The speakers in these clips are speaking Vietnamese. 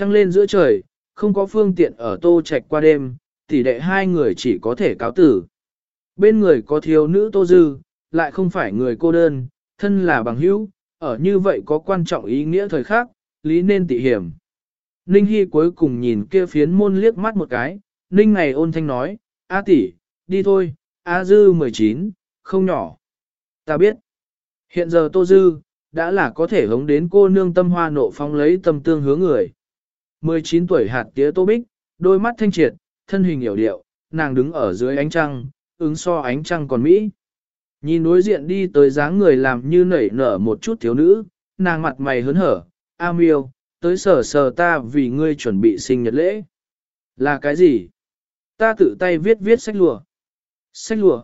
Trăng lên giữa trời, không có phương tiện ở tô trạch qua đêm, tỷ đệ hai người chỉ có thể cáo tử. Bên người có thiếu nữ tô dư, lại không phải người cô đơn, thân là bằng hữu, ở như vậy có quan trọng ý nghĩa thời khắc, lý nên tị hiểm. Ninh Hy cuối cùng nhìn kia phiến môn liếc mắt một cái, Ninh ngày ôn thanh nói, A tỷ, đi thôi, A dư 19, không nhỏ. Ta biết, hiện giờ Tô Dư, đã là có thể hống đến cô nương tâm hoa nộ phong lấy tâm tương hướng người. 19 tuổi hạt tía Tô Bích, đôi mắt thanh triệt, thân hình hiểu điệu, nàng đứng ở dưới ánh trăng, ứng so ánh trăng còn Mỹ. Nhìn đối diện đi tới dáng người làm như nảy nở một chút thiếu nữ, nàng mặt mày hớn hở, A miêu, tới sở sờ ta vì ngươi chuẩn bị sinh nhật lễ. Là cái gì? Ta tự tay viết viết sách lụa. Sách lụa.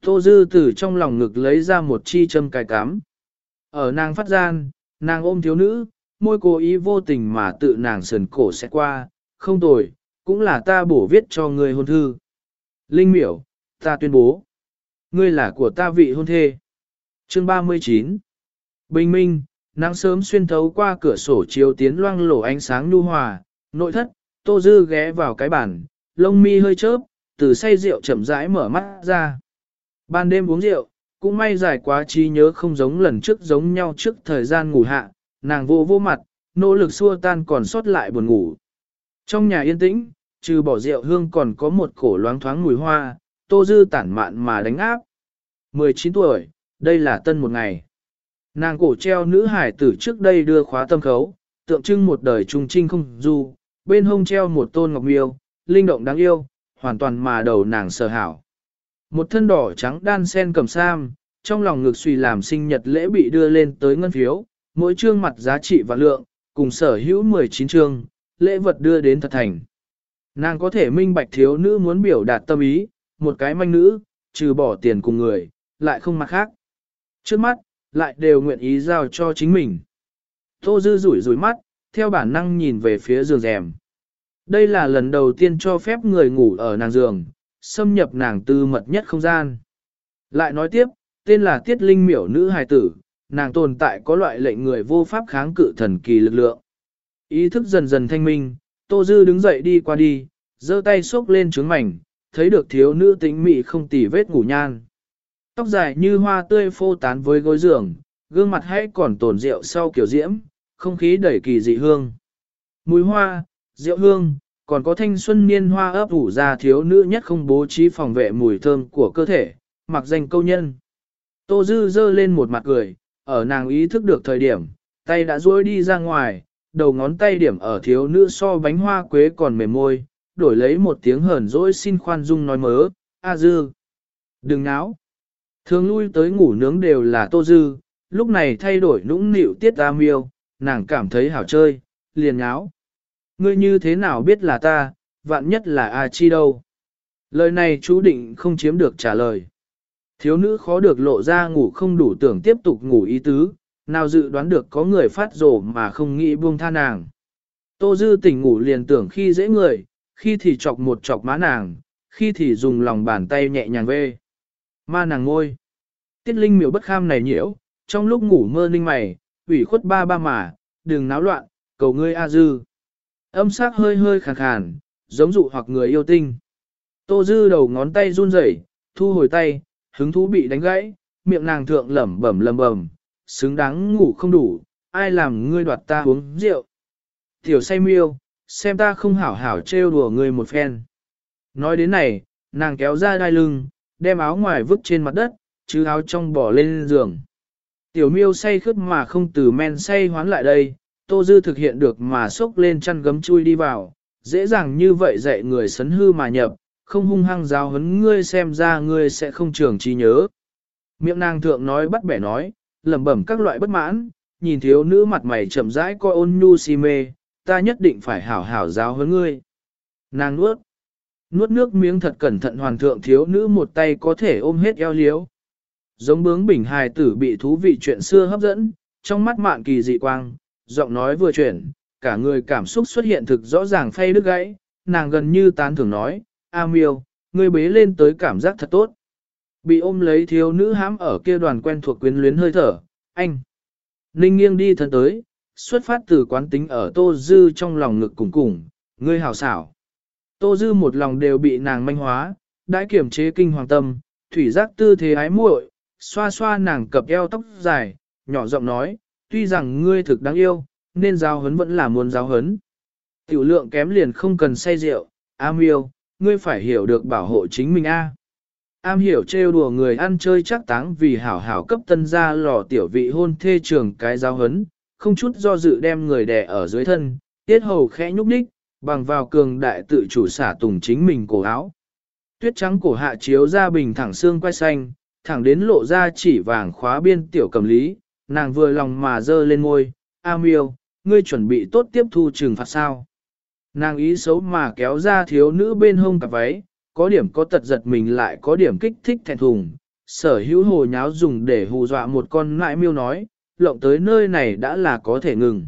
Tô Dư từ trong lòng ngực lấy ra một chi châm cài cắm. Ở nàng phát gian, nàng ôm thiếu nữ, môi cố ý vô tình mà tự nàng sườn cổ sẽ qua, không tồi, cũng là ta bổ viết cho ngươi hôn thư. Linh miểu, ta tuyên bố. Ngươi là của ta vị hôn thê. Chương 39 Bình minh, nắng sớm xuyên thấu qua cửa sổ chiếu tiến loang lổ ánh sáng nhu hòa, nội thất, tô dư ghé vào cái bàn, lông mi hơi chớp, từ say rượu chậm rãi mở mắt ra. Ban đêm uống rượu, cũng may giải quá trí nhớ không giống lần trước giống nhau trước thời gian ngủ hạ, nàng vô vô mặt, nỗ lực xua tan còn sót lại buồn ngủ. Trong nhà yên tĩnh, trừ bỏ rượu hương còn có một cổ loáng thoáng mùi hoa, tô dư tản mạn mà đánh áp. 19 tuổi, đây là tân một ngày. Nàng cổ treo nữ hải tử trước đây đưa khóa tâm khấu, tượng trưng một đời trung trinh không du, bên hông treo một tôn ngọc miêu, linh động đáng yêu, hoàn toàn mà đầu nàng sở hảo. Một thân đỏ trắng đan sen cầm sam, trong lòng ngực suy làm sinh nhật lễ bị đưa lên tới ngân phiếu, mỗi chương mặt giá trị và lượng, cùng sở hữu 19 chương lễ vật đưa đến thật thành. Nàng có thể minh bạch thiếu nữ muốn biểu đạt tâm ý, một cái manh nữ, trừ bỏ tiền cùng người, lại không mặt khác. Trước mắt, lại đều nguyện ý giao cho chính mình. Tô Dư rủi rủi mắt, theo bản năng nhìn về phía giường rèm. Đây là lần đầu tiên cho phép người ngủ ở nàng giường, xâm nhập nàng tư mật nhất không gian. Lại nói tiếp, tên là Tiết Linh miểu nữ hài tử, nàng tồn tại có loại lệnh người vô pháp kháng cự thần kỳ lực lượng. Ý thức dần dần thanh minh, Tô Dư đứng dậy đi qua đi, giơ tay xốc lên trướng mảnh, thấy được thiếu nữ tính mị không tỉ vết ngủ nhan. Tóc dài như hoa tươi phô tán với gối giường, gương mặt hãy còn tồn rượu sau kiểu diễm, không khí đầy kỳ dị hương. Mùi hoa, rượu hương, còn có thanh xuân niên hoa ấp ủ ra thiếu nữ nhất không bố trí phòng vệ mùi thơm của cơ thể, mặc danh câu nhân. Tô Dư dơ lên một mặt cười, ở nàng ý thức được thời điểm, tay đã duỗi đi ra ngoài, đầu ngón tay điểm ở thiếu nữ so bánh hoa quế còn mềm môi, đổi lấy một tiếng hờn dỗi xin khoan dung nói mớ, A Dư. Đừng náo. Thường lui tới ngủ nướng đều là Tô Dư, lúc này thay đổi nũng nịu tiết A miêu, nàng cảm thấy hảo chơi, liền náo. Ngươi như thế nào biết là ta, vạn nhất là A Chi đâu. Lời này chú định không chiếm được trả lời. Thiếu nữ khó được lộ ra ngủ không đủ tưởng tiếp tục ngủ ý tứ, nào dự đoán được có người phát rổ mà không nghĩ buông tha nàng. Tô Dư tỉnh ngủ liền tưởng khi dễ người, khi thì chọc một chọc má nàng, khi thì dùng lòng bàn tay nhẹ nhàng vê. Ma nàng ngôi. Tiết linh miểu bất kham này nhiễu, trong lúc ngủ mơ ninh mày, ủy khuất ba ba mà, đừng náo loạn, cầu ngươi A Dư. Âm sắc hơi hơi khàn khàn, giống dụ hoặc người yêu tinh. Tô Dư đầu ngón tay run rẩy, thu hồi tay, hứng thú bị đánh gãy, miệng nàng thượng lẩm bẩm lẩm bẩm, xứng đáng ngủ không đủ, ai làm ngươi đoạt ta uống rượu. Tiểu say miêu, xem ta không hảo hảo trêu đùa ngươi một phen. Nói đến này, nàng kéo ra đai lưng, đem áo ngoài vứt trên mặt đất, chứ áo trong bỏ lên giường. Tiểu miêu say khướt mà không từ men say hoán lại đây, tô dư thực hiện được mà xốc lên chăn gấm chui đi vào, dễ dàng như vậy dạy người sấn hư mà nhập, không hung hăng giáo hấn ngươi xem ra ngươi sẽ không trường trí nhớ. Miệng nàng thượng nói bắt bẻ nói, lẩm bẩm các loại bất mãn, nhìn thiếu nữ mặt mày chậm rãi coi ôn nhu si mê, ta nhất định phải hảo hảo giáo hấn ngươi. Nàng nuốt, nuốt nước miếng thật cẩn thận hoàn thượng thiếu nữ một tay có thể ôm hết eo liếu. Giống bướng bình hài tử bị thú vị chuyện xưa hấp dẫn, trong mắt mạn kỳ dị quang, giọng nói vừa chuyển, cả người cảm xúc xuất hiện thực rõ ràng phay đứt gãy, nàng gần như tán thường nói, A miêu, ngươi bế lên tới cảm giác thật tốt. Bị ôm lấy thiếu nữ hãm ở kia đoàn quen thuộc quyến luyến hơi thở, anh. Ninh nghiêng đi thân tới, xuất phát từ quán tính ở Tô Dư trong lòng ngực cùng cùng, ngươi hào xảo. Tô Dư một lòng đều bị nàng manh hóa, đã kiểm chế kinh hoàng tâm, thủy giác tư thế ái muội, xoa xoa nàng cập eo tóc dài, nhỏ giọng nói, tuy rằng ngươi thực đáng yêu, nên giáo hấn vẫn là muốn giáo hấn. Tiểu lượng kém liền không cần say rượu, am yêu, ngươi phải hiểu được bảo hộ chính mình a. Am hiểu trêu đùa người ăn chơi chắc táng vì hảo hảo cấp tân gia lò tiểu vị hôn thê trường cái giao hấn, không chút do dự đem người đè ở dưới thân, tiết hầu khẽ nhúc nhích, bằng vào cường đại tự chủ xả tùng chính mình cổ áo. Tuyết trắng cổ hạ chiếu ra bình thẳng xương quay xanh, thẳng đến lộ ra chỉ vàng khóa biên tiểu cầm lý, nàng vừa lòng mà dơ lên ngôi. A miêu, ngươi chuẩn bị tốt tiếp thu trừng phạt sao. Nàng ý xấu mà kéo ra thiếu nữ bên hông cặp váy, có điểm có tật giật mình lại có điểm kích thích thẹn thùng. Sở hữu hồ nháo dùng để hù dọa một con nại miêu nói, lộng tới nơi này đã là có thể ngừng.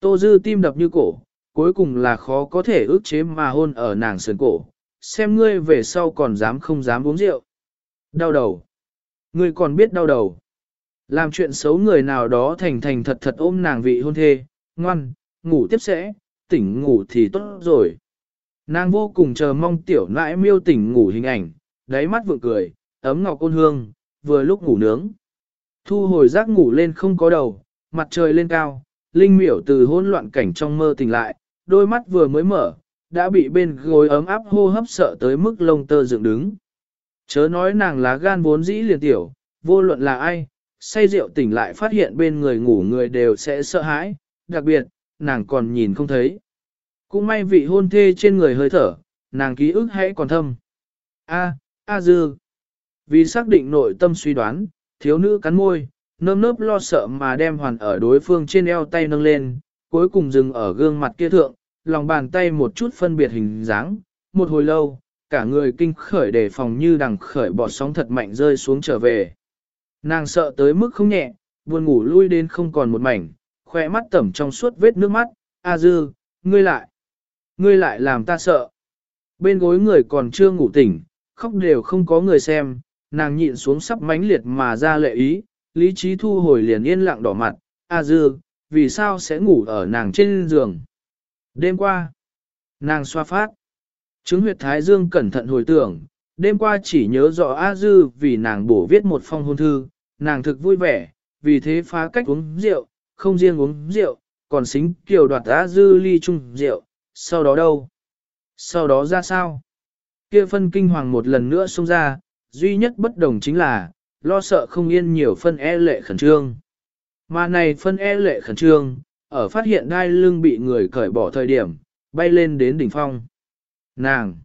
Tô dư tim đập như cổ, cuối cùng là khó có thể ước chế mà hôn ở nàng sườn cổ, xem ngươi về sau còn dám không dám uống rượu. Đau đầu. Ngươi còn biết đau đầu. Làm chuyện xấu người nào đó thành thành thật thật ôm nàng vị hôn thê, ngoan, ngủ tiếp sẽ, tỉnh ngủ thì tốt rồi. Nàng vô cùng chờ mong tiểu nãi miêu tỉnh ngủ hình ảnh, đáy mắt vượng cười, ấm ngọc ôn hương, vừa lúc ngủ nướng. Thu hồi giác ngủ lên không có đầu, mặt trời lên cao, linh miểu từ hỗn loạn cảnh trong mơ tỉnh lại, đôi mắt vừa mới mở, đã bị bên gối ấm áp hô hấp sợ tới mức lông tơ dựng đứng. Chớ nói nàng lá gan vốn dĩ liền tiểu, vô luận là ai, say rượu tỉnh lại phát hiện bên người ngủ người đều sẽ sợ hãi, đặc biệt, nàng còn nhìn không thấy. Cũng may vị hôn thê trên người hơi thở, nàng ký ức hãy còn thâm. A, A Dư. Vì xác định nội tâm suy đoán, thiếu nữ cắn môi, nơm nớp lo sợ mà đem hoàn ở đối phương trên eo tay nâng lên, cuối cùng dừng ở gương mặt kia thượng, lòng bàn tay một chút phân biệt hình dáng, một hồi lâu, cả người kinh khởi đề phòng như đằng khởi bọt sóng thật mạnh rơi xuống trở về. Nàng sợ tới mức không nhẹ, buồn ngủ lui đến không còn một mảnh, khoe mắt tẩm trong suốt vết nước mắt, A dư, ngươi lại, ngươi lại làm ta sợ. Bên gối người còn chưa ngủ tỉnh, khóc đều không có người xem, nàng nhịn xuống sắp mánh liệt mà ra lệ ý, lý trí thu hồi liền yên lặng đỏ mặt, A dư, vì sao sẽ ngủ ở nàng trên giường. Đêm qua, nàng xoa phát, chứng huyệt thái dương cẩn thận hồi tưởng, đêm qua chỉ nhớ rõ A dư vì nàng bổ viết một phong hôn thư, nàng thực vui vẻ, vì thế phá cách uống rượu, không riêng uống rượu, còn xính kiều đoạt á dư ly chung rượu, sau đó đâu? Sau đó ra sao? Kia phân kinh hoàng một lần nữa xông ra, duy nhất bất đồng chính là, lo sợ không yên nhiều phân e lệ khẩn trương. Mà này phân e lệ khẩn trương, ở phát hiện đai lưng bị người cởi bỏ thời điểm, bay lên đến đỉnh phong. Nàng!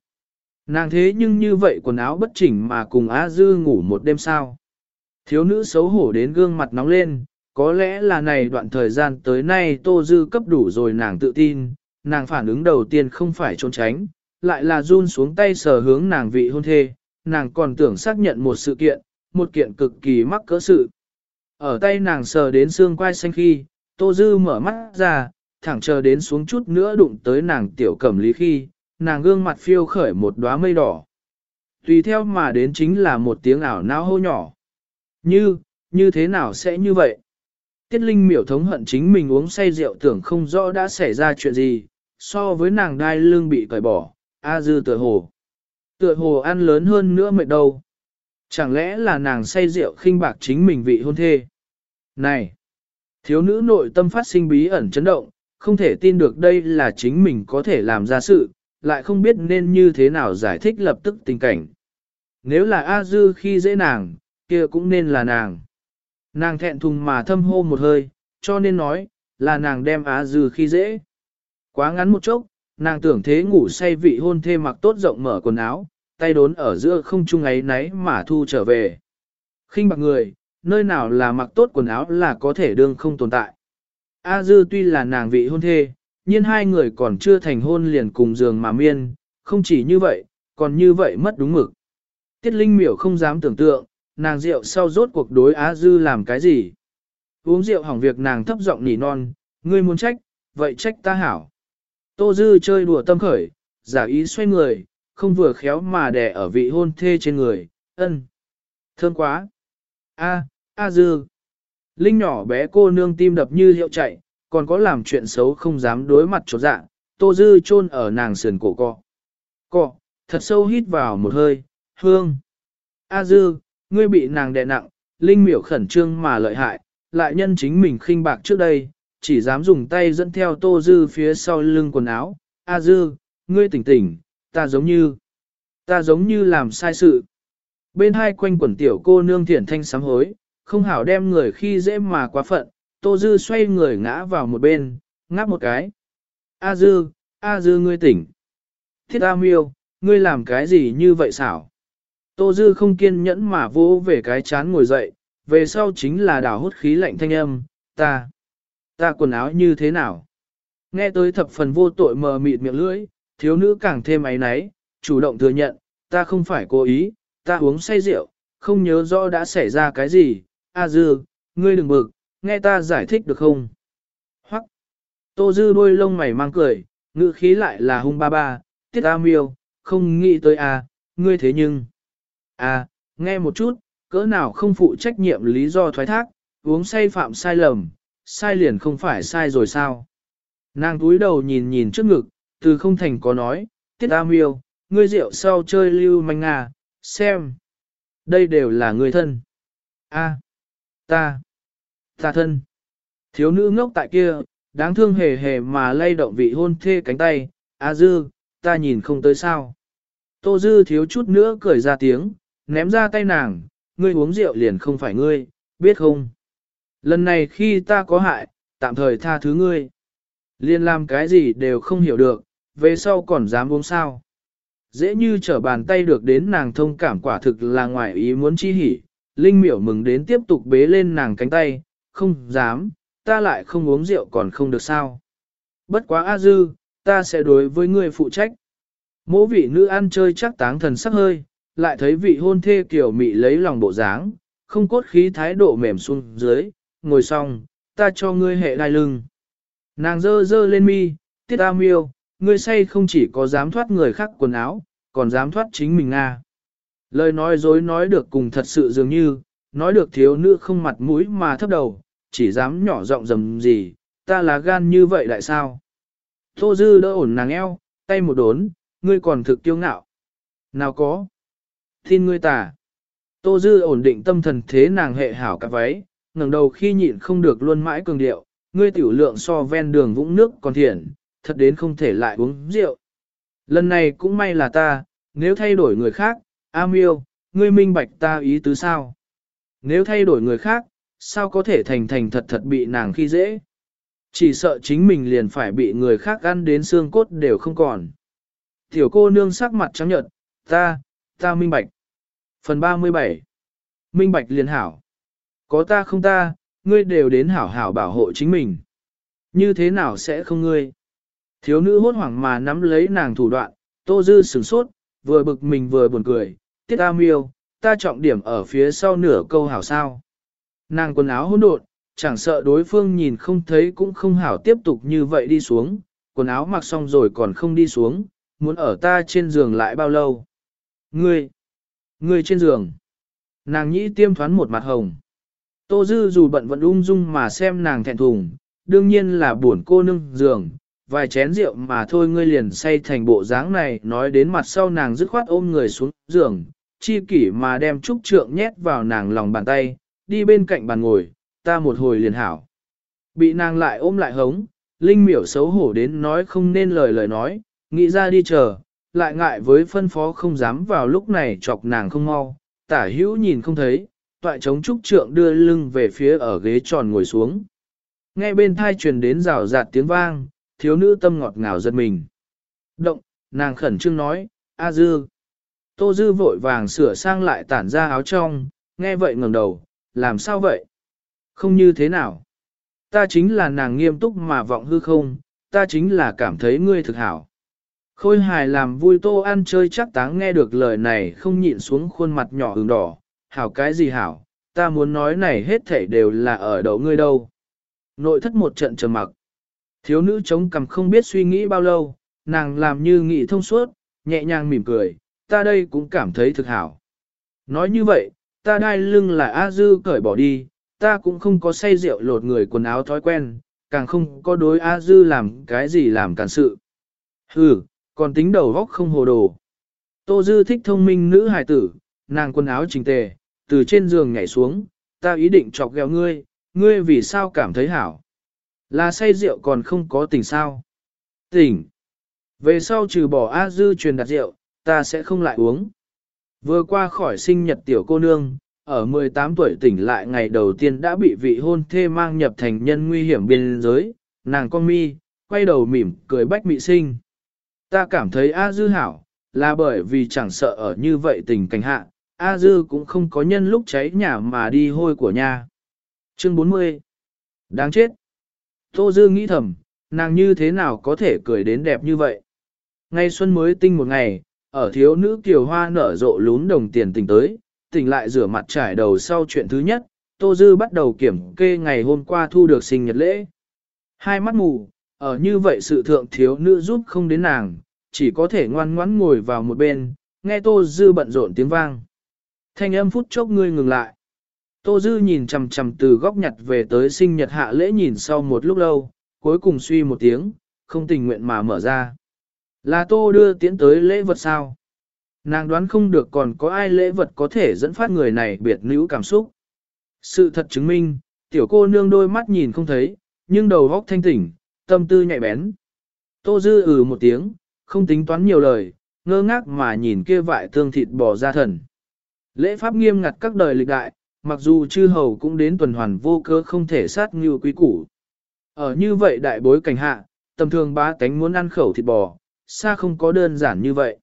Nàng thế nhưng như vậy quần áo bất chỉnh mà cùng Á Dư ngủ một đêm sao. Thiếu nữ xấu hổ đến gương mặt nóng lên, có lẽ là này đoạn thời gian tới nay Tô Dư cấp đủ rồi nàng tự tin, nàng phản ứng đầu tiên không phải trốn tránh, lại là run xuống tay sờ hướng nàng vị hôn thê, nàng còn tưởng xác nhận một sự kiện, một kiện cực kỳ mắc cỡ sự. Ở tay nàng sờ đến xương quai xanh khi, Tô Dư mở mắt ra, thẳng chờ đến xuống chút nữa đụng tới nàng tiểu cẩm lý khi, nàng gương mặt phiêu khởi một đóa mây đỏ. Tùy theo mà đến chính là một tiếng ảo não hô nhỏ. Như, như thế nào sẽ như vậy? Tiết Linh miểu thống hận chính mình uống say rượu tưởng không rõ đã xảy ra chuyện gì, so với nàng đai lưng bị cởi bỏ, A dư tựa hồ. Tựa hồ ăn lớn hơn nữa mệt đâu. Chẳng lẽ là nàng say rượu khinh bạc chính mình vị hôn thê? Này! Thiếu nữ nội tâm phát sinh bí ẩn chấn động, không thể tin được đây là chính mình có thể làm ra sự, lại không biết nên như thế nào giải thích lập tức tình cảnh. Nếu là A Dư khi dễ nàng, kia cũng nên là nàng. Nàng thẹn thùng mà thâm hô một hơi, cho nên nói, là nàng đem Á Dư khi dễ. Quá ngắn một chốc, nàng tưởng thế ngủ say vị hôn thê mặc tốt rộng mở quần áo, tay đốn ở giữa không trung ấy náy mà thu trở về. khinh bạc người, nơi nào là mặc tốt quần áo là có thể đương không tồn tại. A Dư tuy là nàng vị hôn thê, nhưng hai người còn chưa thành hôn liền cùng giường mà miên, không chỉ như vậy, còn như vậy mất đúng mực. Tiết Linh miểu không dám tưởng tượng, nàng rượu sau rốt cuộc đối Á Dư làm cái gì. Uống rượu hỏng việc nàng thấp giọng nỉ non, ngươi muốn trách, vậy trách ta hảo. Tô Dư chơi đùa tâm khởi, giả ý xoay người, không vừa khéo mà đè ở vị hôn thê trên người, ân. Thơm quá. A, A Dư. Linh nhỏ bé cô nương tim đập như hiệu chạy, còn có làm chuyện xấu không dám đối mặt chỗ dạ, Tô Dư chôn ở nàng sườn cổ cọ. Cọ, thật sâu hít vào một hơi, hương. A Dư, ngươi bị nàng đè nặng, Linh miểu khẩn trương mà lợi hại, lại nhân chính mình khinh bạc trước đây, chỉ dám dùng tay dẫn theo Tô Dư phía sau lưng quần áo. A Dư, ngươi tỉnh tỉnh, ta giống như, ta giống như làm sai sự. Bên hai quanh quần tiểu cô nương thiển thanh sám hối, không hảo đem người khi dễ mà quá phận, Tô Dư xoay người ngã vào một bên, ngáp một cái. A Dư, A Dư ngươi tỉnh. Thiết A Miêu, ngươi làm cái gì như vậy xảo? Tô Dư không kiên nhẫn mà vỗ về cái chán ngồi dậy, về sau chính là đảo hút khí lạnh thanh âm, ta, ta quần áo như thế nào? Nghe tới thập phần vô tội mờ mịt miệng lưỡi, thiếu nữ càng thêm ấy náy, chủ động thừa nhận, ta không phải cố ý, ta uống say rượu, không nhớ rõ đã xảy ra cái gì, A Dư, ngươi đừng bực, nghe ta giải thích được không? Hoắc, Tô Dư đôi lông mày mang cười, ngữ khí lại là hung ba ba, tiết A miêu, không nghĩ tới A, ngươi thế nhưng à, nghe một chút, cỡ nào không phụ trách nhiệm lý do thoái thác, uống say phạm sai lầm, sai liền không phải sai rồi sao? Nàng túi đầu nhìn nhìn trước ngực, từ không thành có nói, tiết A miêu, ngươi rượu sau chơi lưu manh à? xem. Đây đều là người thân. A, ta, ta thân. Thiếu nữ ngốc tại kia, đáng thương hề hề mà lay động vị hôn thê cánh tay, A dư, ta nhìn không tới sao. Tô dư thiếu chút nữa cười ra tiếng, ném ra tay nàng, ngươi uống rượu liền không phải ngươi, biết không? Lần này khi ta có hại, tạm thời tha thứ ngươi. Liên làm cái gì đều không hiểu được, về sau còn dám uống sao. Dễ như trở bàn tay được đến nàng thông cảm quả thực là ngoài ý muốn chi hỉ, Linh miểu mừng đến tiếp tục bế lên nàng cánh tay, không dám, ta lại không uống rượu còn không được sao. Bất quá A Dư, ta sẽ đối với ngươi phụ trách. Mỗ vị nữ ăn chơi chắc táng thần sắc hơi, lại thấy vị hôn thê kiểu mị lấy lòng bộ dáng, không cốt khí thái độ mềm xuống dưới, ngồi xong, ta cho ngươi hệ đai lưng. Nàng dơ dơ lên mi, tiết am miêu, ngươi say không chỉ có dám thoát người khác quần áo, còn dám thoát chính mình Nga. Lời nói dối nói được cùng thật sự dường như, nói được thiếu nữ không mặt mũi mà thấp đầu, chỉ dám nhỏ giọng dầm gì, ta là gan như vậy đại sao? Tô Dư đỡ ổn nàng eo, tay một đốn, ngươi còn thực kiêu ngạo. Nào có? Tin ngươi tà. Tô Dư ổn định tâm thần thế nàng hệ hảo cả váy, ngẩng đầu khi nhịn không được luôn mãi cường điệu, ngươi tiểu lượng so ven đường vũng nước còn thiện, thật đến không thể lại uống rượu. Lần này cũng may là ta, nếu thay đổi người khác, A miêu, ngươi minh bạch ta ý tứ sao? Nếu thay đổi người khác, sao có thể thành thành thật thật bị nàng khi dễ? Chỉ sợ chính mình liền phải bị người khác ăn đến xương cốt đều không còn. Tiểu cô nương sắc mặt trắng nhợt, ta, ta minh bạch. Phần 37 Minh bạch liền hảo. Có ta không ta, ngươi đều đến hảo hảo bảo hộ chính mình. Như thế nào sẽ không ngươi? Thiếu nữ hốt hoảng mà nắm lấy nàng thủ đoạn, tô dư sửng sốt, vừa bực mình vừa buồn cười, tiết ta miêu, ta trọng điểm ở phía sau nửa câu hảo sao. Nàng quần áo hỗn độn, chẳng sợ đối phương nhìn không thấy cũng không hảo tiếp tục như vậy đi xuống, quần áo mặc xong rồi còn không đi xuống, muốn ở ta trên giường lại bao lâu. Ngươi, ngươi trên giường. Nàng nhĩ tiêm thoán một mặt hồng. Tô Dư dù bận vẫn ung dung mà xem nàng thẹn thùng, đương nhiên là buồn cô nương giường, vài chén rượu mà thôi ngươi liền say thành bộ dáng này nói đến mặt sau nàng dứt khoát ôm người xuống giường, chi kỷ mà đem trúc trượng nhét vào nàng lòng bàn tay, đi bên cạnh bàn ngồi, ta một hồi liền hảo. Bị nàng lại ôm lại hống, Linh miểu xấu hổ đến nói không nên lời lời nói, nghĩ ra đi chờ, lại ngại với phân phó không dám vào lúc này chọc nàng không mau, tả hữu nhìn không thấy, toại chống trúc trượng đưa lưng về phía ở ghế tròn ngồi xuống. Nghe bên thai truyền đến rào rạt tiếng vang, thiếu nữ tâm ngọt ngào giật mình. Động, nàng khẩn trương nói, A Dư. Tô Dư vội vàng sửa sang lại tản ra áo trong, nghe vậy ngẩng đầu, làm sao vậy? Không như thế nào. Ta chính là nàng nghiêm túc mà vọng hư không, ta chính là cảm thấy ngươi thực hảo. Khôi hài làm vui tô ăn chơi chắc táng nghe được lời này không nhịn xuống khuôn mặt nhỏ ửng đỏ, hảo cái gì hảo, ta muốn nói này hết thảy đều là ở đầu ngươi đâu. Nội thất một trận trầm mặc. Thiếu nữ chống cằm không biết suy nghĩ bao lâu, nàng làm như nghĩ thông suốt, nhẹ nhàng mỉm cười, ta đây cũng cảm thấy thực hảo. Nói như vậy, ta đai lưng là A Dư cởi bỏ đi, ta cũng không có say rượu lột người quần áo thói quen, càng không có đối A Dư làm cái gì làm cản sự. Hừ, còn tính đầu góc không hồ đồ. Tô Dư thích thông minh nữ hài tử, nàng quần áo chỉnh tề, từ trên giường nhảy xuống, ta ý định chọc ghẹo ngươi, ngươi vì sao cảm thấy hảo. Là say rượu còn không có tình sao. Tỉnh. Về sau trừ bỏ A Dư truyền đặt rượu, ta sẽ không lại uống. Vừa qua khỏi sinh nhật tiểu cô nương, ở 18 tuổi tỉnh lại ngày đầu tiên đã bị vị hôn thê mang nhập thành nhân nguy hiểm biên giới, nàng con mi, quay đầu mỉm, cười bách mị sinh. Ta cảm thấy A Dư hảo, là bởi vì chẳng sợ ở như vậy tình cảnh hạ, A Dư cũng không có nhân lúc cháy nhà mà đi hôi của nhà. Chương 40 Đáng chết! Tô Dư nghĩ thầm, nàng như thế nào có thể cười đến đẹp như vậy? Ngay xuân mới tinh một ngày, ở thiếu nữ kiều hoa nở rộ lún đồng tiền tỉnh tới, tỉnh lại rửa mặt trải đầu sau chuyện thứ nhất, Tô Dư bắt đầu kiểm kê ngày hôm qua thu được sinh nhật lễ. Hai mắt mù, ở như vậy sự thượng thiếu nữ giúp không đến nàng, chỉ có thể ngoan ngoãn ngồi vào một bên, nghe Tô Dư bận rộn tiếng vang. Thanh âm phút chốc ngươi ngừng lại. Tô Dư nhìn chằm chằm từ góc nhặt về tới sinh nhật hạ lễ nhìn sau một lúc lâu, cuối cùng suy một tiếng, không tình nguyện mà mở ra. Là Tô đưa tiến tới lễ vật sao? Nàng đoán không được còn có ai lễ vật có thể dẫn phát người này biệt nữ cảm xúc. Sự thật chứng minh, tiểu cô nương đôi mắt nhìn không thấy, nhưng đầu góc thanh tỉnh, tâm tư nhạy bén. Tô Dư ừ một tiếng, không tính toán nhiều lời, ngơ ngác mà nhìn kia vại tương thịt bò ra thần. Lễ pháp nghiêm ngặt các đời lịch đại, mặc dù chư hầu cũng đến tuần hoàn vô cơ không thể sát như quý củ. Ở như vậy đại bối cảnh hạ, tầm thường bá tánh muốn ăn khẩu thịt bò, xa không có đơn giản như vậy.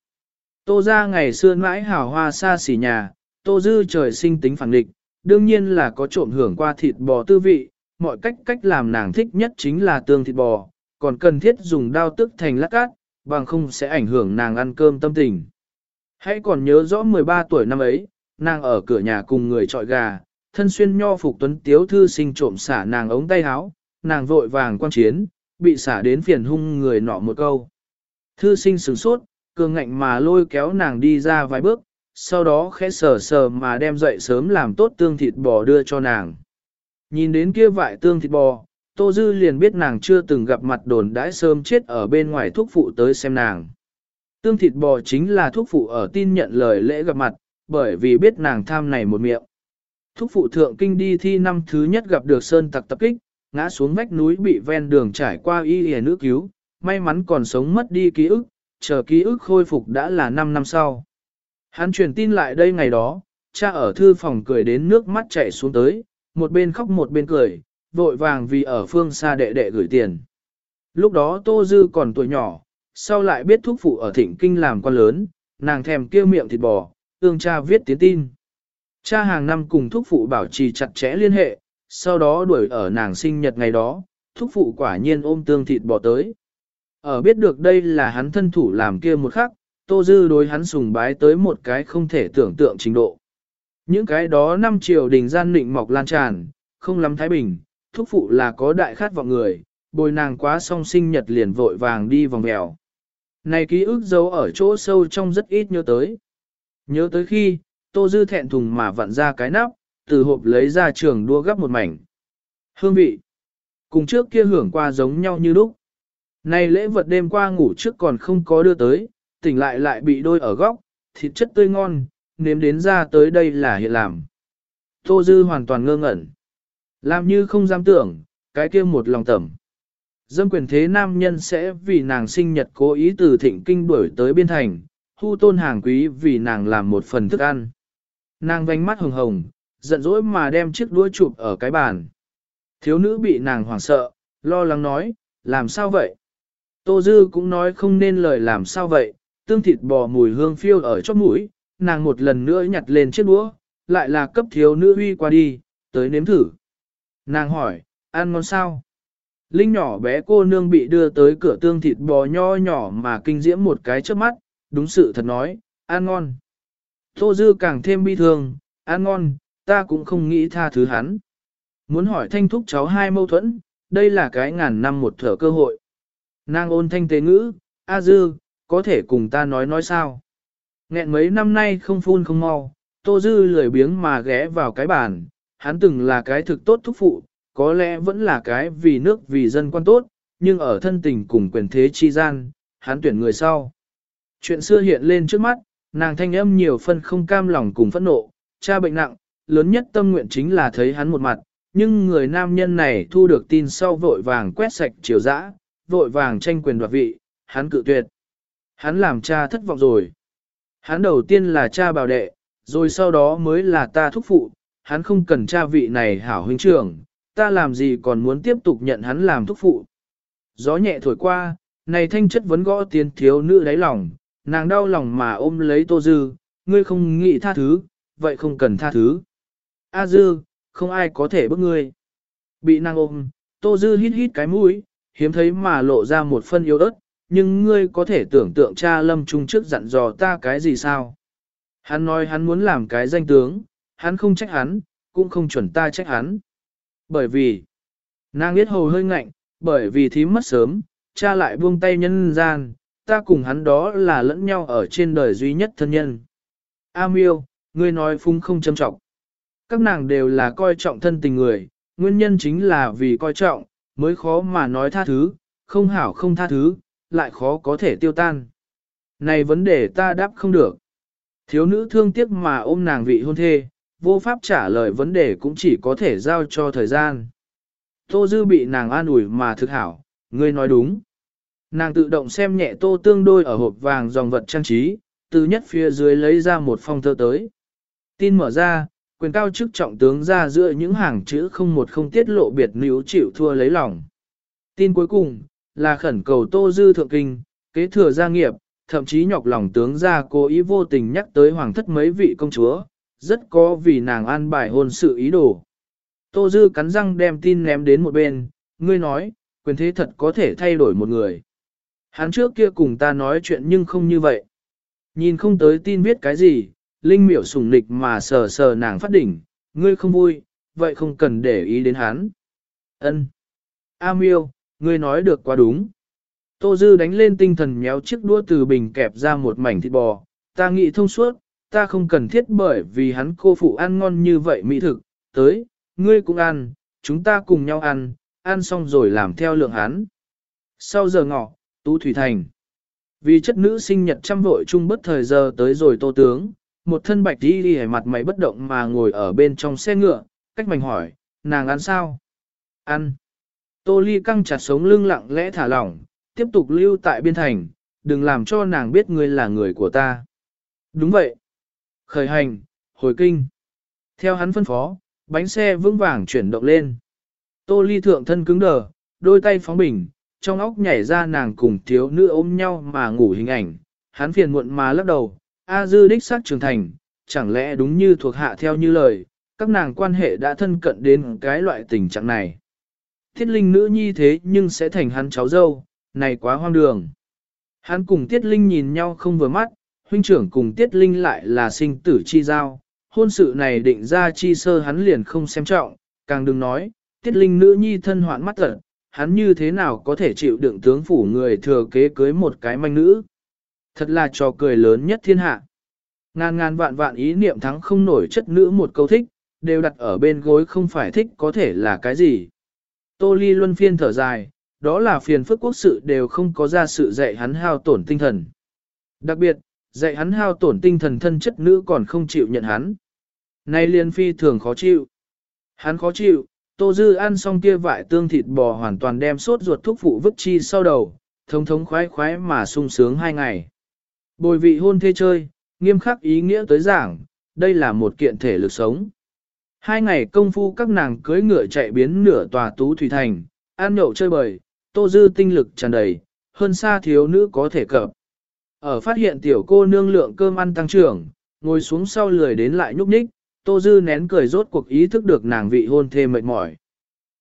Tô ra ngày xưa mãi hào hoa xa xỉ nhà, tô dư trời sinh tính phản địch, đương nhiên là có trộm hưởng qua thịt bò tư vị, mọi cách cách làm nàng thích nhất chính là tương thịt bò, còn cần thiết dùng đao tức thành lát cát, bằng không sẽ ảnh hưởng nàng ăn cơm tâm tình. Hãy còn nhớ rõ 13 tuổi năm ấy, nàng ở cửa nhà cùng người trọi gà, thân xuyên nho phục tuấn tiếu thư sinh trộm xả nàng ống tay áo, nàng vội vàng quan chiến, bị xả đến phiền hung người nọ một câu. Thư sinh sửng sốt, cường ngạnh mà lôi kéo nàng đi ra vài bước, sau đó khẽ sờ sờ mà đem dậy sớm làm tốt tương thịt bò đưa cho nàng. Nhìn đến kia vại tương thịt bò, Tô Dư liền biết nàng chưa từng gặp mặt đồn đãi sớm chết ở bên ngoài thuốc phụ tới xem nàng. Tương thịt bò chính là thuốc phụ ở tin nhận lời lễ gặp mặt, bởi vì biết nàng tham này một miệng. Thúc phụ thượng kinh đi thi năm thứ nhất gặp được sơn tặc tập kích, ngã xuống vách núi bị ven đường trải qua y hề nữ cứu, may mắn còn sống mất đi ký ức, chờ ký ức khôi phục đã là 5 năm sau. Hắn truyền tin lại đây ngày đó, cha ở thư phòng cười đến nước mắt chảy xuống tới, một bên khóc một bên cười, vội vàng vì ở phương xa đệ đệ gửi tiền. Lúc đó Tô Dư còn tuổi nhỏ, sau lại biết thúc phụ ở thịnh kinh làm quan lớn, nàng thèm kêu miệng thịt bò, ương cha viết tiến tin. Cha hàng năm cùng thúc phụ bảo trì chặt chẽ liên hệ, sau đó đuổi ở nàng sinh nhật ngày đó, thúc phụ quả nhiên ôm tương thịt bò tới. Ở biết được đây là hắn thân thủ làm kia một khắc, Tô Dư đối hắn sùng bái tới một cái không thể tưởng tượng trình độ. Những cái đó năm triều đình gian nịnh mọc lan tràn, không lắm thái bình, thúc phụ là có đại khát vọng người, bồi nàng quá song sinh nhật liền vội vàng đi vòng mèo. Này ký ức giấu ở chỗ sâu trong rất ít nhớ tới. Nhớ tới khi, Tô Dư thẹn thùng mà vặn ra cái nắp, từ hộp lấy ra trường đua gấp một mảnh. Hương vị. Cùng trước kia hưởng qua giống nhau như lúc. Này lễ vật đêm qua ngủ trước còn không có đưa tới, tỉnh lại lại bị đôi ở góc, thịt chất tươi ngon, nếm đến ra tới đây là hiện làm. Tô Dư hoàn toàn ngơ ngẩn. Làm như không dám tưởng, cái kia một lòng tẩm. Dâm quyền thế nam nhân sẽ vì nàng sinh nhật cố ý từ thịnh kinh đuổi tới biên thành, thu tôn hàng quý vì nàng làm một phần thức ăn. Nàng vánh mắt hồng hồng, giận dỗi mà đem chiếc đũa chụp ở cái bàn. Thiếu nữ bị nàng hoảng sợ, lo lắng nói, làm sao vậy? Tô Dư cũng nói không nên lời làm sao vậy, tương thịt bò mùi hương phiêu ở chóp mũi, nàng một lần nữa nhặt lên chiếc đũa, lại là cấp thiếu nữ huy qua đi, tới nếm thử. Nàng hỏi, ăn ngon sao? Linh nhỏ bé cô nương bị đưa tới cửa tương thịt bò nho nhỏ mà kinh diễm một cái trước mắt, đúng sự thật nói, ăn ngon. Tô Dư càng thêm bi thương, ăn ngon, ta cũng không nghĩ tha thứ hắn. Muốn hỏi thanh thúc cháu hai mâu thuẫn, đây là cái ngàn năm một thở cơ hội. Nàng ôn thanh tế ngữ, A Dư, có thể cùng ta nói nói sao? Nghẹn mấy năm nay không phun không mau, Tô Dư lười biếng mà ghé vào cái bàn, hắn từng là cái thực tốt thúc phụ, có lẽ vẫn là cái vì nước vì dân quan tốt, nhưng ở thân tình cùng quyền thế chi gian, hắn tuyển người sau. Chuyện xưa hiện lên trước mắt, nàng thanh âm nhiều phân không cam lòng cùng phẫn nộ, cha bệnh nặng, lớn nhất tâm nguyện chính là thấy hắn một mặt, nhưng người nam nhân này thu được tin sau vội vàng quét sạch chiều dã, vội vàng tranh quyền đoạt vị, hắn cự tuyệt. Hắn làm cha thất vọng rồi. Hắn đầu tiên là cha bảo đệ, rồi sau đó mới là ta thúc phụ, hắn không cần cha vị này hảo huynh trưởng, ta làm gì còn muốn tiếp tục nhận hắn làm thúc phụ. Gió nhẹ thổi qua, này thanh chất vấn gõ tiến thiếu nữ đáy lòng, nàng đau lòng mà ôm lấy tô dư, ngươi không nghĩ tha thứ, vậy không cần tha thứ. A dư, không ai có thể bức ngươi. Bị nàng ôm, tô dư hít hít cái mũi, hiếm thấy mà lộ ra một phân yếu ớt, nhưng ngươi có thể tưởng tượng cha lâm trung trước dặn dò ta cái gì sao? Hắn nói hắn muốn làm cái danh tướng, hắn không trách hắn, cũng không chuẩn ta trách hắn. Bởi vì, nàng biết hầu hơi ngạnh, bởi vì thím mất sớm, cha lại buông tay nhân gian, ta cùng hắn đó là lẫn nhau ở trên đời duy nhất thân nhân. A miêu, ngươi nói phung không châm trọng. Các nàng đều là coi trọng thân tình người, nguyên nhân chính là vì coi trọng, mới khó mà nói tha thứ, không hảo không tha thứ, lại khó có thể tiêu tan. Này vấn đề ta đáp không được. Thiếu nữ thương tiếc mà ôm nàng vị hôn thê, vô pháp trả lời vấn đề cũng chỉ có thể giao cho thời gian. Tô Dư bị nàng an ủi mà thực hảo, ngươi nói đúng. Nàng tự động xem nhẹ tô tương đôi ở hộp vàng dòng vật trang trí, từ nhất phía dưới lấy ra một phong thơ tới. Tin mở ra, quyền cao chức trọng tướng ra giữa những hàng chữ không một không tiết lộ biệt níu chịu thua lấy lòng. Tin cuối cùng, là khẩn cầu tô dư thượng kinh, kế thừa gia nghiệp, thậm chí nhọc lòng tướng gia cố ý vô tình nhắc tới hoàng thất mấy vị công chúa, rất có vì nàng an bài hôn sự ý đồ. Tô Dư cắn răng đem tin ném đến một bên, ngươi nói, quyền thế thật có thể thay đổi một người. Hắn trước kia cùng ta nói chuyện nhưng không như vậy. Nhìn không tới tin viết cái gì, Linh miểu sùng nịch mà sờ sờ nàng phát đỉnh, ngươi không vui, vậy không cần để ý đến hắn. Ân, A miêu, ngươi nói được quá đúng. Tô Dư đánh lên tinh thần méo chiếc đũa từ bình kẹp ra một mảnh thịt bò, ta nghĩ thông suốt, ta không cần thiết bởi vì hắn cô phụ ăn ngon như vậy mỹ thực, tới, ngươi cũng ăn, chúng ta cùng nhau ăn, ăn xong rồi làm theo lượng hắn. Sau giờ ngọ, Tú Thủy Thành. Vì chất nữ sinh nhật trăm vội chung bất thời giờ tới rồi tô tướng, một thân bạch đi đi mặt mày bất động mà ngồi ở bên trong xe ngựa, cách mảnh hỏi, nàng ăn sao? Ăn. Tô ly căng chặt sống lưng lặng lẽ thả lỏng, tiếp tục lưu tại biên thành, đừng làm cho nàng biết ngươi là người của ta. Đúng vậy. Khởi hành, hồi kinh. Theo hắn phân phó, bánh xe vững vàng chuyển động lên. Tô ly thượng thân cứng đờ, đôi tay phóng bình, trong óc nhảy ra nàng cùng thiếu nữ ôm nhau mà ngủ hình ảnh. Hắn phiền muộn mà lắc đầu, A dư đích xác trưởng thành, chẳng lẽ đúng như thuộc hạ theo như lời, các nàng quan hệ đã thân cận đến cái loại tình trạng này. Tiết linh nữ nhi thế nhưng sẽ thành hắn cháu dâu, này quá hoang đường. Hắn cùng Tiết Linh nhìn nhau không vừa mắt, huynh trưởng cùng Tiết Linh lại là sinh tử chi giao, hôn sự này định ra chi sơ hắn liền không xem trọng, càng đừng nói, Tiết Linh nữ nhi thân hoạn mắt tận, hắn như thế nào có thể chịu đựng tướng phủ người thừa kế cưới một cái manh nữ. Thật là trò cười lớn nhất thiên hạ. Ngàn ngàn vạn vạn ý niệm thắng không nổi chất nữ một câu thích, đều đặt ở bên gối không phải thích có thể là cái gì. Tô Ly luân phiên thở dài, đó là phiền phức quốc sự đều không có ra sự dạy hắn hao tổn tinh thần. Đặc biệt, dạy hắn hao tổn tinh thần thân chất nữ còn không chịu nhận hắn. Nay liên phi thường khó chịu. Hắn khó chịu, Tô Dư ăn xong kia vải tương thịt bò hoàn toàn đem sốt ruột thuốc phụ vứt chi sau đầu, thống thống khoái khoái mà sung sướng hai ngày. Bồi vị hôn thê chơi, nghiêm khắc ý nghĩa tới giảng, đây là một kiện thể lực sống. Hai ngày công phu các nàng cưới ngựa chạy biến nửa tòa tú thủy thành, ăn nhậu chơi bời, tô dư tinh lực tràn đầy, hơn xa thiếu nữ có thể cập. Ở phát hiện tiểu cô nương lượng cơm ăn tăng trưởng, ngồi xuống sau lười đến lại nhúc nhích, tô dư nén cười rốt cuộc ý thức được nàng vị hôn thê mệt mỏi.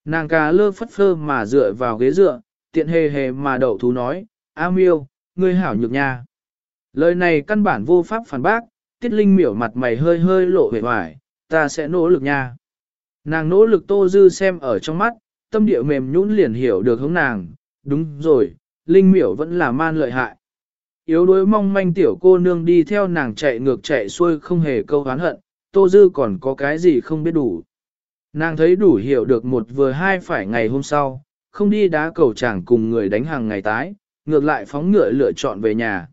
Nàng cà lơ phất phơ mà dựa vào ghế dựa, tiện hề hề mà đậu thú nói, A miêu, ngươi hảo nhược nha. Lời này căn bản vô pháp phản bác, tiết linh miểu mặt mày hơi hơi lộ vẻ hoài, ta sẽ nỗ lực nha. Nàng nỗ lực tô dư xem ở trong mắt, tâm địa mềm nhũn liền hiểu được hướng nàng, đúng rồi, linh miểu vẫn là man lợi hại. Yếu đuối mong manh tiểu cô nương đi theo nàng chạy ngược chạy xuôi không hề câu hán hận, tô dư còn có cái gì không biết đủ. Nàng thấy đủ hiểu được một vừa hai phải ngày hôm sau, không đi đá cầu chàng cùng người đánh hàng ngày tái, ngược lại phóng ngựa lựa chọn về nhà.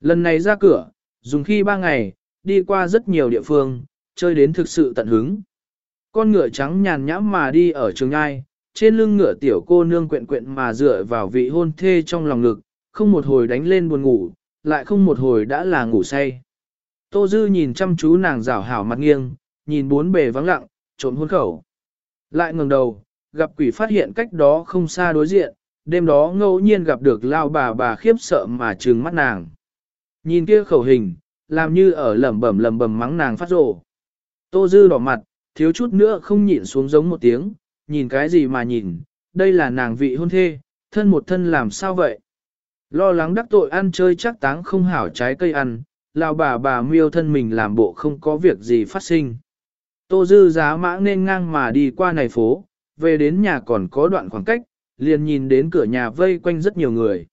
Lần này ra cửa, dùng khi ba ngày, đi qua rất nhiều địa phương, chơi đến thực sự tận hứng. Con ngựa trắng nhàn nhãm mà đi ở trường ngai, trên lưng ngựa tiểu cô nương quyện quyện mà dựa vào vị hôn thê trong lòng ngực, không một hồi đánh lên buồn ngủ, lại không một hồi đã là ngủ say. Tô Dư nhìn chăm chú nàng rảo hảo mặt nghiêng, nhìn bốn bề vắng lặng, trộm hôn khẩu. Lại ngẩng đầu, gặp quỷ phát hiện cách đó không xa đối diện, đêm đó ngẫu nhiên gặp được lao bà bà khiếp sợ mà trừng mắt nàng. Nhìn kia khẩu hình, làm như ở lẩm bẩm lẩm bẩm mắng nàng phát rồ. Tô Dư đỏ mặt, thiếu chút nữa không nhịn xuống giống một tiếng, nhìn cái gì mà nhìn, đây là nàng vị hôn thê, thân một thân làm sao vậy? Lo lắng đắc tội ăn chơi chắc táng không hảo trái cây ăn, lao bà bà miêu thân mình làm bộ không có việc gì phát sinh. Tô dư giá mã nên ngang mà đi qua này phố, về đến nhà còn có đoạn khoảng cách, liền nhìn đến cửa nhà vây quanh rất nhiều người.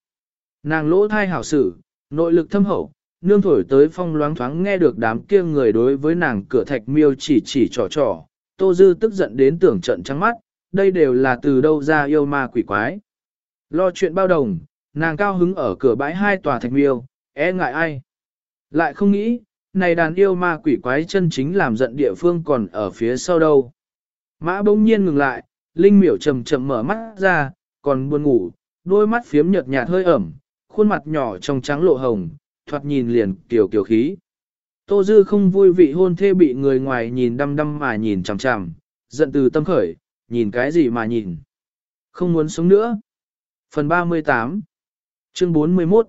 Nàng lỗ thai hảo sử, nội lực thâm hậu, nương thổi tới phong loáng thoáng nghe được đám kia người đối với nàng cửa thạch miêu chỉ chỉ trò trò, tô dư tức giận đến tưởng trận trắng mắt, đây đều là từ đâu ra yêu ma quỷ quái. Lo chuyện bao đồng, nàng cao hứng ở cửa bãi hai tòa thạch miêu, e ngại ai. Lại không nghĩ, này đàn yêu ma quỷ quái chân chính làm giận địa phương còn ở phía sau đâu. Mã bỗng nhiên ngừng lại, Linh miểu chậm chậm mở mắt ra, còn buồn ngủ, đôi mắt phiếm nhợt nhạt hơi ẩm, khuôn mặt nhỏ trong trắng lộ hồng, thoạt nhìn liền tiểu kiểu khí. Tô Dư không vui vị hôn thê bị người ngoài nhìn đăm đăm mà nhìn chằm chằm, giận từ tâm khởi, nhìn cái gì mà nhìn. Không muốn sống nữa. Phần 38 Chương 41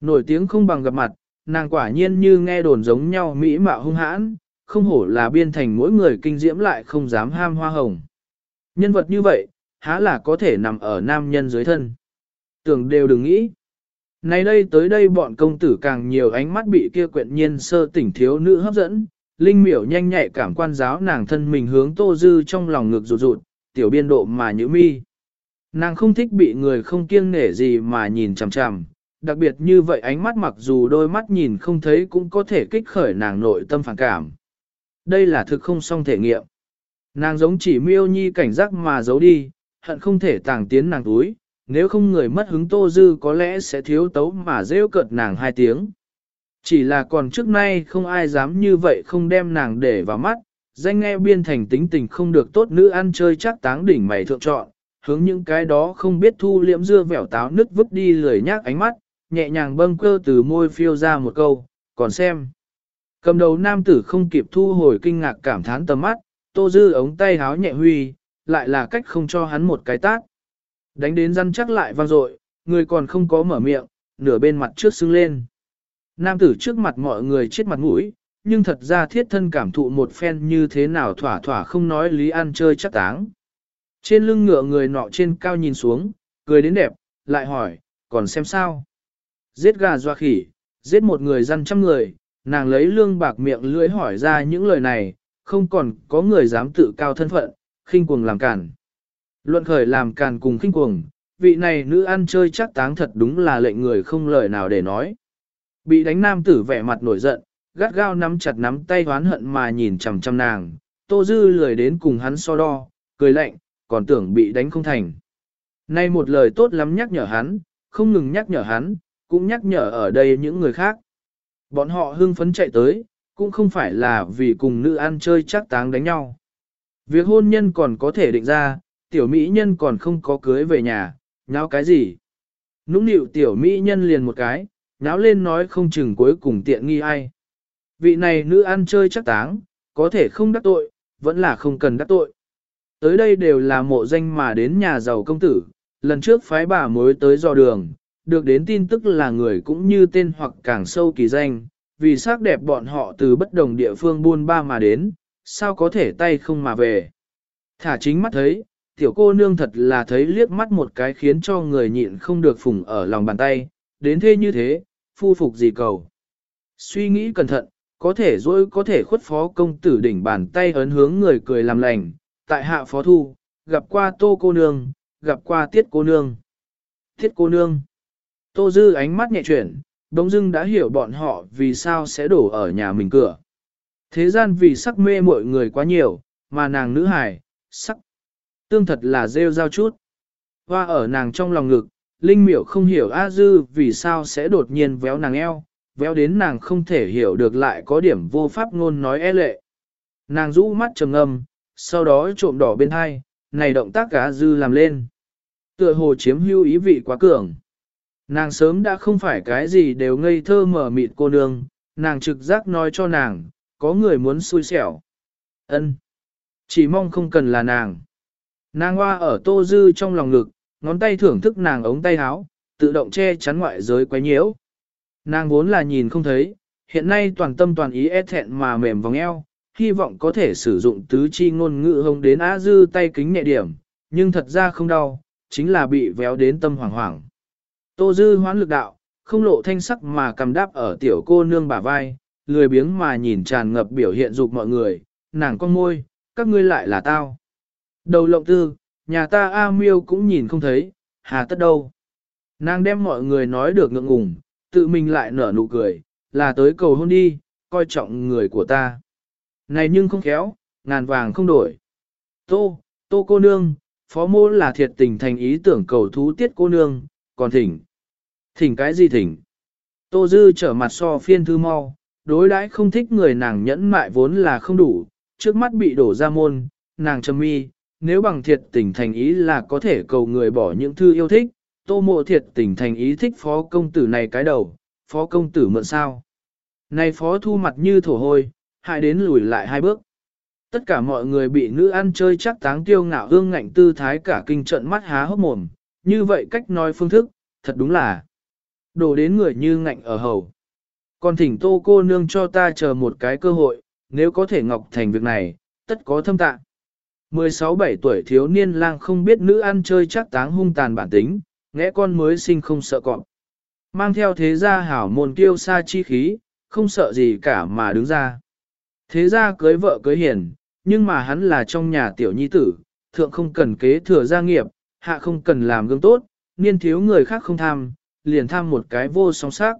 Nổi tiếng không bằng gặp mặt, nàng quả nhiên như nghe đồn giống nhau mỹ mạo hung hãn, không hổ là biên thành mỗi người kinh diễm lại không dám ham hoa hồng. Nhân vật như vậy, há là có thể nằm ở nam nhân dưới thân. Tưởng đều đừng nghĩ. Này đây tới đây bọn công tử càng nhiều ánh mắt bị kia quyện nhiên sơ tỉnh thiếu nữ hấp dẫn, Linh miểu nhanh nhạy cảm quan giáo nàng thân mình hướng tô dư trong lòng ngực rụt rụt, tiểu biên độ mà nhữ mi. Nàng không thích bị người không kiêng nể gì mà nhìn chằm chằm, đặc biệt như vậy ánh mắt mặc dù đôi mắt nhìn không thấy cũng có thể kích khởi nàng nội tâm phản cảm. Đây là thực không song thể nghiệm. Nàng giống chỉ miêu nhi cảnh giác mà giấu đi, hận không thể tàng tiến nàng túi, nếu không người mất hứng tô dư có lẽ sẽ thiếu tấu mà rêu cợt nàng hai tiếng. Chỉ là còn trước nay không ai dám như vậy không đem nàng để vào mắt, danh nghe biên thành tính tình không được tốt nữ ăn chơi chắc táng đỉnh mày thượng chọn, hướng những cái đó không biết thu liễm dưa vẻo táo nứt vứt đi lười nhác ánh mắt, nhẹ nhàng bâng cơ từ môi phiêu ra một câu, còn xem. Cầm đầu nam tử không kịp thu hồi kinh ngạc cảm thán tầm mắt, tô dư ống tay háo nhẹ huy, lại là cách không cho hắn một cái tát. Đánh đến răn chắc lại vang dội, người còn không có mở miệng, nửa bên mặt trước sưng lên. Nam tử trước mặt mọi người chết mặt mũi, nhưng thật ra thiết thân cảm thụ một phen như thế nào thỏa thỏa không nói lý ăn chơi chắc táng. Trên lưng ngựa người nọ trên cao nhìn xuống, cười đến đẹp, lại hỏi, còn xem sao? Giết gà doa khỉ, giết một người răn trăm người, nàng lấy lương bạc miệng lưỡi hỏi ra những lời này, không còn có người dám tự cao thân phận, khinh cuồng làm cản. Luận khởi làm càn cùng khinh cuồng, vị này nữ ăn chơi chắc táng thật đúng là lệnh người không lời nào để nói. Bị đánh nam tử vẻ mặt nổi giận, gắt gao nắm chặt nắm tay hoán hận mà nhìn chằm chằm nàng, tô dư lười đến cùng hắn so đo, cười lạnh, còn tưởng bị đánh không thành. Nay một lời tốt lắm nhắc nhở hắn, không ngừng nhắc nhở hắn, cũng nhắc nhở ở đây những người khác. Bọn họ hưng phấn chạy tới, cũng không phải là vì cùng nữ ăn chơi chắc táng đánh nhau. Việc hôn nhân còn có thể định ra, tiểu mỹ nhân còn không có cưới về nhà, nháo cái gì. Nũng nịu tiểu mỹ nhân liền một cái, nháo lên nói không chừng cuối cùng tiện nghi ai. Vị này nữ ăn chơi chắc táng, có thể không đắc tội, vẫn là không cần đắc tội. Tới đây đều là mộ danh mà đến nhà giàu công tử, lần trước phái bà mối tới dò đường, được đến tin tức là người cũng như tên hoặc càng sâu kỳ danh, vì sắc đẹp bọn họ từ bất đồng địa phương buôn ba mà đến, sao có thể tay không mà về. Thả chính mắt thấy, tiểu cô nương thật là thấy liếc mắt một cái khiến cho người nhịn không được phùng ở lòng bàn tay, đến thế như thế, phu phục gì cầu. Suy nghĩ cẩn thận, có thể dối có thể khuất phó công tử đỉnh bàn tay ấn hướng người cười làm lành, tại hạ phó thu, gặp qua tô cô nương, gặp qua tiết cô nương. Tiết cô nương. Tô dư ánh mắt nhẹ chuyển, đống dưng đã hiểu bọn họ vì sao sẽ đổ ở nhà mình cửa. Thế gian vì sắc mê mọi người quá nhiều, mà nàng nữ hài, sắc. Tương thật là rêu rao chút. Hoa ở nàng trong lòng ngực, Linh miểu không hiểu A Dư vì sao sẽ đột nhiên véo nàng eo, véo đến nàng không thể hiểu được lại có điểm vô pháp ngôn nói e lệ. Nàng rũ mắt trầm ngâm, sau đó trộm đỏ bên hai, này động tác A Dư làm lên. Tựa hồ chiếm hưu ý vị quá cường. Nàng sớm đã không phải cái gì đều ngây thơ mở mịt cô nương, nàng trực giác nói cho nàng, có người muốn xui xẻo. ân Chỉ mong không cần là nàng. Nàng hoa ở tô dư trong lòng ngực, ngón tay thưởng thức nàng ống tay áo, tự động che chắn ngoại giới quấy nhiễu. Nàng vốn là nhìn không thấy, hiện nay toàn tâm toàn ý e thẹn mà mềm vòng eo, hy vọng có thể sử dụng tứ chi ngôn ngữ hông đến á dư tay kính nhẹ điểm, nhưng thật ra không đau, chính là bị véo đến tâm hoảng hoảng. Tô dư hoán lực đạo, không lộ thanh sắc mà cầm đáp ở tiểu cô nương bả vai, lười biếng mà nhìn tràn ngập biểu hiện dục mọi người, nàng con môi, các ngươi lại là tao. Đầu lộng tư, nhà ta A miêu cũng nhìn không thấy, hà tất đâu. Nàng đem mọi người nói được ngượng ngùng, tự mình lại nở nụ cười, là tới cầu hôn đi, coi trọng người của ta. Này nhưng không khéo, ngàn vàng không đổi. Tô, tô cô nương, phó mô là thiệt tình thành ý tưởng cầu thú tiết cô nương, còn thỉnh. Thỉnh cái gì thỉnh? Tô dư trở mặt so phiên thư mau, đối đãi không thích người nàng nhẫn mại vốn là không đủ, trước mắt bị đổ ra môn, nàng trầm mi, nếu bằng thiệt tình thành ý là có thể cầu người bỏ những thư yêu thích, tô mộ thiệt tình thành ý thích phó công tử này cái đầu, phó công tử mượn sao. Này phó thu mặt như thổ hôi, hại đến lùi lại hai bước. Tất cả mọi người bị nữ ăn chơi chắc táng tiêu ngạo hương ngạnh tư thái cả kinh trận mắt há hốc mồm, như vậy cách nói phương thức, thật đúng là đổ đến người như ngạnh ở hầu. Còn thỉnh tô cô nương cho ta chờ một cái cơ hội, nếu có thể ngọc thành việc này, tất có thâm tạ. 16-7 tuổi thiếu niên lang không biết nữ ăn chơi chắc táng hung tàn bản tính, ngẽ con mới sinh không sợ cọp. Mang theo thế gia hảo môn tiêu xa chi khí, không sợ gì cả mà đứng ra. Thế gia cưới vợ cưới hiền, nhưng mà hắn là trong nhà tiểu nhi tử, thượng không cần kế thừa gia nghiệp, hạ không cần làm gương tốt, niên thiếu người khác không tham, liền tham một cái vô song sắc.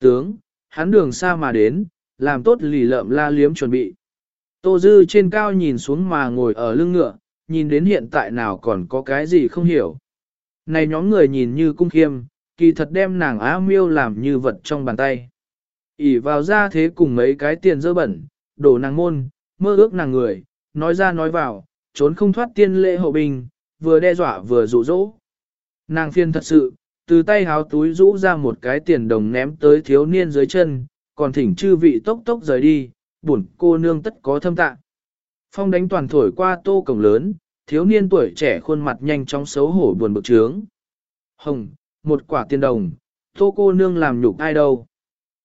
Tướng, hắn đường xa mà đến, làm tốt lì lợm la liếm chuẩn bị. Tô Dư trên cao nhìn xuống mà ngồi ở lưng ngựa, nhìn đến hiện tại nào còn có cái gì không hiểu. Này nhóm người nhìn như cung khiêm, kỳ thật đem nàng á miêu làm như vật trong bàn tay. ỉ vào ra thế cùng mấy cái tiền dơ bẩn, đổ nàng môn, mơ ước nàng người, nói ra nói vào, trốn không thoát tiên lễ hậu bình, vừa đe dọa vừa dụ dỗ. Nàng phiên thật sự, từ tay háo túi rũ ra một cái tiền đồng ném tới thiếu niên dưới chân, còn thỉnh chư vị tốc tốc rời đi, buồn cô nương tất có thâm tạ. Phong đánh toàn thổi qua tô cổng lớn, thiếu niên tuổi trẻ khuôn mặt nhanh chóng xấu hổ buồn bực trướng. Hồng, một quả tiền đồng, tô cô nương làm nhục ai đâu?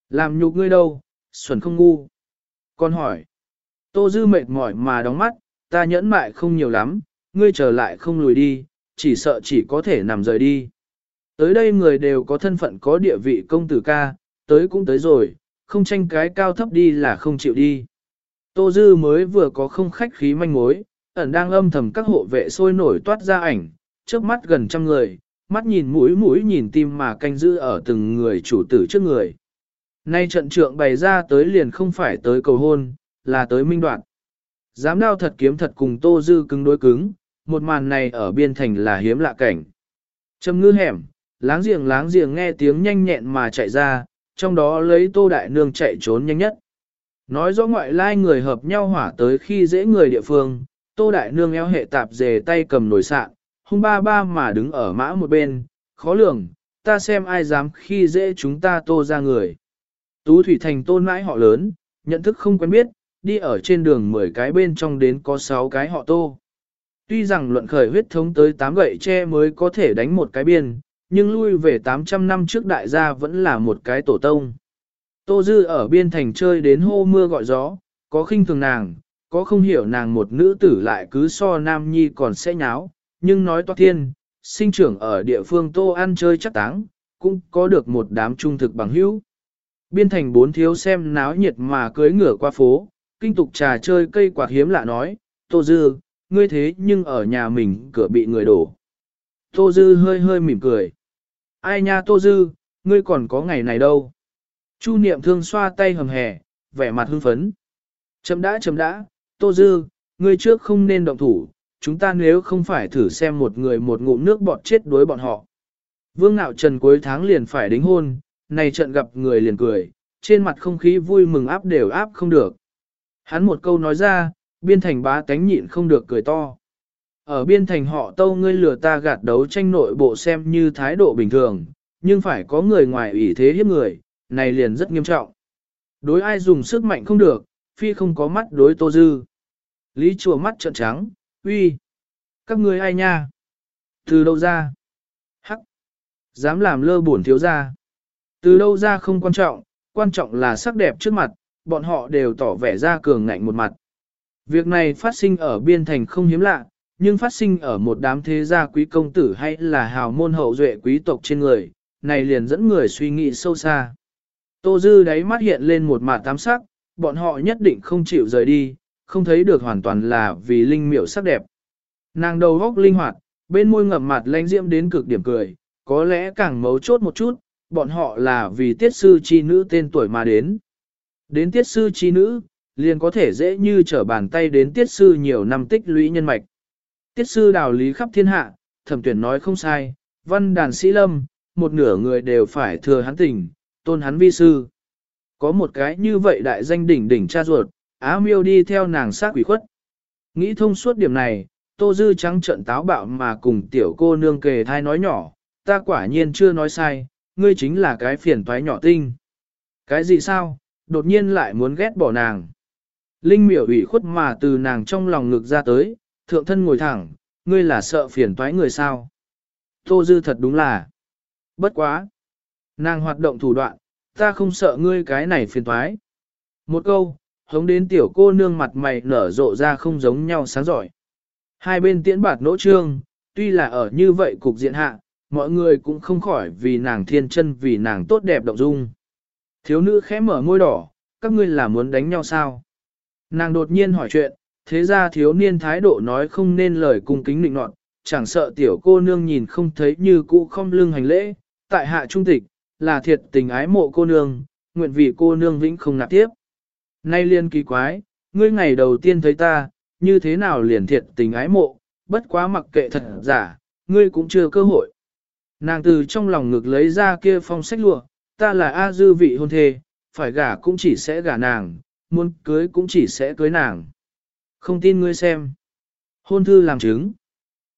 Làm nhục ngươi đâu, xuẩn không ngu. Con hỏi, tô dư mệt mỏi mà đóng mắt, ta nhẫn mại không nhiều lắm, ngươi trở lại không lùi đi, chỉ sợ chỉ có thể nằm rời đi. Tới đây người đều có thân phận có địa vị công tử ca, tới cũng tới rồi, không tranh cái cao thấp đi là không chịu đi. Tô Dư mới vừa có không khách khí manh mối, ẩn đang âm thầm các hộ vệ sôi nổi toát ra ảnh, trước mắt gần trăm người, mắt nhìn mũi mũi nhìn tim mà canh giữ ở từng người chủ tử trước người. Nay trận trượng bày ra tới liền không phải tới cầu hôn, là tới minh đoạn. Dám đao thật kiếm thật cùng Tô Dư cứng đối cứng, một màn này ở biên thành là hiếm lạ cảnh. Trầm ngư hẻm, láng giềng láng giềng nghe tiếng nhanh nhẹn mà chạy ra, trong đó lấy Tô Đại Nương chạy trốn nhanh nhất. Nói rõ ngoại lai người hợp nhau hỏa tới khi dễ người địa phương, Tô Đại Nương eo hệ tạp dề tay cầm nồi sạn, hung ba ba mà đứng ở mã một bên, khó lường, ta xem ai dám khi dễ chúng ta tô ra người. Tú Thủy Thành tôn mãi họ lớn, nhận thức không quen biết, đi ở trên đường 10 cái bên trong đến có 6 cái họ tô. Tuy rằng luận khởi huyết thống tới 8 gậy tre mới có thể đánh một cái biên, nhưng lui về 800 năm trước đại gia vẫn là một cái tổ tông. Tô Dư ở biên thành chơi đến hô mưa gọi gió, có khinh thường nàng, có không hiểu nàng một nữ tử lại cứ so nam nhi còn sẽ nháo, nhưng nói toát thiên, sinh trưởng ở địa phương Tô ăn chơi chắc táng, cũng có được một đám trung thực bằng hữu. Biên thành bốn thiếu xem náo nhiệt mà cưới ngửa qua phố, kinh tục trà chơi cây quạt hiếm lạ nói, Tô Dư, ngươi thế nhưng ở nhà mình cửa bị người đổ. Tô Dư hơi hơi mỉm cười. Ai nha Tô Dư, ngươi còn có ngày này đâu. Chu niệm thương xoa tay hầm hè, vẻ mặt hưng phấn. Chấm đã chấm đã, Tô Dư, ngươi trước không nên động thủ, chúng ta nếu không phải thử xem một người một ngụm nước bọt chết đối bọn họ. Vương Nạo Trần cuối tháng liền phải đính hôn, này trận gặp người liền cười, trên mặt không khí vui mừng áp đều áp không được. Hắn một câu nói ra, biên thành bá tánh nhịn không được cười to. Ở biên thành họ tâu ngươi lừa ta gạt đấu tranh nội bộ xem như thái độ bình thường, nhưng phải có người ngoài ủy thế hiếp người, này liền rất nghiêm trọng. Đối ai dùng sức mạnh không được, phi không có mắt đối tô dư. Lý chùa mắt trợn trắng, uy, các ngươi ai nha? Từ đâu ra? Hắc, dám làm lơ bổn thiếu ra. Từ đâu ra không quan trọng, quan trọng là sắc đẹp trước mặt, bọn họ đều tỏ vẻ ra cường ngạnh một mặt. Việc này phát sinh ở biên thành không hiếm lạ, nhưng phát sinh ở một đám thế gia quý công tử hay là hào môn hậu duệ quý tộc trên người, này liền dẫn người suy nghĩ sâu xa. Tô Dư đáy mắt hiện lên một mạt tám sắc, bọn họ nhất định không chịu rời đi, không thấy được hoàn toàn là vì linh miểu sắc đẹp. Nàng đầu góc linh hoạt, bên môi ngậm mặt lanh diễm đến cực điểm cười, có lẽ càng mấu chốt một chút, bọn họ là vì tiết sư chi nữ tên tuổi mà đến. Đến tiết sư chi nữ, liền có thể dễ như trở bàn tay đến tiết sư nhiều năm tích lũy nhân mạch. Tiết sư đào lý khắp thiên hạ, thẩm tuyển nói không sai, văn đàn sĩ lâm, một nửa người đều phải thừa hắn tình, tôn hắn vi sư. Có một cái như vậy đại danh đỉnh đỉnh cha ruột, á miêu đi theo nàng sát quỷ khuất. Nghĩ thông suốt điểm này, tô dư trắng trận táo bạo mà cùng tiểu cô nương kề thai nói nhỏ, ta quả nhiên chưa nói sai, ngươi chính là cái phiền toái nhỏ tinh. Cái gì sao, đột nhiên lại muốn ghét bỏ nàng. Linh miểu ủy khuất mà từ nàng trong lòng ngực ra tới, thượng thân ngồi thẳng, ngươi là sợ phiền toái người sao. Tô dư thật đúng là. Bất quá. Nàng hoạt động thủ đoạn, ta không sợ ngươi cái này phiền toái. Một câu, hống đến tiểu cô nương mặt mày nở rộ ra không giống nhau sáng giỏi. Hai bên tiễn bạt nỗ trương, tuy là ở như vậy cục diện hạ, mọi người cũng không khỏi vì nàng thiên chân vì nàng tốt đẹp động dung. Thiếu nữ khẽ mở môi đỏ, các ngươi là muốn đánh nhau sao? Nàng đột nhiên hỏi chuyện, thế ra thiếu niên thái độ nói không nên lời cung kính định nọt, chẳng sợ tiểu cô nương nhìn không thấy như cũ không lưng hành lễ, tại hạ trung tịch, là thiệt tình ái mộ cô nương, nguyện vì cô nương vĩnh không nạp tiếp. Nay liên kỳ quái, ngươi ngày đầu tiên thấy ta, như thế nào liền thiệt tình ái mộ, bất quá mặc kệ thật giả, ngươi cũng chưa cơ hội. Nàng từ trong lòng ngực lấy ra kia phong sách lụa, ta là A dư vị hôn thê, phải gả cũng chỉ sẽ gả nàng, muốn cưới cũng chỉ sẽ cưới nàng. Không tin ngươi xem. Hôn thư làm chứng.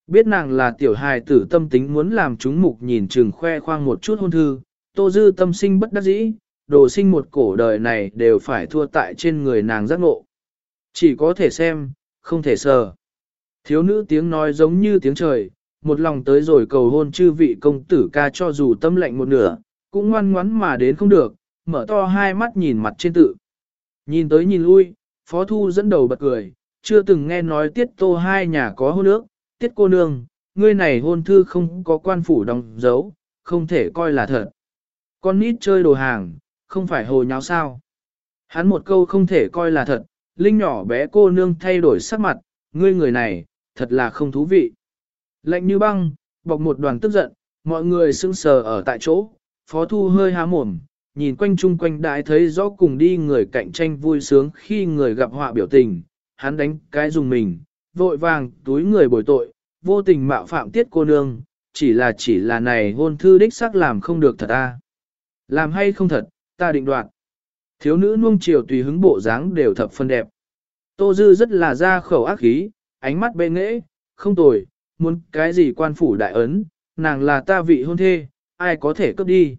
Biết nàng là tiểu hài tử tâm tính muốn làm chúng mục nhìn chừng khoe khoang một chút hôn thư, tô dư tâm sinh bất đắc dĩ, đồ sinh một cổ đời này đều phải thua tại trên người nàng giác ngộ. Chỉ có thể xem, không thể sờ. Thiếu nữ tiếng nói giống như tiếng trời, một lòng tới rồi cầu hôn chư vị công tử ca cho dù tâm lệnh một nửa, cũng ngoan ngoắn mà đến không được, mở to hai mắt nhìn mặt trên tự. Nhìn tới nhìn lui, Phó Thu dẫn đầu bật cười, chưa từng nghe nói tiết tô hai nhà có hôn ước, tiết cô nương, ngươi này hôn thư không có quan phủ đóng dấu, không thể coi là thật. Con nít chơi đồ hàng, không phải hồ nháo sao. Hắn một câu không thể coi là thật, Linh nhỏ bé cô nương thay đổi sắc mặt, ngươi người này, thật là không thú vị. Lạnh như băng, bọc một đoàn tức giận, mọi người sững sờ ở tại chỗ, phó thu hơi há mồm, nhìn quanh chung quanh đại thấy rõ cùng đi người cạnh tranh vui sướng khi người gặp họa biểu tình, hắn đánh cái dùng mình, vội vàng túi người bồi tội, vô tình mạo phạm tiết cô nương, chỉ là chỉ là này hôn thư đích xác làm không được thật ta. Làm hay không thật, ta định đoạt. Thiếu nữ nuông chiều tùy hứng bộ dáng đều thập phân đẹp. Tô Dư rất là ra khẩu ác khí, ánh mắt bê nghễ, không tồi, muốn cái gì quan phủ đại ấn, nàng là ta vị hôn thê, ai có thể cướp đi.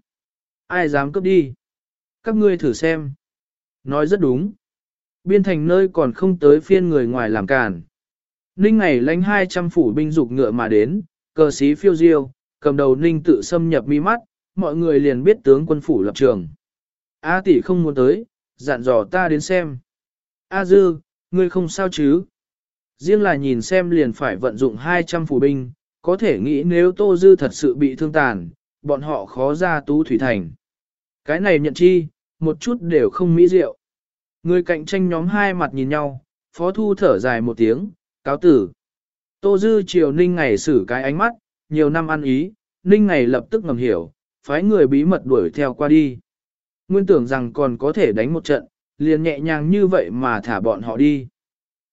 Ai dám cướp đi. Các ngươi thử xem. Nói rất đúng. Biên thành nơi còn không tới phiên người ngoài làm cản. Ninh ngày lãnh 200 phủ binh dục ngựa mà đến, cờ sĩ phiêu diêu, cầm đầu ninh tự xâm nhập mi mắt, mọi người liền biết tướng quân phủ lập trường. A tỷ không muốn tới, dặn dò ta đến xem. A dư, ngươi không sao chứ? Riêng là nhìn xem liền phải vận dụng 200 phủ binh, có thể nghĩ nếu Tô Dư thật sự bị thương tàn, bọn họ khó ra tú thủy thành. Cái này nhận chi, một chút đều không mỹ diệu. Người cạnh tranh nhóm hai mặt nhìn nhau, phó thu thở dài một tiếng, cáo tử. Tô Dư triều Ninh ngày xử cái ánh mắt, nhiều năm ăn ý, Ninh ngày lập tức ngầm hiểu, phái người bí mật đuổi theo qua đi. Nguyên tưởng rằng còn có thể đánh một trận, liền nhẹ nhàng như vậy mà thả bọn họ đi.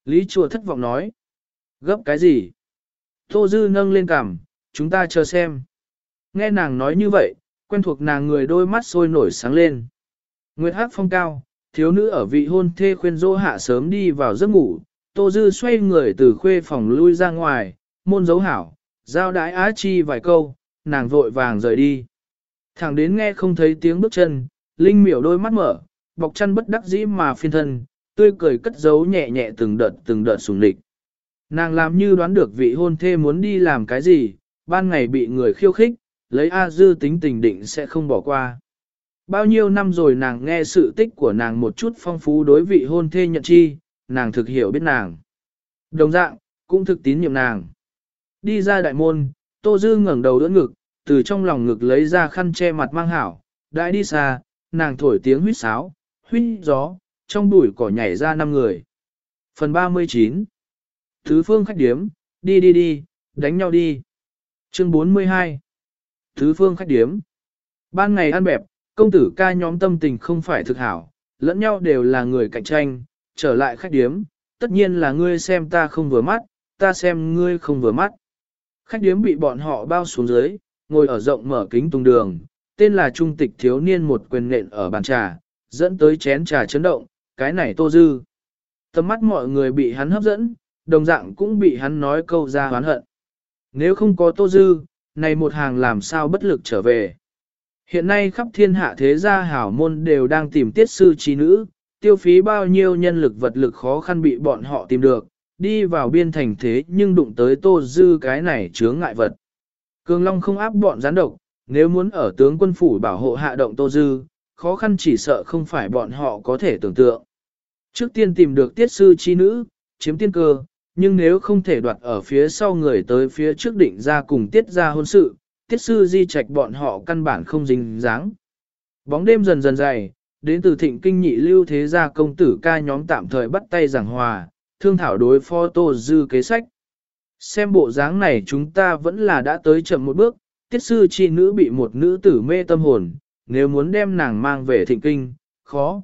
Lý chùa thất vọng nói. Gấp cái gì? Tô Dư nâng lên cằm, chúng ta chờ xem. Nghe nàng nói như vậy, quen thuộc nàng người đôi mắt sôi nổi sáng lên. Nguyệt hát phong cao, thiếu nữ ở vị hôn thê khuyên dỗ hạ sớm đi vào giấc ngủ, Tô Dư xoay người từ khuê phòng lui ra ngoài, môn dấu hảo, giao đái á chi vài câu, nàng vội vàng rời đi. Thẳng đến nghe không thấy tiếng bước chân, Linh miểu đôi mắt mở, bọc chăn bất đắc dĩ mà phiên thân, tươi cười cất giấu nhẹ nhẹ từng đợt từng đợt sùng lịch. Nàng làm như đoán được vị hôn thê muốn đi làm cái gì, ban ngày bị người khiêu khích, lấy A Dư tính tình định sẽ không bỏ qua. Bao nhiêu năm rồi nàng nghe sự tích của nàng một chút phong phú đối vị hôn thê nhận chi, nàng thực hiểu biết nàng. Đồng dạng, cũng thực tín nhiệm nàng. Đi ra đại môn, Tô Dư ngẩng đầu đỡ ngực, từ trong lòng ngực lấy ra khăn che mặt mang hảo, đại đi xa, nàng thổi tiếng huýt sáo, huýt gió, trong bụi cỏ nhảy ra năm người. Phần 39 Thứ phương khách điếm, đi đi đi, đánh nhau đi. Chương 42 Thứ phương khách điếm Ban ngày ăn bẹp, công tử ca nhóm tâm tình không phải thực hảo, lẫn nhau đều là người cạnh tranh, trở lại khách điếm, tất nhiên là ngươi xem ta không vừa mắt, ta xem ngươi không vừa mắt. Khách điếm bị bọn họ bao xuống dưới, ngồi ở rộng mở kính tung đường, tên là trung tịch thiếu niên một quyền nện ở bàn trà, dẫn tới chén trà chấn động, cái này tô dư. Tầm mắt mọi người bị hắn hấp dẫn, đồng dạng cũng bị hắn nói câu ra hoán hận. Nếu không có tô dư, này một hàng làm sao bất lực trở về. Hiện nay khắp thiên hạ thế gia hảo môn đều đang tìm tiết sư trí nữ, tiêu phí bao nhiêu nhân lực vật lực khó khăn bị bọn họ tìm được, đi vào biên thành thế nhưng đụng tới tô dư cái này chướng ngại vật. Cường Long không áp bọn gián độc, nếu muốn ở tướng quân phủ bảo hộ hạ động tô dư, khó khăn chỉ sợ không phải bọn họ có thể tưởng tượng. Trước tiên tìm được tiết sư chi nữ, chiếm tiên cơ, nhưng nếu không thể đoạt ở phía sau người tới phía trước định ra cùng tiết ra hôn sự, tiết sư di trạch bọn họ căn bản không dính dáng. Bóng đêm dần dần dày, đến từ thịnh kinh nhị lưu thế gia công tử ca nhóm tạm thời bắt tay giảng hòa, thương thảo đối phó tô dư kế sách. Xem bộ dáng này chúng ta vẫn là đã tới chậm một bước, tiết sư chi nữ bị một nữ tử mê tâm hồn, nếu muốn đem nàng mang về thịnh kinh, khó.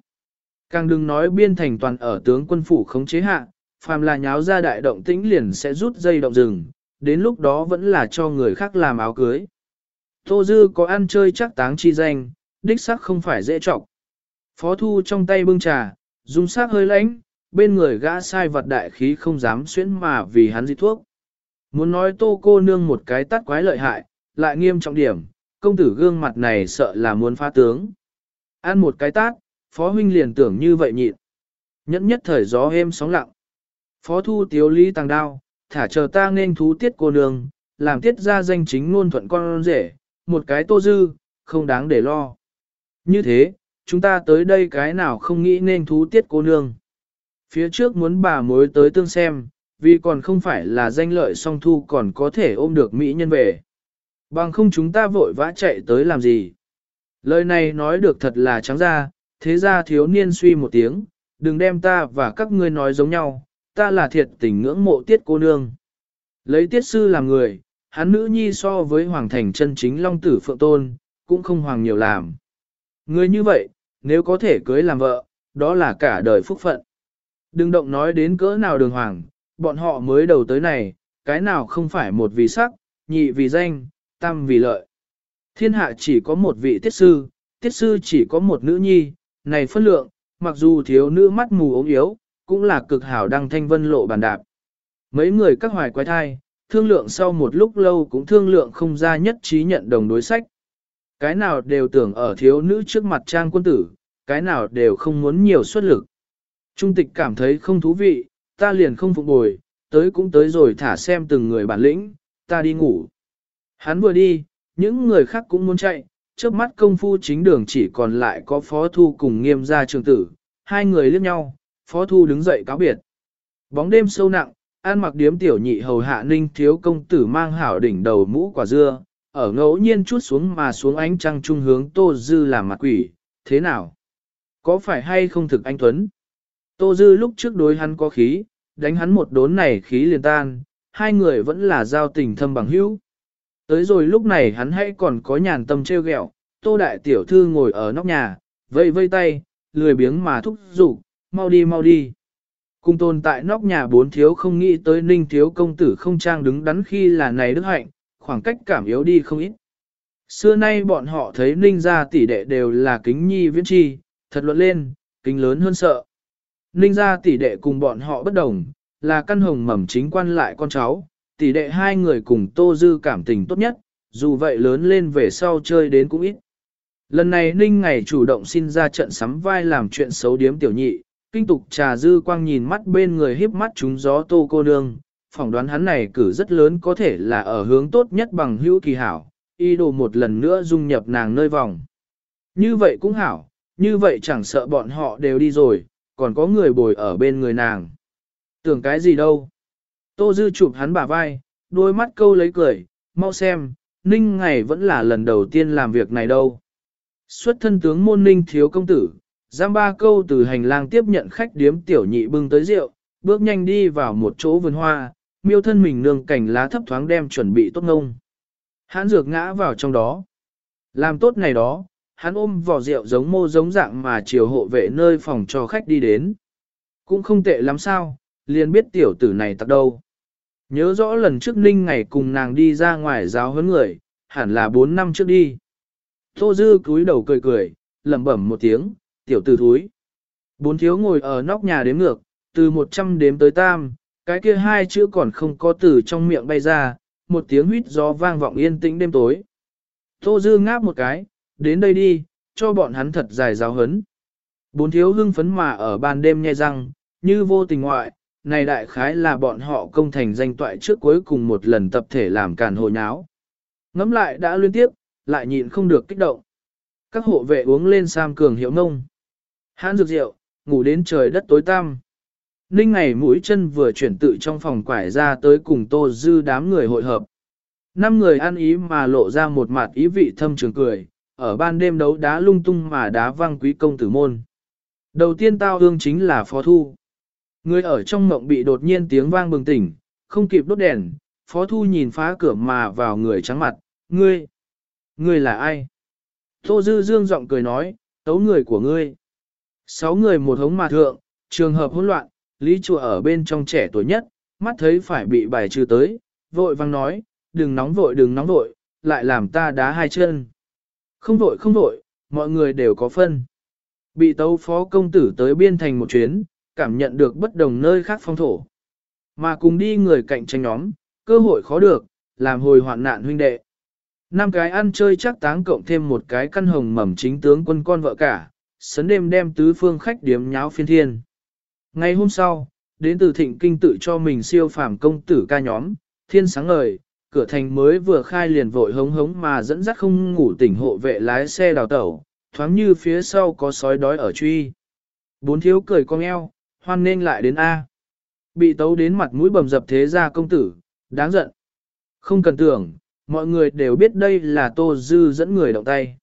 Càng đừng nói biên thành toàn ở tướng quân phủ khống chế hạ, phàm là nháo ra đại động tĩnh liền sẽ rút dây động rừng, đến lúc đó vẫn là cho người khác làm áo cưới. Tô Dư có ăn chơi chắc táng chi danh, đích xác không phải dễ trọng. Phó thu trong tay bưng trà, dùng sắc hơi lãnh, bên người gã sai vật đại khí không dám xuyến mà vì hắn di thuốc. Muốn nói tô cô nương một cái tắt quái lợi hại, lại nghiêm trọng điểm, công tử gương mặt này sợ là muốn phá tướng. Ăn một cái tát, phó huynh liền tưởng như vậy nhịn. Nhẫn nhất thời gió êm sóng lặng. Phó thu tiếu lý tàng đao, thả chờ ta nên thú tiết cô nương, làm tiết ra danh chính ngôn thuận con rể, một cái tô dư, không đáng để lo. Như thế, chúng ta tới đây cái nào không nghĩ nên thú tiết cô nương. Phía trước muốn bà mối tới tương xem, vì còn không phải là danh lợi song thu còn có thể ôm được Mỹ nhân về. Bằng không chúng ta vội vã chạy tới làm gì. Lời này nói được thật là trắng ra, thế ra thiếu niên suy một tiếng, đừng đem ta và các ngươi nói giống nhau, ta là thiệt tình ngưỡng mộ tiết cô nương. Lấy tiết sư làm người, hắn nữ nhi so với hoàng thành chân chính long tử phượng tôn, cũng không hoàng nhiều làm. Người như vậy, nếu có thể cưới làm vợ, đó là cả đời phúc phận. Đừng động nói đến cỡ nào đường hoàng, bọn họ mới đầu tới này, cái nào không phải một vì sắc, nhị vì danh, tam vì lợi. Thiên hạ chỉ có một vị tiết sư, tiết sư chỉ có một nữ nhi, này phân lượng, mặc dù thiếu nữ mắt mù ốm yếu, cũng là cực hảo đăng thanh vân lộ bàn đạp. Mấy người các hoài quái thai, thương lượng sau một lúc lâu cũng thương lượng không ra nhất trí nhận đồng đối sách. Cái nào đều tưởng ở thiếu nữ trước mặt trang quân tử, cái nào đều không muốn nhiều xuất lực. Trung tịch cảm thấy không thú vị, ta liền không phục bồi, tới cũng tới rồi thả xem từng người bản lĩnh, ta đi ngủ. Hắn vừa đi, những người khác cũng muốn chạy, trước mắt công phu chính đường chỉ còn lại có phó thu cùng nghiêm gia trường tử, hai người liếc nhau, phó thu đứng dậy cáo biệt. Bóng đêm sâu nặng, an mặc điếm tiểu nhị hầu hạ ninh thiếu công tử mang hảo đỉnh đầu mũ quả dưa, ở ngẫu nhiên chút xuống mà xuống ánh trăng trung hướng tô dư làm mặt quỷ, thế nào? Có phải hay không thực anh Tuấn? Tô dư lúc trước đối hắn có khí, đánh hắn một đốn này khí liền tan, hai người vẫn là giao tình thâm bằng hữu. Tới rồi lúc này hắn hãy còn có nhàn tâm treo ghẹo, tô đại tiểu thư ngồi ở nóc nhà, vây vây tay, lười biếng mà thúc giục, mau đi mau đi. Cung tồn tại nóc nhà bốn thiếu không nghĩ tới ninh thiếu công tử không trang đứng đắn khi là này đức hạnh, khoảng cách cảm yếu đi không ít. Xưa nay bọn họ thấy ninh gia tỷ đệ đều là kính nhi viễn chi, thật luận lên, kính lớn hơn sợ. Ninh gia tỷ đệ cùng bọn họ bất đồng, là căn hồng mầm chính quan lại con cháu, tỷ đệ hai người cùng tô dư cảm tình tốt nhất, dù vậy lớn lên về sau chơi đến cũng ít. Lần này Ninh ngày chủ động xin ra trận sắm vai làm chuyện xấu điếm tiểu nhị, kinh tục trà dư quang nhìn mắt bên người híp mắt chúng gió tô cô nương, phỏng đoán hắn này cử rất lớn có thể là ở hướng tốt nhất bằng hữu kỳ hảo, y đồ một lần nữa dung nhập nàng nơi vòng. Như vậy cũng hảo, như vậy chẳng sợ bọn họ đều đi rồi, còn có người bồi ở bên người nàng. Tưởng cái gì đâu. Tô Dư chụp hắn bả vai, đôi mắt câu lấy cười, mau xem, Ninh ngày vẫn là lần đầu tiên làm việc này đâu. Xuất thân tướng môn Ninh thiếu công tử, giam ba câu từ hành lang tiếp nhận khách điếm tiểu nhị bưng tới rượu, bước nhanh đi vào một chỗ vườn hoa, miêu thân mình nương cảnh lá thấp thoáng đem chuẩn bị tốt ngông. Hắn dược ngã vào trong đó. Làm tốt này đó, hắn ôm vỏ rượu giống mô giống dạng mà chiều hộ vệ nơi phòng cho khách đi đến. Cũng không tệ lắm sao, liền biết tiểu tử này tặc đâu. Nhớ rõ lần trước Ninh ngày cùng nàng đi ra ngoài giáo huấn người, hẳn là 4 năm trước đi. Tô Dư cúi đầu cười cười, lẩm bẩm một tiếng, tiểu tử thúi. Bốn thiếu ngồi ở nóc nhà đếm ngược, từ 100 đếm tới tam, cái kia hai chữ còn không có từ trong miệng bay ra, một tiếng huýt gió vang vọng yên tĩnh đêm tối. Tô Dư ngáp một cái, đến đây đi, cho bọn hắn thật dài giáo hấn. Bốn thiếu hưng phấn mà ở ban đêm nhai răng, như vô tình ngoại, này đại khái là bọn họ công thành danh toại trước cuối cùng một lần tập thể làm càn hồ nháo. Ngắm lại đã liên tiếp, lại nhịn không được kích động. Các hộ vệ uống lên sam cường hiệu ngông. Hãn dược rượu, ngủ đến trời đất tối tăm. Ninh ngày mũi chân vừa chuyển tự trong phòng quải ra tới cùng tô dư đám người hội hợp. Năm người ăn ý mà lộ ra một mặt ý vị thâm trường cười, ở ban đêm đấu đá lung tung mà đá văng quý công tử môn. Đầu tiên tao hương chính là phó thu. Người ở trong mộng bị đột nhiên tiếng vang bừng tỉnh, không kịp đốt đèn, phó thu nhìn phá cửa mà vào người trắng mặt, ngươi, ngươi là ai? Tô dư dương giọng cười nói, tấu người của ngươi. Sáu người một hống mà thượng, trường hợp hỗn loạn, Lý chùa ở bên trong trẻ tuổi nhất, mắt thấy phải bị bài trừ tới, vội vang nói, đừng nóng vội đừng nóng vội, lại làm ta đá hai chân. Không vội không vội, mọi người đều có phân. Bị tấu phó công tử tới biên thành một chuyến, cảm nhận được bất đồng nơi khác phong thổ. Mà cùng đi người cạnh tranh nhóm, cơ hội khó được, làm hồi hoạn nạn huynh đệ. Năm cái ăn chơi chắc táng cộng thêm một cái căn hồng mầm chính tướng quân con vợ cả, sấn đêm đem tứ phương khách điếm nháo phiên thiên. Ngày hôm sau, đến từ thịnh kinh tự cho mình siêu phàm công tử ca nhóm, thiên sáng ngời, cửa thành mới vừa khai liền vội hống hống mà dẫn dắt không ngủ tỉnh hộ vệ lái xe đào tẩu, thoáng như phía sau có sói đói ở truy. Bốn thiếu cười cong eo, hoan nên lại đến A. Bị tấu đến mặt mũi bầm dập thế ra công tử, đáng giận. Không cần tưởng, mọi người đều biết đây là Tô Dư dẫn người động tay.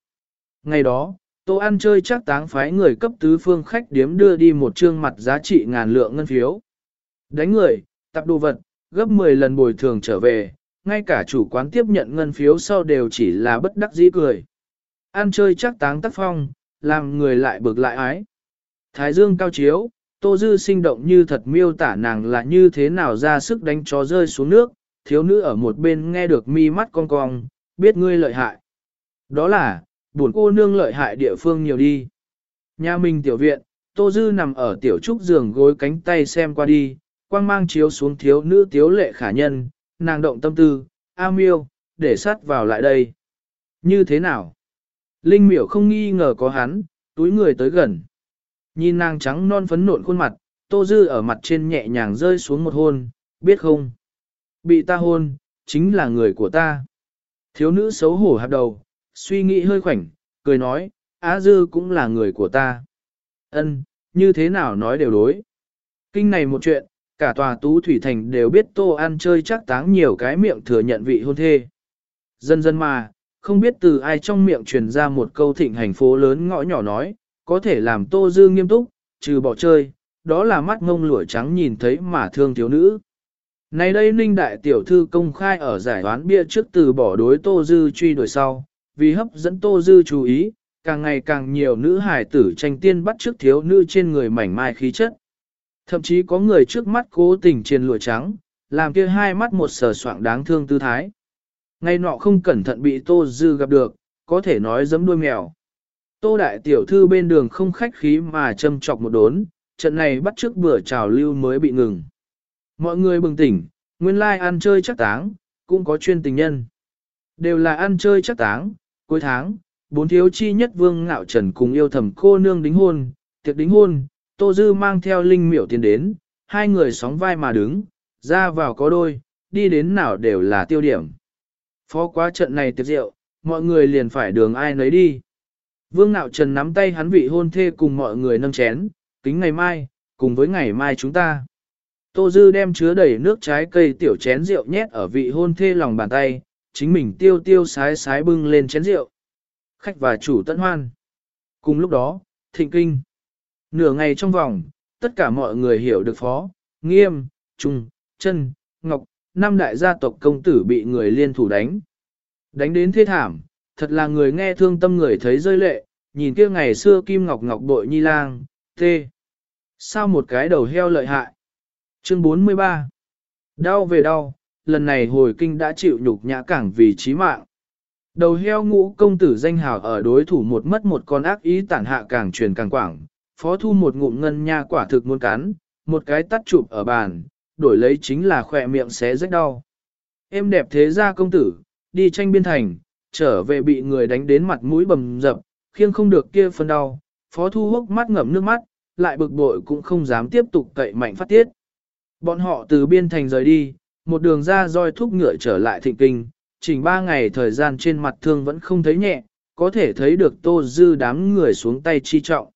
Ngày đó, Tô ăn chơi chắc táng phái người cấp tứ phương khách điếm đưa đi một trương mặt giá trị ngàn lượng ngân phiếu. Đánh người, tập đồ vật, gấp 10 lần bồi thường trở về, ngay cả chủ quán tiếp nhận ngân phiếu sau đều chỉ là bất đắc dĩ cười. Ăn chơi chắc táng tác phong, làm người lại bực lại ái. Thái dương cao chiếu, Tô Dư sinh động như thật miêu tả nàng là như thế nào ra sức đánh chó rơi xuống nước, thiếu nữ ở một bên nghe được mi mắt cong cong, biết ngươi lợi hại. Đó là, buồn cô nương lợi hại địa phương nhiều đi. Nhà mình tiểu viện, Tô Dư nằm ở tiểu trúc giường gối cánh tay xem qua đi, quang mang chiếu xuống thiếu nữ tiếu lệ khả nhân, nàng động tâm tư, A miêu, để sát vào lại đây. Như thế nào? Linh miểu không nghi ngờ có hắn, túi người tới gần. Nhìn nàng trắng non phấn nộn khuôn mặt, Tô Dư ở mặt trên nhẹ nhàng rơi xuống một hôn, biết không? Bị ta hôn, chính là người của ta. Thiếu nữ xấu hổ hạp đầu, suy nghĩ hơi khoảnh, cười nói, Á Dư cũng là người của ta. Ân, như thế nào nói đều đối. Kinh này một chuyện, cả tòa tú thủy thành đều biết tô An chơi chắc táng nhiều cái miệng thừa nhận vị hôn thê. Dần dần mà, không biết từ ai trong miệng truyền ra một câu thịnh hành phố lớn ngõ nhỏ nói, có thể làm tô dư nghiêm túc, trừ bỏ chơi, đó là mắt ngông lũa trắng nhìn thấy mà thương thiếu nữ. Này đây Ninh Đại Tiểu Thư công khai ở giải đoán bia trước từ bỏ đối Tô Dư truy đuổi sau, vì hấp dẫn Tô Dư chú ý, càng ngày càng nhiều nữ hải tử tranh tiên bắt trước thiếu nữ trên người mảnh mai khí chất. Thậm chí có người trước mắt cố tình trên lụa trắng, làm kia hai mắt một sờ soạng đáng thương tư thái. Ngay nọ không cẩn thận bị Tô Dư gặp được, có thể nói giấm đuôi mèo. Tô đại tiểu thư bên đường không khách khí mà châm chọc một đốn, trận này bắt trước bữa trào lưu mới bị ngừng. Mọi người bừng tỉnh, nguyên lai like ăn chơi chắc táng, cũng có chuyên tình nhân. Đều là ăn chơi chắc táng, cuối tháng, bốn thiếu chi nhất vương ngạo trần cùng yêu thầm cô nương đính hôn, tiệc đính hôn, Tô Dư mang theo linh miểu tiền đến, hai người sóng vai mà đứng, ra vào có đôi, đi đến nào đều là tiêu điểm. Phó quá trận này tiệc rượu, mọi người liền phải đường ai nấy đi. Vương Nạo Trần nắm tay hắn vị hôn thê cùng mọi người nâng chén, kính ngày mai, cùng với ngày mai chúng ta. Tô Dư đem chứa đầy nước trái cây tiểu chén rượu nhét ở vị hôn thê lòng bàn tay, chính mình tiêu tiêu sái sái bưng lên chén rượu. Khách và chủ tận hoan. Cùng lúc đó, thịnh kinh. Nửa ngày trong vòng, tất cả mọi người hiểu được phó, nghiêm, trung, chân, ngọc, năm đại gia tộc công tử bị người liên thủ đánh. Đánh đến thế thảm, thật là người nghe thương tâm người thấy rơi lệ, nhìn kia ngày xưa kim ngọc ngọc bội nhi lang, tê. Sao một cái đầu heo lợi hại? Chương 43 Đau về đau, lần này hồi kinh đã chịu nhục nhã cảng vì chí mạng. Đầu heo ngũ công tử danh hào ở đối thủ một mất một con ác ý tản hạ càng truyền càng quảng, phó thu một ngụm ngân nha quả thực muốn cắn, một cái tắt chụp ở bàn, đổi lấy chính là khỏe miệng xé rách đau. Em đẹp thế ra công tử, đi tranh biên thành, trở về bị người đánh đến mặt mũi bầm dập, khiêng không được kia phân đau, phó thu hốc mắt ngậm nước mắt, lại bực bội cũng không dám tiếp tục cậy mạnh phát tiết. Bọn họ từ biên thành rời đi, một đường ra roi thúc ngựa trở lại thịnh kinh, chỉnh ba ngày thời gian trên mặt thương vẫn không thấy nhẹ, có thể thấy được tô dư đám người xuống tay chi trọng.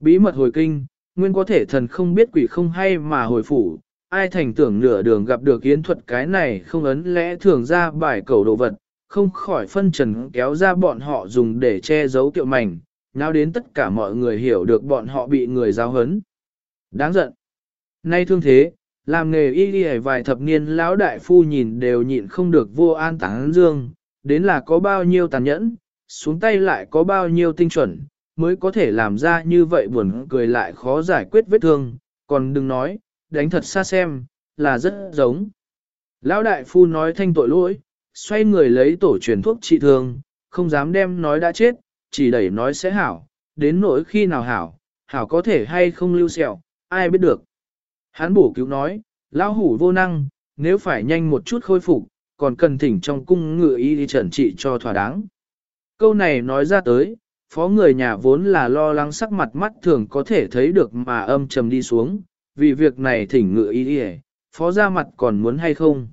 Bí mật hồi kinh, nguyên có thể thần không biết quỷ không hay mà hồi phủ, ai thành tưởng nửa đường gặp được yến thuật cái này không ấn lẽ thường ra bài cầu đồ vật, không khỏi phân trần kéo ra bọn họ dùng để che giấu kiệu mảnh, nào đến tất cả mọi người hiểu được bọn họ bị người giáo hấn. Đáng giận. Nay thương thế, làm nghề y đi vài thập niên lão đại phu nhìn đều nhịn không được vô an táng dương, đến là có bao nhiêu tàn nhẫn, xuống tay lại có bao nhiêu tinh chuẩn, mới có thể làm ra như vậy buồn cười lại khó giải quyết vết thương, còn đừng nói, đánh thật xa xem, là rất giống. Lão đại phu nói thanh tội lỗi, xoay người lấy tổ truyền thuốc trị thương, không dám đem nói đã chết, chỉ đẩy nói sẽ hảo, đến nỗi khi nào hảo, hảo có thể hay không lưu sẹo, ai biết được. Hắn bổ cứu nói, lão hủ vô năng, nếu phải nhanh một chút khôi phục, còn cần thỉnh trong cung ngựa y đi trần trị cho thỏa đáng. Câu này nói ra tới, phó người nhà vốn là lo lắng sắc mặt mắt thường có thể thấy được mà âm trầm đi xuống, vì việc này thỉnh ngựa y đi phó ra mặt còn muốn hay không.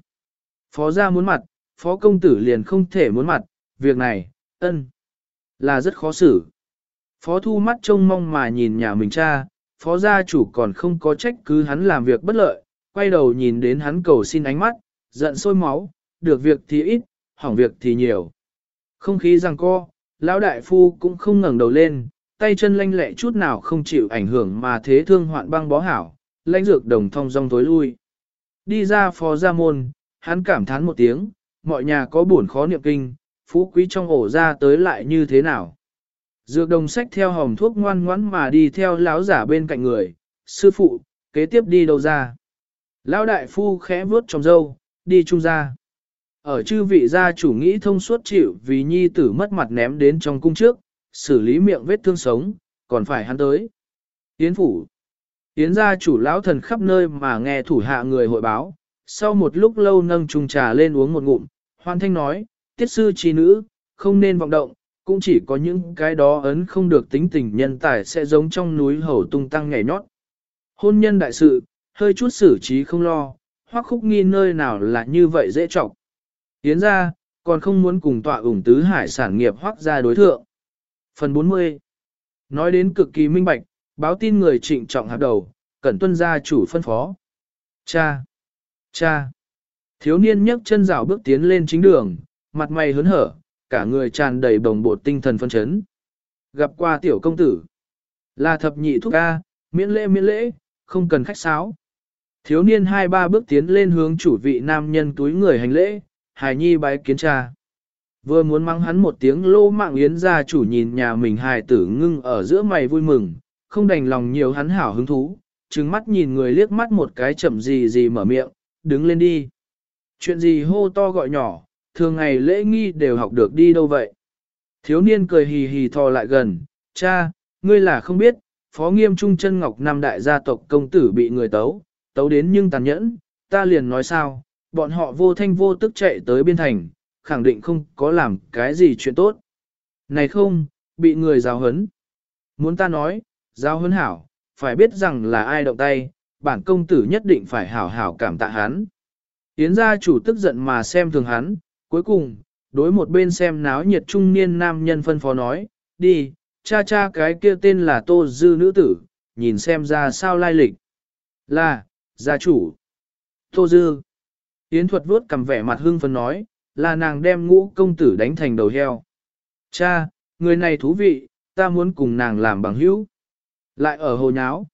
Phó ra muốn mặt, phó công tử liền không thể muốn mặt, việc này, ân, là rất khó xử. Phó thu mắt trông mong mà nhìn nhà mình cha, phó gia chủ còn không có trách cứ hắn làm việc bất lợi, quay đầu nhìn đến hắn cầu xin ánh mắt, giận sôi máu, được việc thì ít, hỏng việc thì nhiều. Không khí răng co, lão đại phu cũng không ngẩng đầu lên, tay chân lanh lẹ chút nào không chịu ảnh hưởng mà thế thương hoạn băng bó hảo, lãnh dược đồng thong dong tối lui. Đi ra phó gia môn, hắn cảm thán một tiếng, mọi nhà có buồn khó niệm kinh, phú quý trong ổ ra tới lại như thế nào. Dược đồng sách theo hồng thuốc ngoan ngoãn mà đi theo lão giả bên cạnh người, sư phụ, kế tiếp đi đâu ra. Lão đại phu khẽ vuốt trong dâu, đi trung ra. Ở chư vị gia chủ nghĩ thông suốt chịu vì nhi tử mất mặt ném đến trong cung trước, xử lý miệng vết thương sống, còn phải hắn tới. Yến phủ. Yến gia chủ lão thần khắp nơi mà nghe thủ hạ người hội báo, sau một lúc lâu nâng chung trà lên uống một ngụm, hoan thanh nói, tiết sư trí nữ, không nên vọng động, cũng chỉ có những cái đó ấn không được tính tình nhân tài sẽ giống trong núi hầu tung tăng nhảy nhót. Hôn nhân đại sự, hơi chút xử trí không lo, hoặc khúc nghi nơi nào là như vậy dễ trọng. Yến ra, còn không muốn cùng tọa ủng tứ hải sản nghiệp hoắc ra đối thượng. Phần 40 Nói đến cực kỳ minh bạch, báo tin người trịnh trọng hạp đầu, cẩn tuân gia chủ phân phó. Cha! Cha! Thiếu niên nhấc chân rào bước tiến lên chính đường, mặt mày hớn hở, cả người tràn đầy bồng bột tinh thần phân chấn. Gặp qua tiểu công tử. Là thập nhị thúc A, miễn lễ miễn lễ, không cần khách sáo. Thiếu niên hai ba bước tiến lên hướng chủ vị nam nhân túi người hành lễ, hài nhi bái kiến cha. Vừa muốn mắng hắn một tiếng lô mạng yến ra chủ nhìn nhà mình hài tử ngưng ở giữa mày vui mừng, không đành lòng nhiều hắn hảo hứng thú, trừng mắt nhìn người liếc mắt một cái chậm gì gì mở miệng, đứng lên đi. Chuyện gì hô to gọi nhỏ, thường ngày lễ nghi đều học được đi đâu vậy. Thiếu niên cười hì hì thò lại gần, cha, ngươi là không biết, phó nghiêm trung chân ngọc năm đại gia tộc công tử bị người tấu, tấu đến nhưng tàn nhẫn, ta liền nói sao, bọn họ vô thanh vô tức chạy tới biên thành, khẳng định không có làm cái gì chuyện tốt. Này không, bị người giáo hấn. Muốn ta nói, giáo hấn hảo, phải biết rằng là ai động tay, bản công tử nhất định phải hảo hảo cảm tạ hắn. Yến gia chủ tức giận mà xem thường hắn, cuối cùng, đối một bên xem náo nhiệt trung niên nam nhân phân phó nói, đi, cha cha cái kia tên là Tô Dư nữ tử, nhìn xem ra sao lai lịch. Là, gia chủ. Tô Dư. Yến thuật vuốt cầm vẻ mặt hưng phấn nói, là nàng đem ngũ công tử đánh thành đầu heo. Cha, người này thú vị, ta muốn cùng nàng làm bằng hữu. Lại ở hồ nháo.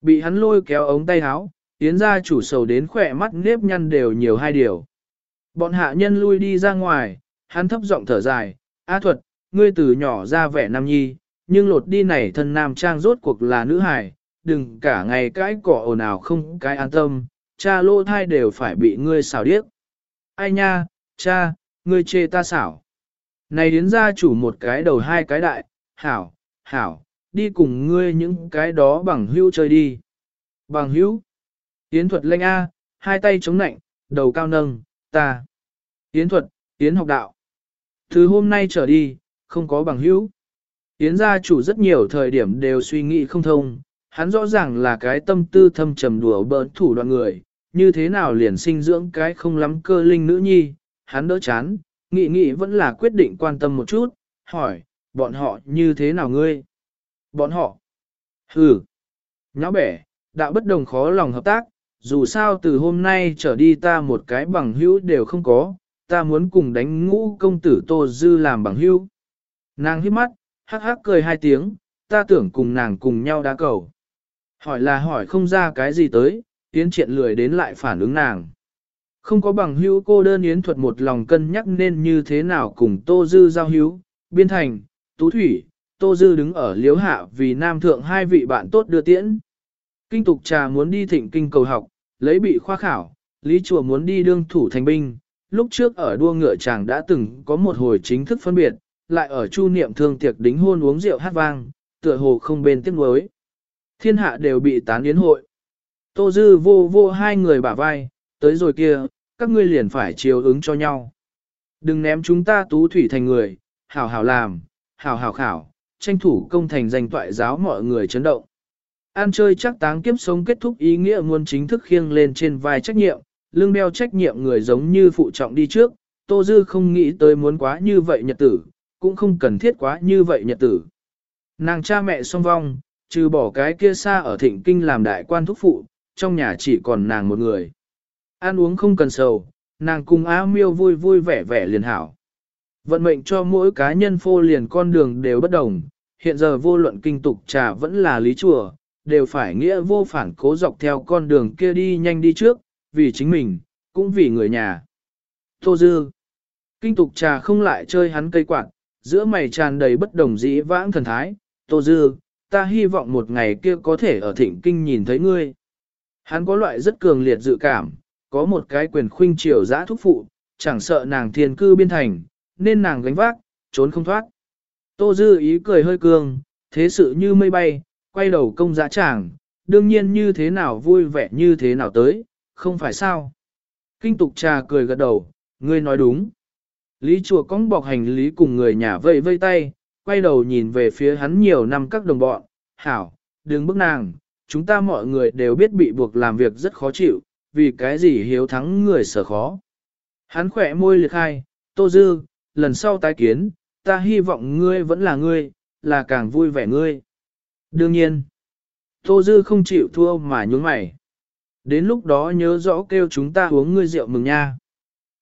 Bị hắn lôi kéo ống tay áo, Yến gia chủ sầu đến khỏe mắt nếp nhăn đều nhiều hai điều. Bọn hạ nhân lui đi ra ngoài, hắn thấp giọng thở dài, A thuật, ngươi từ nhỏ ra vẻ nam nhi, nhưng lột đi này thân nam trang rốt cuộc là nữ hài, đừng cả ngày cái cỏ ồn ào không cái an tâm, cha lô thai đều phải bị ngươi xảo điếc. Ai nha, cha, ngươi chê ta xảo. Này đến gia chủ một cái đầu hai cái đại, hảo, hảo, đi cùng ngươi những cái đó bằng hữu chơi đi. Bằng hữu. Yến thuật lênh A, hai tay chống nạnh, đầu cao nâng, ta. Yến thuật, Yến học đạo. Từ hôm nay trở đi, không có bằng hữu. Yến gia chủ rất nhiều thời điểm đều suy nghĩ không thông, hắn rõ ràng là cái tâm tư thâm trầm đùa bỡn thủ đoạn người, như thế nào liền sinh dưỡng cái không lắm cơ linh nữ nhi, hắn đỡ chán, nghĩ nghĩ vẫn là quyết định quan tâm một chút, hỏi, bọn họ như thế nào ngươi? Bọn họ? Hừ, nháo bẻ, đạo bất đồng khó lòng hợp tác, dù sao từ hôm nay trở đi ta một cái bằng hữu đều không có, ta muốn cùng đánh ngũ công tử Tô Dư làm bằng hữu. Nàng hít mắt, hắc hắc cười hai tiếng, ta tưởng cùng nàng cùng nhau đá cầu. Hỏi là hỏi không ra cái gì tới, Yến triện lười đến lại phản ứng nàng. Không có bằng hữu cô đơn Yến thuật một lòng cân nhắc nên như thế nào cùng Tô Dư giao hữu, biên thành, tú thủy, Tô Dư đứng ở liếu hạ vì nam thượng hai vị bạn tốt đưa tiễn. Kinh tục trà muốn đi thịnh kinh cầu học, lấy bị khoa khảo, Lý Chùa muốn đi đương thủ thành binh. Lúc trước ở đua ngựa chàng đã từng có một hồi chính thức phân biệt, lại ở chu niệm thương tiệc đính hôn uống rượu hát vang, tựa hồ không bên tiếc nuối. Thiên hạ đều bị tán yến hội. Tô Dư vô vô hai người bả vai, tới rồi kia, các ngươi liền phải chiều ứng cho nhau. Đừng ném chúng ta tú thủy thành người, hảo hảo làm, hảo hảo khảo, tranh thủ công thành danh toại giáo mọi người chấn động. An chơi chắc táng kiếp sống kết thúc ý nghĩa muốn chính thức khiêng lên trên vai trách nhiệm, lương đeo trách nhiệm người giống như phụ trọng đi trước, Tô Dư không nghĩ tới muốn quá như vậy nhật tử, cũng không cần thiết quá như vậy nhật tử. Nàng cha mẹ song vong, trừ bỏ cái kia xa ở thịnh kinh làm đại quan thúc phụ, trong nhà chỉ còn nàng một người. Ăn uống không cần sầu, nàng cùng A miêu vui vui vẻ vẻ liền hảo. Vận mệnh cho mỗi cá nhân phô liền con đường đều bất đồng, hiện giờ vô luận kinh tục trà vẫn là lý chùa, đều phải nghĩa vô phản cố dọc theo con đường kia đi nhanh đi trước, vì chính mình, cũng vì người nhà. Tô Dư Kinh tục trà không lại chơi hắn cây quạt, giữa mày tràn đầy bất đồng dĩ vãng thần thái. Tô Dư, ta hy vọng một ngày kia có thể ở thịnh kinh nhìn thấy ngươi. Hắn có loại rất cường liệt dự cảm, có một cái quyền khuynh triều giã thúc phụ, chẳng sợ nàng thiên cư biên thành, nên nàng gánh vác, trốn không thoát. Tô Dư ý cười hơi cường, thế sự như mây bay, quay đầu công dã tràng, đương nhiên như thế nào vui vẻ như thế nào tới, không phải sao. Kinh tục trà cười gật đầu, ngươi nói đúng. Lý chùa cong bọc hành lý cùng người nhà vây vây tay, quay đầu nhìn về phía hắn nhiều năm các đồng bọn, hảo, đừng bức nàng, chúng ta mọi người đều biết bị buộc làm việc rất khó chịu, vì cái gì hiếu thắng người sở khó. Hắn khỏe môi liệt khai, tô dư, lần sau tái kiến, ta hy vọng ngươi vẫn là ngươi, là càng vui vẻ ngươi. Đương nhiên, tô dư không chịu thua mà nhún mày. Đến lúc đó nhớ rõ kêu chúng ta uống ngươi rượu mừng nha.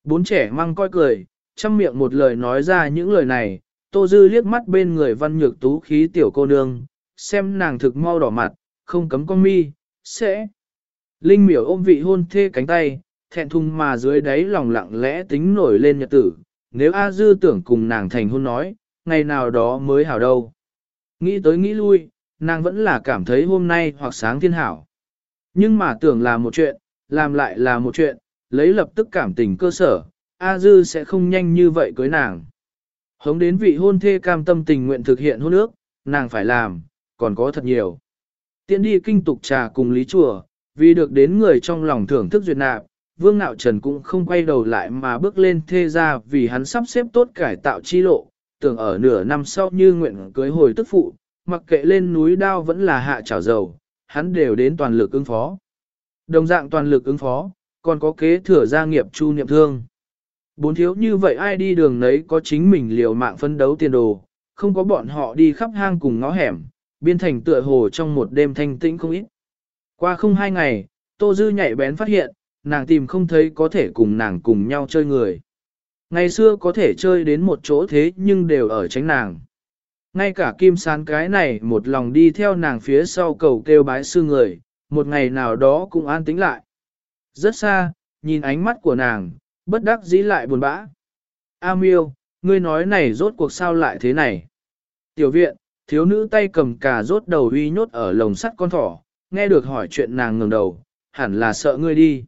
Bốn trẻ măng coi cười, chăm miệng một lời nói ra những lời này, Tô Dư liếc mắt bên người văn nhược tú khí tiểu cô nương, xem nàng thực mau đỏ mặt, không cấm con mi, sẽ. Linh miểu ôm vị hôn thê cánh tay, thẹn thùng mà dưới đáy lòng lặng lẽ tính nổi lên nhật tử, nếu A Dư tưởng cùng nàng thành hôn nói, ngày nào đó mới hảo đâu. Nghĩ tới nghĩ lui, nàng vẫn là cảm thấy hôm nay hoặc sáng thiên hảo. Nhưng mà tưởng là một chuyện, làm lại là một chuyện, lấy lập tức cảm tình cơ sở, A Dư sẽ không nhanh như vậy cưới nàng. Hống đến vị hôn thê cam tâm tình nguyện thực hiện hôn ước, nàng phải làm, còn có thật nhiều. Tiến đi kinh tục trà cùng lý chùa, vì được đến người trong lòng thưởng thức duyệt nạp, Vương Nạo Trần cũng không quay đầu lại mà bước lên thê ra vì hắn sắp xếp tốt cải tạo chi lộ, tưởng ở nửa năm sau như nguyện cưới hồi tức phụ, mặc kệ lên núi đao vẫn là hạ chảo dầu, hắn đều đến toàn lực ứng phó. Đồng dạng toàn lực ứng phó, còn có kế thừa gia nghiệp chu niệm thương. Bốn thiếu như vậy ai đi đường nấy có chính mình liều mạng phân đấu tiền đồ, không có bọn họ đi khắp hang cùng ngõ hẻm, biên thành tựa hồ trong một đêm thanh tĩnh không ít. Qua không hai ngày, Tô Dư nhạy bén phát hiện, nàng tìm không thấy có thể cùng nàng cùng nhau chơi người. Ngày xưa có thể chơi đến một chỗ thế nhưng đều ở tránh nàng. Ngay cả kim sán cái này một lòng đi theo nàng phía sau cầu kêu bái sư người, một ngày nào đó cũng an tĩnh lại. Rất xa, nhìn ánh mắt của nàng, bất đắc dĩ lại buồn bã. A miêu, ngươi nói này rốt cuộc sao lại thế này? Tiểu viện, thiếu nữ tay cầm cà rốt đầu uy nhốt ở lồng sắt con thỏ, nghe được hỏi chuyện nàng ngừng đầu, hẳn là sợ ngươi đi.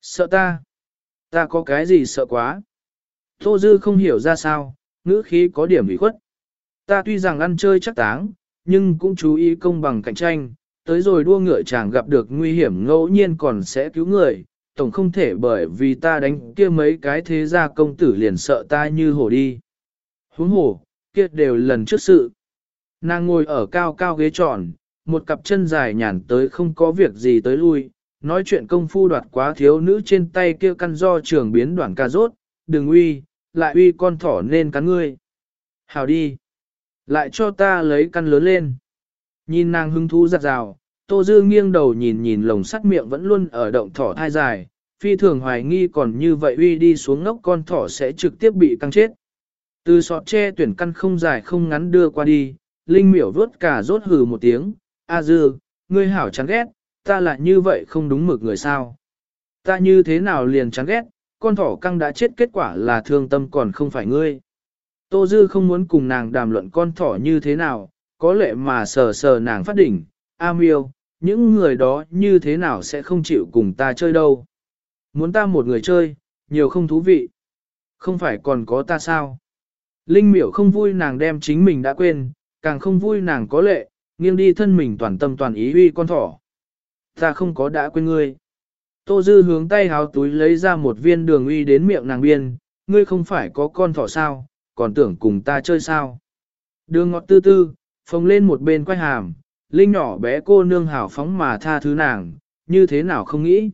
Sợ ta? Ta có cái gì sợ quá? Tô Dư không hiểu ra sao, ngữ khí có điểm bị khuất. Ta tuy rằng ăn chơi chắc táng, nhưng cũng chú ý công bằng cạnh tranh, tới rồi đua ngựa chàng gặp được nguy hiểm ngẫu nhiên còn sẽ cứu người, tổng không thể bởi vì ta đánh kia mấy cái thế gia công tử liền sợ ta như hổ đi. Huống hổ, kia đều lần trước sự. Nàng ngồi ở cao cao ghế tròn, một cặp chân dài nhàn tới không có việc gì tới lui, nói chuyện công phu đoạt quá thiếu nữ trên tay kia căn do trường biến đoạn ca rốt, đừng uy, lại uy con thỏ nên cắn ngươi. Hào đi. Lại cho ta lấy căn lớn lên. Nhìn nàng hứng thú giặt rào, Tô Dư nghiêng đầu nhìn nhìn lồng sắt miệng vẫn luôn ở động thỏ thai dài, phi thường hoài nghi còn như vậy uy đi xuống ngốc con thỏ sẽ trực tiếp bị căng chết. Từ sọt tre tuyển căn không dài không ngắn đưa qua đi, Linh miểu vớt cả rốt hừ một tiếng, A Dư, ngươi hảo chán ghét, ta lại như vậy không đúng mực người sao. Ta như thế nào liền chán ghét, con thỏ căng đã chết kết quả là thương tâm còn không phải ngươi. Tô Dư không muốn cùng nàng đàm luận con thỏ như thế nào, có lệ mà sờ sờ nàng phát đỉnh, A miêu, những người đó như thế nào sẽ không chịu cùng ta chơi đâu. Muốn ta một người chơi, nhiều không thú vị. Không phải còn có ta sao? Linh miểu không vui nàng đem chính mình đã quên, càng không vui nàng có lệ, nghiêng đi thân mình toàn tâm toàn ý uy con thỏ. Ta không có đã quên ngươi. Tô Dư hướng tay háo túi lấy ra một viên đường uy đến miệng nàng biên, ngươi không phải có con thỏ sao, còn tưởng cùng ta chơi sao. Đường ngọt tư tư, phồng lên một bên quay hàm, Linh nhỏ bé cô nương hảo phóng mà tha thứ nàng, như thế nào không nghĩ.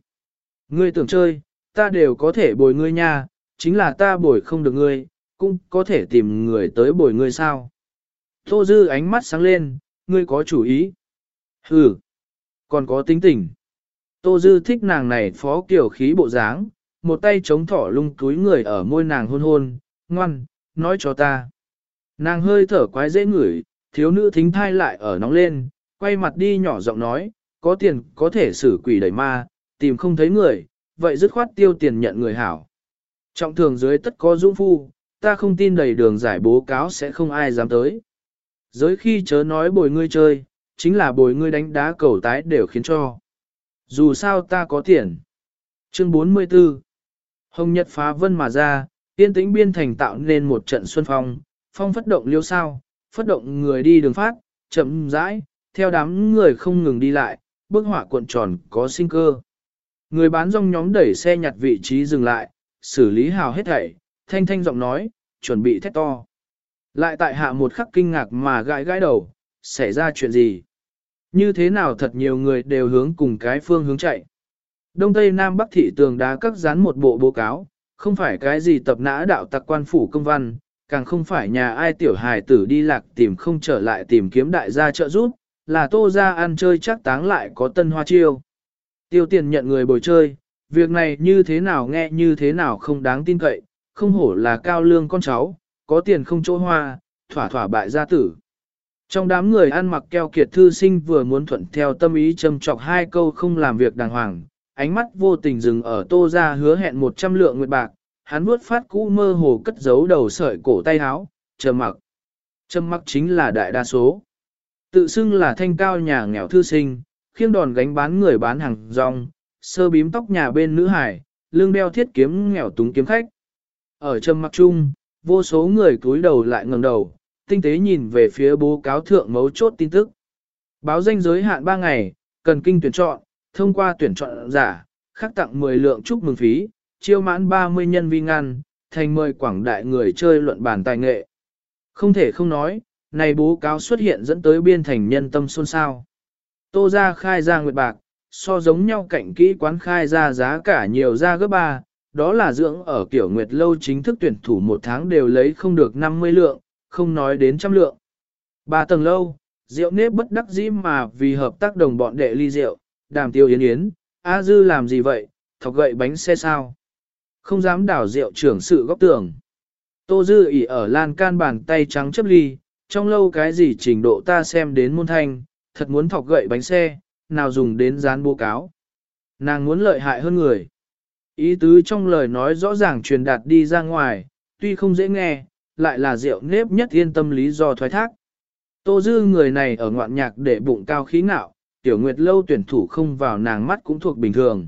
Ngươi tưởng chơi, ta đều có thể bồi ngươi nha, chính là ta bồi không được ngươi, cũng có thể tìm người tới bồi ngươi sao. Tô Dư ánh mắt sáng lên, ngươi có chủ ý. Ừ, còn có tính tình. Tô Dư thích nàng này phó kiểu khí bộ dáng, một tay chống thỏ lung túi người ở môi nàng hôn hôn, ngoan, nói cho ta. Nàng hơi thở quái dễ ngửi, thiếu nữ thính thai lại ở nóng lên, quay mặt đi nhỏ giọng nói, có tiền có thể xử quỷ đẩy ma, tìm không thấy người, vậy dứt khoát tiêu tiền nhận người hảo. Trọng thường dưới tất có dũng phu, ta không tin đầy đường giải bố cáo sẽ không ai dám tới. Giới khi chớ nói bồi ngươi chơi, chính là bồi ngươi đánh đá cầu tái đều khiến cho. Dù sao ta có tiền. Chương 44 Hồng Nhật phá vân mà ra, tiên tĩnh biên thành tạo nên một trận xuân phong, phong phất động liêu sao, phất động người đi đường phát, chậm rãi, theo đám người không ngừng đi lại, bức họa cuộn tròn có sinh cơ. Người bán rong nhóm đẩy xe nhặt vị trí dừng lại, xử lý hào hết thảy, thanh thanh giọng nói, chuẩn bị thét to. Lại tại hạ một khắc kinh ngạc mà gãi gãi đầu, xảy ra chuyện gì? Như thế nào thật nhiều người đều hướng cùng cái phương hướng chạy. Đông Tây Nam Bắc thị tường đá các dán một bộ báo cáo, không phải cái gì tập nã đạo tặc quan phủ công văn, càng không phải nhà ai tiểu hài tử đi lạc tìm không trở lại tìm kiếm đại gia trợ giúp, là tô ra ăn chơi chắc táng lại có tân hoa chiêu. Tiêu tiền nhận người bồi chơi, việc này như thế nào nghe như thế nào không đáng tin cậy, không hổ là cao lương con cháu, có tiền không chỗ hoa, thỏa thỏa bại gia tử. Trong đám người ăn mặc keo kiệt thư sinh vừa muốn thuận theo tâm ý châm chọc hai câu không làm việc đàng hoàng, ánh mắt vô tình dừng ở tô ra hứa hẹn 100 lượng nguyệt bạc, hắn vuốt phát cũ mơ hồ cất giấu đầu sợi cổ tay áo, trầm mặc. Trầm mặc chính là đại đa số. Tự xưng là thanh cao nhà nghèo thư sinh, khiêng đòn gánh bán người bán hàng rong, sơ bím tóc nhà bên nữ hải, lưng đeo thiết kiếm nghèo túng kiếm khách. Ở trầm mặc chung, vô số người cúi đầu lại ngẩng đầu, tinh tế nhìn về phía bố cáo thượng mấu chốt tin tức. Báo danh giới hạn 3 ngày, cần kinh tuyển chọn, thông qua tuyển chọn giả, khắc tặng 10 lượng chúc mừng phí, chiêu mãn 30 nhân vi ngăn, thành mời quảng đại người chơi luận bàn tài nghệ. Không thể không nói, này bố cáo xuất hiện dẫn tới biên thành nhân tâm xôn xao. Tô ra khai ra nguyệt bạc, so giống nhau cạnh kỹ quán khai ra giá cả nhiều ra gấp ba, đó là dưỡng ở kiểu nguyệt lâu chính thức tuyển thủ một tháng đều lấy không được 50 lượng, không nói đến trăm lượng. Ba tầng lâu, rượu nếp bất đắc dĩ mà vì hợp tác đồng bọn đệ ly rượu, đàm tiêu yến yến, A dư làm gì vậy, thọc gậy bánh xe sao. Không dám đảo rượu trưởng sự góc tường. Tô dư ỉ ở lan can bàn tay trắng chấp ly, trong lâu cái gì trình độ ta xem đến môn thanh, thật muốn thọc gậy bánh xe, nào dùng đến dán bố cáo. Nàng muốn lợi hại hơn người. Ý tứ trong lời nói rõ ràng truyền đạt đi ra ngoài, tuy không dễ nghe, lại là rượu nếp nhất yên tâm lý do thoái thác. Tô dư người này ở ngoạn nhạc để bụng cao khí ngạo, tiểu nguyệt lâu tuyển thủ không vào nàng mắt cũng thuộc bình thường.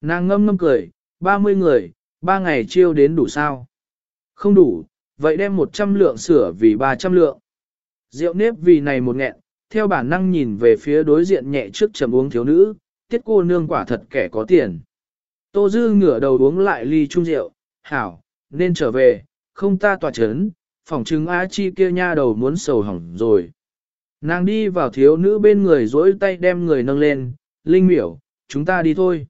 Nàng ngâm ngâm cười, 30 người, 3 ngày chiêu đến đủ sao? Không đủ, vậy đem 100 lượng sửa vì 300 lượng. Rượu nếp vì này một nghẹn, theo bản năng nhìn về phía đối diện nhẹ trước trầm uống thiếu nữ, tiết cô nương quả thật kẻ có tiền. Tô Dư ngửa đầu uống lại ly chung rượu, hảo, nên trở về, không ta tỏa chấn, phòng chứng A Chi kia nha đầu muốn sầu hỏng rồi. Nàng đi vào thiếu nữ bên người dối tay đem người nâng lên, linh miểu, chúng ta đi thôi.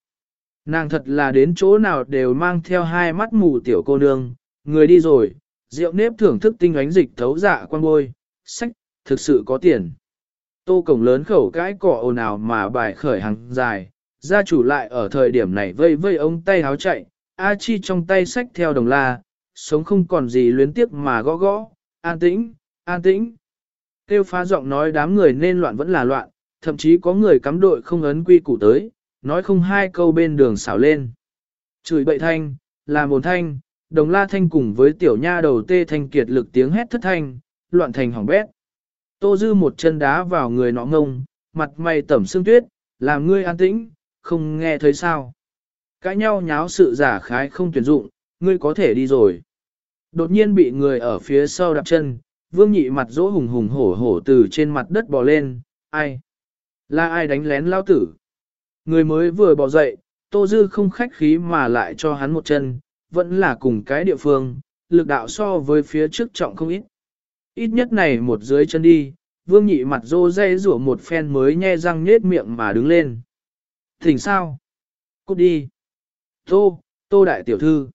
Nàng thật là đến chỗ nào đều mang theo hai mắt mù tiểu cô nương, người đi rồi, rượu nếp thưởng thức tinh ánh dịch thấu dạ quan bôi, sách, thực sự có tiền. Tô cổng lớn khẩu cái cỏ ồn ào mà bài khởi hàng dài, gia chủ lại ở thời điểm này vây vây ông tay háo chạy, A Chi trong tay sách theo đồng la, sống không còn gì luyến tiếc mà gõ gõ, an tĩnh, an tĩnh. Tiêu phá giọng nói đám người nên loạn vẫn là loạn, thậm chí có người cắm đội không ấn quy củ tới, nói không hai câu bên đường xảo lên. Chửi bậy thanh, làm ồn thanh, đồng la thanh cùng với tiểu nha đầu tê thanh kiệt lực tiếng hét thất thanh, loạn thành hỏng bét. Tô dư một chân đá vào người nọ ngông, mặt mày tẩm xương tuyết, làm ngươi an tĩnh, không nghe thấy sao. Cãi nhau nháo sự giả khái không tuyển dụng, ngươi có thể đi rồi. Đột nhiên bị người ở phía sau đạp chân, vương nhị mặt dỗ hùng hùng hổ hổ từ trên mặt đất bò lên, ai? Là ai đánh lén lao tử? Người mới vừa bò dậy, tô dư không khách khí mà lại cho hắn một chân, vẫn là cùng cái địa phương, lực đạo so với phía trước trọng không ít. Ít nhất này một dưới chân đi, vương nhị mặt dô dây rủa một phen mới nhe răng nhết miệng mà đứng lên. Thỉnh sao? Cút đi. Tô, tô đại tiểu thư.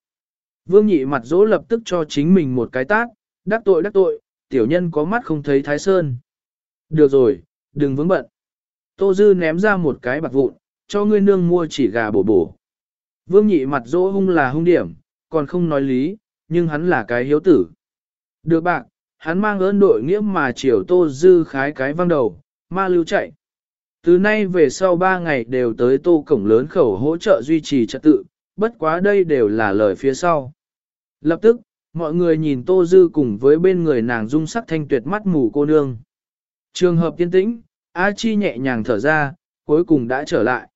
Vương nhị mặt dỗ lập tức cho chính mình một cái tát, đắc tội đắc tội, tiểu nhân có mắt không thấy thái sơn. Được rồi, đừng vướng bận. Tô dư ném ra một cái bạc vụn, cho ngươi nương mua chỉ gà bổ bổ. Vương nhị mặt dỗ hung là hung điểm, còn không nói lý, nhưng hắn là cái hiếu tử. Được bạc, hắn mang ơn đội nghĩa mà chiều tô dư khái cái văng đầu, ma lưu chạy. Từ nay về sau ba ngày đều tới tô cổng lớn khẩu hỗ trợ duy trì trật tự, bất quá đây đều là lời phía sau. Lập tức, mọi người nhìn tô dư cùng với bên người nàng dung sắc thanh tuyệt mắt mù cô nương. Trường hợp tiên tĩnh, A Chi nhẹ nhàng thở ra, cuối cùng đã trở lại.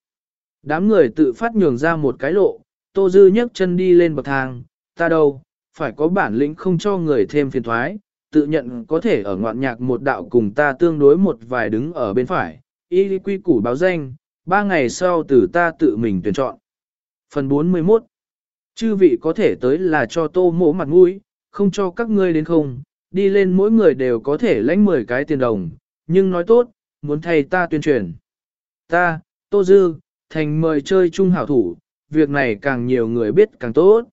Đám người tự phát nhường ra một cái lộ, tô dư nhấc chân đi lên bậc thang, ta đâu, phải có bản lĩnh không cho người thêm phiền thoái, tự nhận có thể ở ngoạn nhạc một đạo cùng ta tương đối một vài đứng ở bên phải, y quy củ báo danh, ba ngày sau từ ta tự mình tuyển chọn. Phần 41 Chư vị có thể tới là cho tô mỗ mặt mũi, không cho các ngươi đến không, đi lên mỗi người đều có thể lãnh 10 cái tiền đồng, nhưng nói tốt, muốn thay ta tuyên truyền. Ta, Tô Dư, thành mời chơi chung hảo thủ, việc này càng nhiều người biết càng tốt.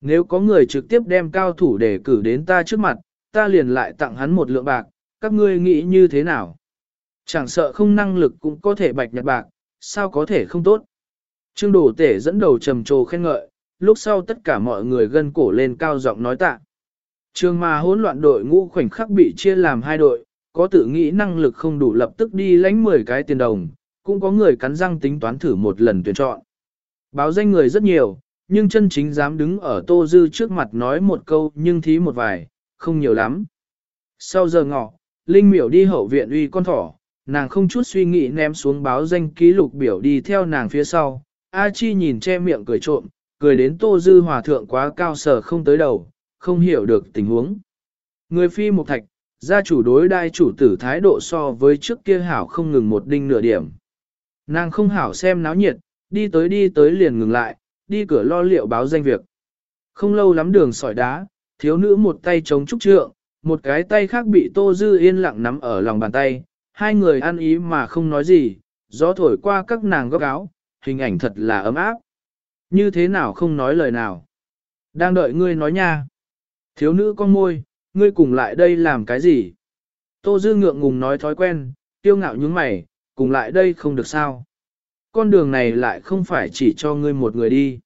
Nếu có người trực tiếp đem cao thủ để cử đến ta trước mặt, ta liền lại tặng hắn một lượng bạc, các ngươi nghĩ như thế nào? Chẳng sợ không năng lực cũng có thể bạch nhật bạc, sao có thể không tốt? Trương Đồ Tể dẫn đầu trầm trồ khen ngợi, lúc sau tất cả mọi người gân cổ lên cao giọng nói tạ. Trường mà hỗn loạn đội ngũ khoảnh khắc bị chia làm hai đội, có tự nghĩ năng lực không đủ lập tức đi lãnh 10 cái tiền đồng, cũng có người cắn răng tính toán thử một lần tuyển chọn. Báo danh người rất nhiều, nhưng chân chính dám đứng ở Tô Dư trước mặt nói một câu nhưng thí một vài, không nhiều lắm. Sau giờ ngọ, Linh miểu đi hậu viện uy con thỏ, nàng không chút suy nghĩ ném xuống báo danh ký lục biểu đi theo nàng phía sau. A Chi nhìn che miệng cười trộm, cười đến Tô Dư Hòa thượng quá cao sở không tới đầu, không hiểu được tình huống. Người phi một thạch, gia chủ đối đai chủ tử thái độ so với trước kia hảo không ngừng một đinh nửa điểm. Nàng không hảo xem náo nhiệt, đi tới đi tới liền ngừng lại, đi cửa lo liệu báo danh việc. Không lâu lắm đường sỏi đá, thiếu nữ một tay chống trúc trượng, một cái tay khác bị Tô Dư yên lặng nắm ở lòng bàn tay, hai người ăn ý mà không nói gì, gió thổi qua các nàng góc áo, hình ảnh thật là ấm áp. Như thế nào không nói lời nào? Đang đợi ngươi nói nha. Thiếu nữ con môi, ngươi cùng lại đây làm cái gì? Tô Dư ngượng ngùng nói thói quen, tiêu ngạo nhướng mày, cùng lại đây không được sao. Con đường này lại không phải chỉ cho ngươi một người đi.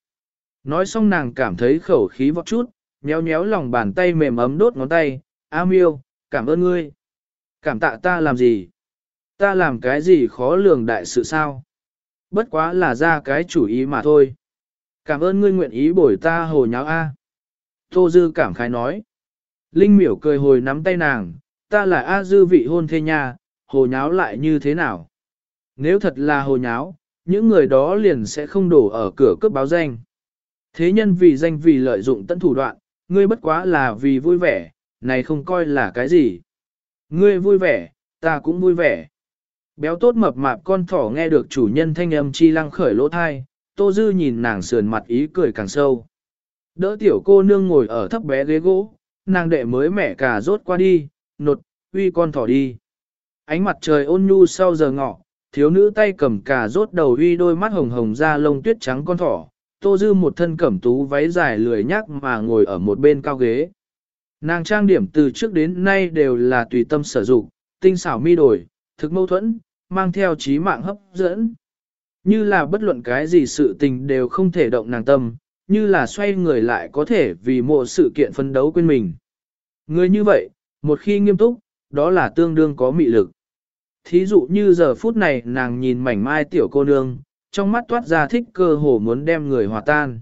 Nói xong nàng cảm thấy khẩu khí vọt chút, nhéo nhéo lòng bàn tay mềm ấm đốt ngón tay, A miêu, cảm ơn ngươi. Cảm tạ ta làm gì? Ta làm cái gì khó lường đại sự sao? Bất quá là ra cái chủ ý mà thôi. Cảm ơn ngươi nguyện ý bổi ta hồ nháo A. Tô Dư cảm khái nói. Linh miểu cười hồi nắm tay nàng, ta là A Dư vị hôn thê nha, hồ nháo lại như thế nào? Nếu thật là hồ nháo, những người đó liền sẽ không đổ ở cửa cướp báo danh. Thế nhân vì danh vì lợi dụng tận thủ đoạn, ngươi bất quá là vì vui vẻ, này không coi là cái gì. Ngươi vui vẻ, ta cũng vui vẻ. Béo tốt mập mạp con thỏ nghe được chủ nhân thanh âm chi lăng khởi lỗ thai, tô dư nhìn nàng sườn mặt ý cười càng sâu. Đỡ tiểu cô nương ngồi ở thấp bé ghế gỗ, nàng đệ mới mẹ cả rốt qua đi, nột, uy con thỏ đi. Ánh mặt trời ôn nhu sau giờ ngọ, thiếu nữ tay cầm cà rốt đầu uy đôi mắt hồng hồng ra lông tuyết trắng con thỏ, tô dư một thân cẩm tú váy dài lười nhác mà ngồi ở một bên cao ghế. Nàng trang điểm từ trước đến nay đều là tùy tâm sử dụng, tinh xảo mi đổi, thực mâu thuẫn, mang theo trí mạng hấp dẫn. Như là bất luận cái gì sự tình đều không thể động nàng tâm, như là xoay người lại có thể vì một sự kiện phân đấu quên mình. Người như vậy, một khi nghiêm túc, đó là tương đương có mị lực. Thí dụ như giờ phút này nàng nhìn mảnh mai tiểu cô nương, trong mắt toát ra thích cơ hồ muốn đem người hòa tan.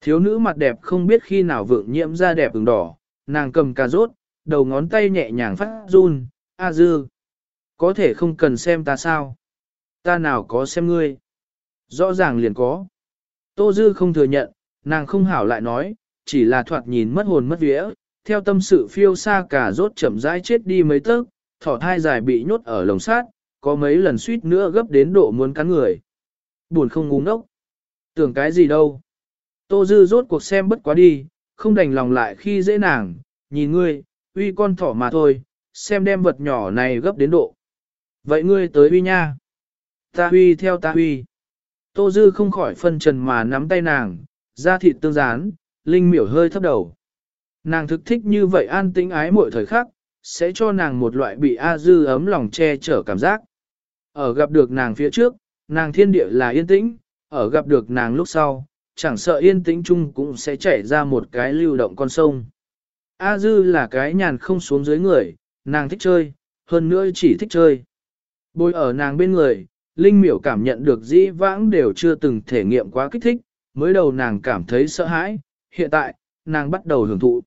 Thiếu nữ mặt đẹp không biết khi nào vượng nhiễm ra đẹp ửng đỏ, nàng cầm cà rốt, đầu ngón tay nhẹ nhàng phát run, a dư. Có thể không cần xem ta sao? Ta nào có xem ngươi? Rõ ràng liền có. Tô dư không thừa nhận, nàng không hảo lại nói, chỉ là thoạt nhìn mất hồn mất vía, theo tâm sự phiêu xa cả rốt chậm rãi chết đi mấy tấc, thỏ thai dài bị nhốt ở lồng sát, có mấy lần suýt nữa gấp đến độ muốn cắn người. Buồn không ngu ngốc. Tưởng cái gì đâu. Tô Dư rốt cuộc xem bất quá đi, không đành lòng lại khi dễ nàng, nhìn ngươi, uy con thỏ mà thôi, xem đem vật nhỏ này gấp đến độ. Vậy ngươi tới uy nha. Ta uy theo ta uy. Tô Dư không khỏi phân trần mà nắm tay nàng, da thịt tương rán, linh miểu hơi thấp đầu. Nàng thực thích như vậy an tĩnh ái mỗi thời khắc, sẽ cho nàng một loại bị A Dư ấm lòng che chở cảm giác. Ở gặp được nàng phía trước, nàng thiên địa là yên tĩnh, ở gặp được nàng lúc sau, chẳng sợ yên tĩnh chung cũng sẽ chảy ra một cái lưu động con sông. A Dư là cái nhàn không xuống dưới người, nàng thích chơi, hơn nữa chỉ thích chơi. Bồi ở nàng bên người, Linh miểu cảm nhận được dĩ vãng đều chưa từng thể nghiệm quá kích thích, mới đầu nàng cảm thấy sợ hãi, hiện tại, nàng bắt đầu hưởng thụ.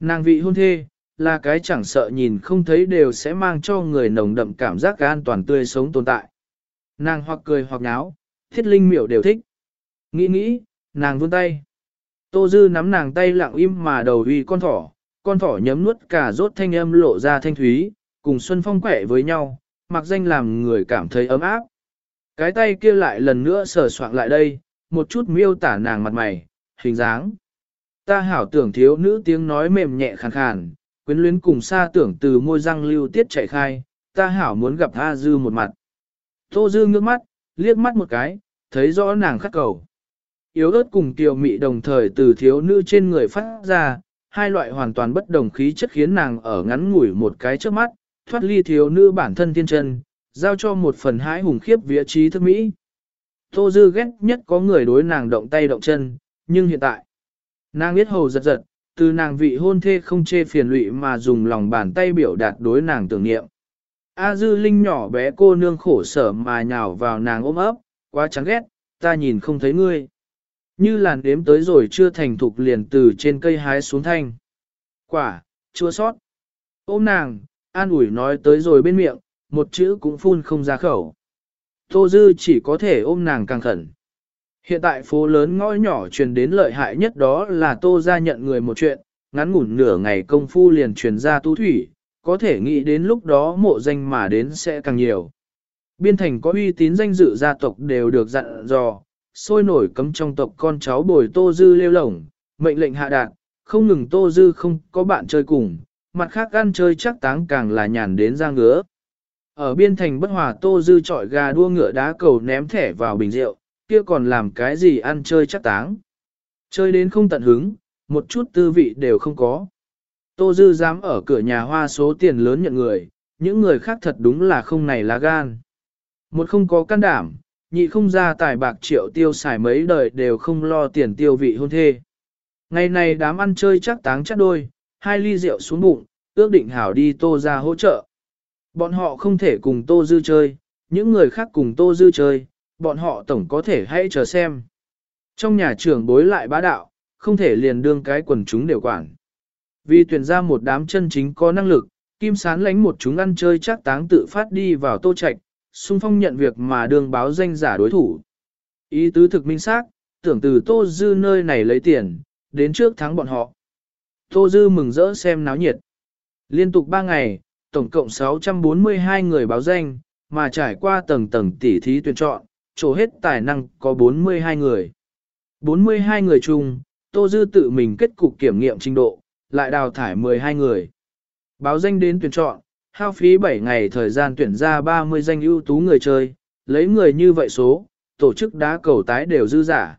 Nàng vị hôn thê, là cái chẳng sợ nhìn không thấy đều sẽ mang cho người nồng đậm cảm giác an toàn tươi sống tồn tại. Nàng hoặc cười hoặc nháo, thiết linh miểu đều thích. Nghĩ nghĩ, nàng vươn tay. Tô Dư nắm nàng tay lặng im mà đầu uy con thỏ, con thỏ nhấm nuốt cả rốt thanh âm lộ ra thanh thúy, cùng Xuân Phong quẻ với nhau, mặc danh làm người cảm thấy ấm áp. Cái tay kia lại lần nữa sờ soạn lại đây, một chút miêu tả nàng mặt mày, hình dáng. Ta hảo tưởng thiếu nữ tiếng nói mềm nhẹ khàn khàn, quyến luyến cùng xa tưởng từ môi răng lưu tiết chạy khai, ta hảo muốn gặp A Dư một mặt. Tô Dư ngước mắt, liếc mắt một cái, thấy rõ nàng khắc cầu. Yếu ớt cùng kiều mị đồng thời từ thiếu nữ trên người phát ra, hai loại hoàn toàn bất đồng khí chất khiến nàng ở ngắn ngủi một cái trước mắt, thoát ly thiếu nữ bản thân thiên chân, giao cho một phần hãi hùng khiếp vía trí thức Mỹ. Tô Dư ghét nhất có người đối nàng động tay động chân, nhưng hiện tại, nàng biết hầu giật giật, từ nàng vị hôn thê không chê phiền lụy mà dùng lòng bàn tay biểu đạt đối nàng tưởng niệm. A Dư Linh nhỏ bé cô nương khổ sở mà nhào vào nàng ôm ấp, quá chán ghét, ta nhìn không thấy ngươi. Như làn đếm tới rồi chưa thành thục liền từ trên cây hái xuống thanh. Quả, chua sót. Ôm nàng, an ủi nói tới rồi bên miệng, một chữ cũng phun không ra khẩu. Tô Dư chỉ có thể ôm nàng càng khẩn. Hiện tại phố lớn ngõ nhỏ truyền đến lợi hại nhất đó là Tô ra nhận người một chuyện, ngắn ngủn nửa ngày công phu liền truyền ra tu thủy, có thể nghĩ đến lúc đó mộ danh mà đến sẽ càng nhiều. Biên thành có uy tín danh dự gia tộc đều được dặn dò, sôi nổi cấm trong tộc con cháu bồi Tô Dư lêu lổng, mệnh lệnh hạ đạt, không ngừng Tô Dư không có bạn chơi cùng, mặt khác ăn chơi chắc táng càng là nhàn đến ra ngứa. Ở biên thành bất hòa Tô Dư trọi gà đua ngựa đá cầu ném thẻ vào bình rượu, kia còn làm cái gì ăn chơi chắc táng. Chơi đến không tận hứng, một chút tư vị đều không có. Tô Dư dám ở cửa nhà hoa số tiền lớn nhận người, những người khác thật đúng là không này lá gan. Một không có can đảm, nhị không ra tài bạc triệu tiêu xài mấy đời đều không lo tiền tiêu vị hôn thê. Ngày này đám ăn chơi chắc táng chắc đôi, hai ly rượu xuống bụng, ước định hảo đi tô ra hỗ trợ. Bọn họ không thể cùng tô dư chơi, những người khác cùng tô dư chơi, bọn họ tổng có thể hãy chờ xem. Trong nhà trưởng bối lại bá đạo, không thể liền đương cái quần chúng đều quản. Vì tuyển ra một đám chân chính có năng lực, Kim Sán lánh một chúng ăn chơi chắc táng tự phát đi vào tô trạch, xung phong nhận việc mà đương báo danh giả đối thủ. Ý tứ thực minh xác, tưởng từ Tô Dư nơi này lấy tiền, đến trước thắng bọn họ. Tô Dư mừng rỡ xem náo nhiệt. Liên tục 3 ngày, tổng cộng 642 người báo danh, mà trải qua tầng tầng tỉ thí tuyển chọn, trổ hết tài năng có 42 người. 42 người chung, Tô Dư tự mình kết cục kiểm nghiệm trình độ, lại đào thải 12 người. Báo danh đến tuyển chọn, hao phí 7 ngày thời gian tuyển ra 30 danh ưu tú người chơi, lấy người như vậy số, tổ chức đá cầu tái đều dư giả.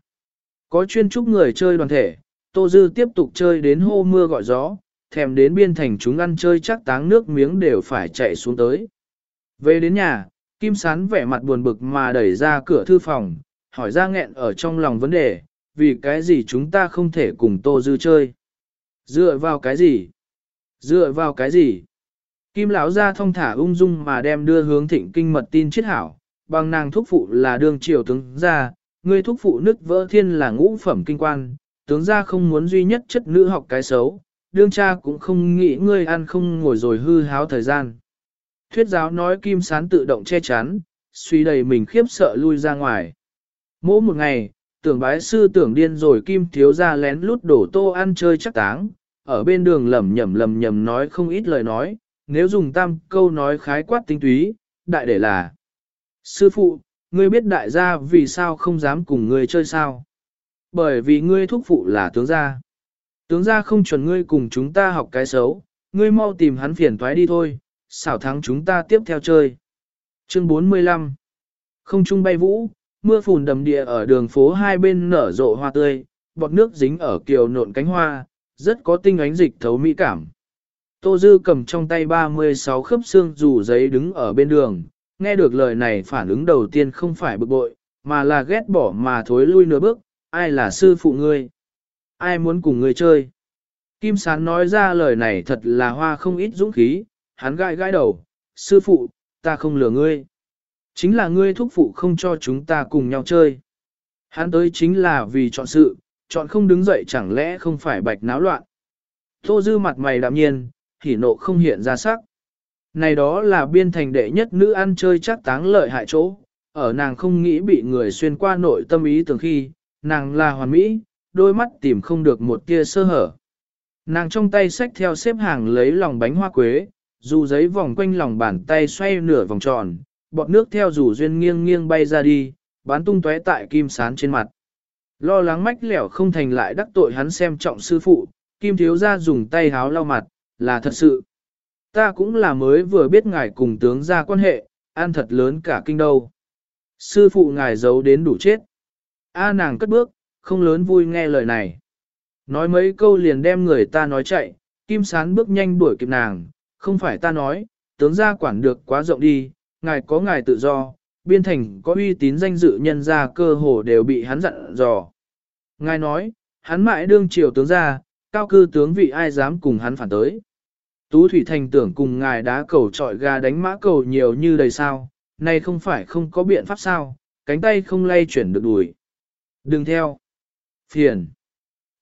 Có chuyên trúc người chơi đoàn thể, Tô Dư tiếp tục chơi đến hô mưa gọi gió, thèm đến biên thành chúng ăn chơi chắc táng nước miếng đều phải chạy xuống tới. Về đến nhà, Kim Sán vẻ mặt buồn bực mà đẩy ra cửa thư phòng, hỏi ra nghẹn ở trong lòng vấn đề, vì cái gì chúng ta không thể cùng Tô Dư chơi? Dựa vào cái gì? Dựa vào cái gì? Kim lão ra thông thả ung dung mà đem đưa hướng thịnh kinh mật tin chiết hảo, bằng nàng thúc phụ là đường triều tướng gia người thúc phụ nứt vỡ thiên là ngũ phẩm kinh quan, tướng gia không muốn duy nhất chất nữ học cái xấu, đương cha cũng không nghĩ ngươi ăn không ngồi rồi hư háo thời gian. Thuyết giáo nói kim sán tự động che chắn, suy đầy mình khiếp sợ lui ra ngoài. Mỗi một ngày, tưởng bái sư tưởng điên rồi kim thiếu ra lén lút đổ tô ăn chơi chắc táng, ở bên đường lầm nhầm lầm nhầm nói không ít lời nói, nếu dùng tam câu nói khái quát tinh túy, đại để là Sư phụ, ngươi biết đại gia vì sao không dám cùng ngươi chơi sao? Bởi vì ngươi thúc phụ là tướng gia. Tướng ra không chuẩn ngươi cùng chúng ta học cái xấu, ngươi mau tìm hắn phiền toái đi thôi, xảo thắng chúng ta tiếp theo chơi. Chương 45 Không trung bay vũ, mưa phùn đầm địa ở đường phố hai bên nở rộ hoa tươi, bọt nước dính ở kiều nộn cánh hoa, rất có tinh ánh dịch thấu mỹ cảm. Tô Dư cầm trong tay 36 khớp xương dù giấy đứng ở bên đường, nghe được lời này phản ứng đầu tiên không phải bực bội, mà là ghét bỏ mà thối lui nửa bước, ai là sư phụ ngươi? Ai muốn cùng ngươi chơi? Kim Sán nói ra lời này thật là hoa không ít dũng khí, hắn gãi gãi đầu, sư phụ, ta không lừa ngươi. Chính là ngươi thúc phụ không cho chúng ta cùng nhau chơi. Hắn tới chính là vì chọn sự, chọn không đứng dậy chẳng lẽ không phải bạch náo loạn. Tô dư mặt mày đạm nhiên, hỉ nộ không hiện ra sắc. Này đó là biên thành đệ nhất nữ ăn chơi chắc táng lợi hại chỗ, ở nàng không nghĩ bị người xuyên qua nội tâm ý tưởng khi, nàng là hoàn mỹ, đôi mắt tìm không được một tia sơ hở. Nàng trong tay xách theo xếp hàng lấy lòng bánh hoa quế, dù giấy vòng quanh lòng bàn tay xoay nửa vòng tròn, bọt nước theo rủ duyên nghiêng nghiêng bay ra đi, bán tung tóe tại kim sán trên mặt. Lo lắng mách lẻo không thành lại đắc tội hắn xem trọng sư phụ, kim thiếu ra dùng tay háo lau mặt, là thật sự. Ta cũng là mới vừa biết ngài cùng tướng ra quan hệ, an thật lớn cả kinh đâu. Sư phụ ngài giấu đến đủ chết. A nàng cất bước, không lớn vui nghe lời này. Nói mấy câu liền đem người ta nói chạy, kim sán bước nhanh đuổi kịp nàng, không phải ta nói, tướng gia quản được quá rộng đi, ngài có ngài tự do, biên thành có uy tín danh dự nhân gia cơ hồ đều bị hắn dặn dò. Ngài nói, hắn mãi đương triều tướng gia, cao cư tướng vị ai dám cùng hắn phản tới. Tú Thủy Thành tưởng cùng ngài đá cầu trọi gà đánh mã cầu nhiều như đầy sao, nay không phải không có biện pháp sao, cánh tay không lay chuyển được đuổi. Đừng theo. Phiền.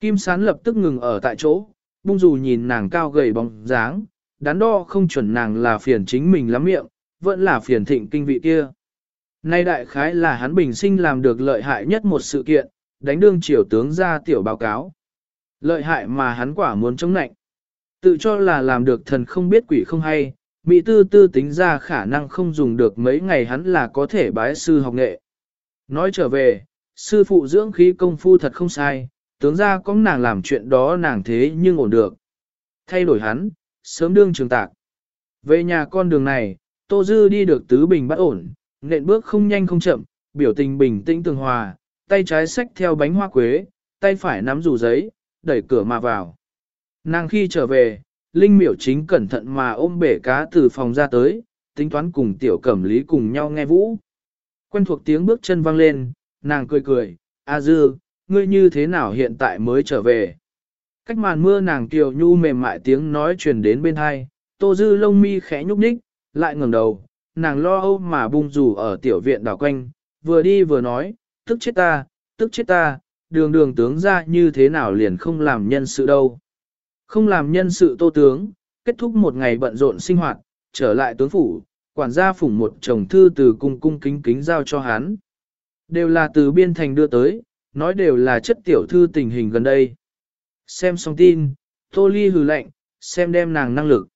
Kim Sán lập tức ngừng ở tại chỗ, bung dù nhìn nàng cao gầy bóng dáng, đắn đo không chuẩn nàng là phiền chính mình lắm miệng, vẫn là phiền thịnh kinh vị kia. Nay đại khái là hắn bình sinh làm được lợi hại nhất một sự kiện, đánh đương triều tướng ra tiểu báo cáo. Lợi hại mà hắn quả muốn chống nạnh. Tự cho là làm được thần không biết quỷ không hay, Mỹ tư tư tính ra khả năng không dùng được mấy ngày hắn là có thể bái sư học nghệ. Nói trở về, sư phụ dưỡng khí công phu thật không sai, tướng ra có nàng làm chuyện đó nàng thế nhưng ổn được. Thay đổi hắn, sớm đương trường tạc. Về nhà con đường này, Tô Dư đi được tứ bình bắt ổn, nện bước không nhanh không chậm, biểu tình bình tĩnh tường hòa, tay trái xách theo bánh hoa quế, tay phải nắm rủ giấy, đẩy cửa mà vào. Nàng khi trở về, Linh miểu chính cẩn thận mà ôm bể cá từ phòng ra tới, tính toán cùng tiểu cẩm lý cùng nhau nghe vũ. Quen thuộc tiếng bước chân vang lên, nàng cười cười, A dư, ngươi như thế nào hiện tại mới trở về. Cách màn mưa nàng kiều nhu mềm mại tiếng nói truyền đến bên hai, tô dư lông mi khẽ nhúc nhích, lại ngẩng đầu, nàng lo âu mà bung rủ ở tiểu viện đảo quanh, vừa đi vừa nói, tức chết ta, tức chết ta, đường đường tướng ra như thế nào liền không làm nhân sự đâu. Không làm nhân sự tô tướng, kết thúc một ngày bận rộn sinh hoạt, trở lại tướng phủ, quản gia phủng một chồng thư từ cung cung kính kính giao cho hắn. Đều là từ biên thành đưa tới, nói đều là chất tiểu thư tình hình gần đây. Xem xong tin, tô ly hừ lạnh, xem đem nàng năng lực.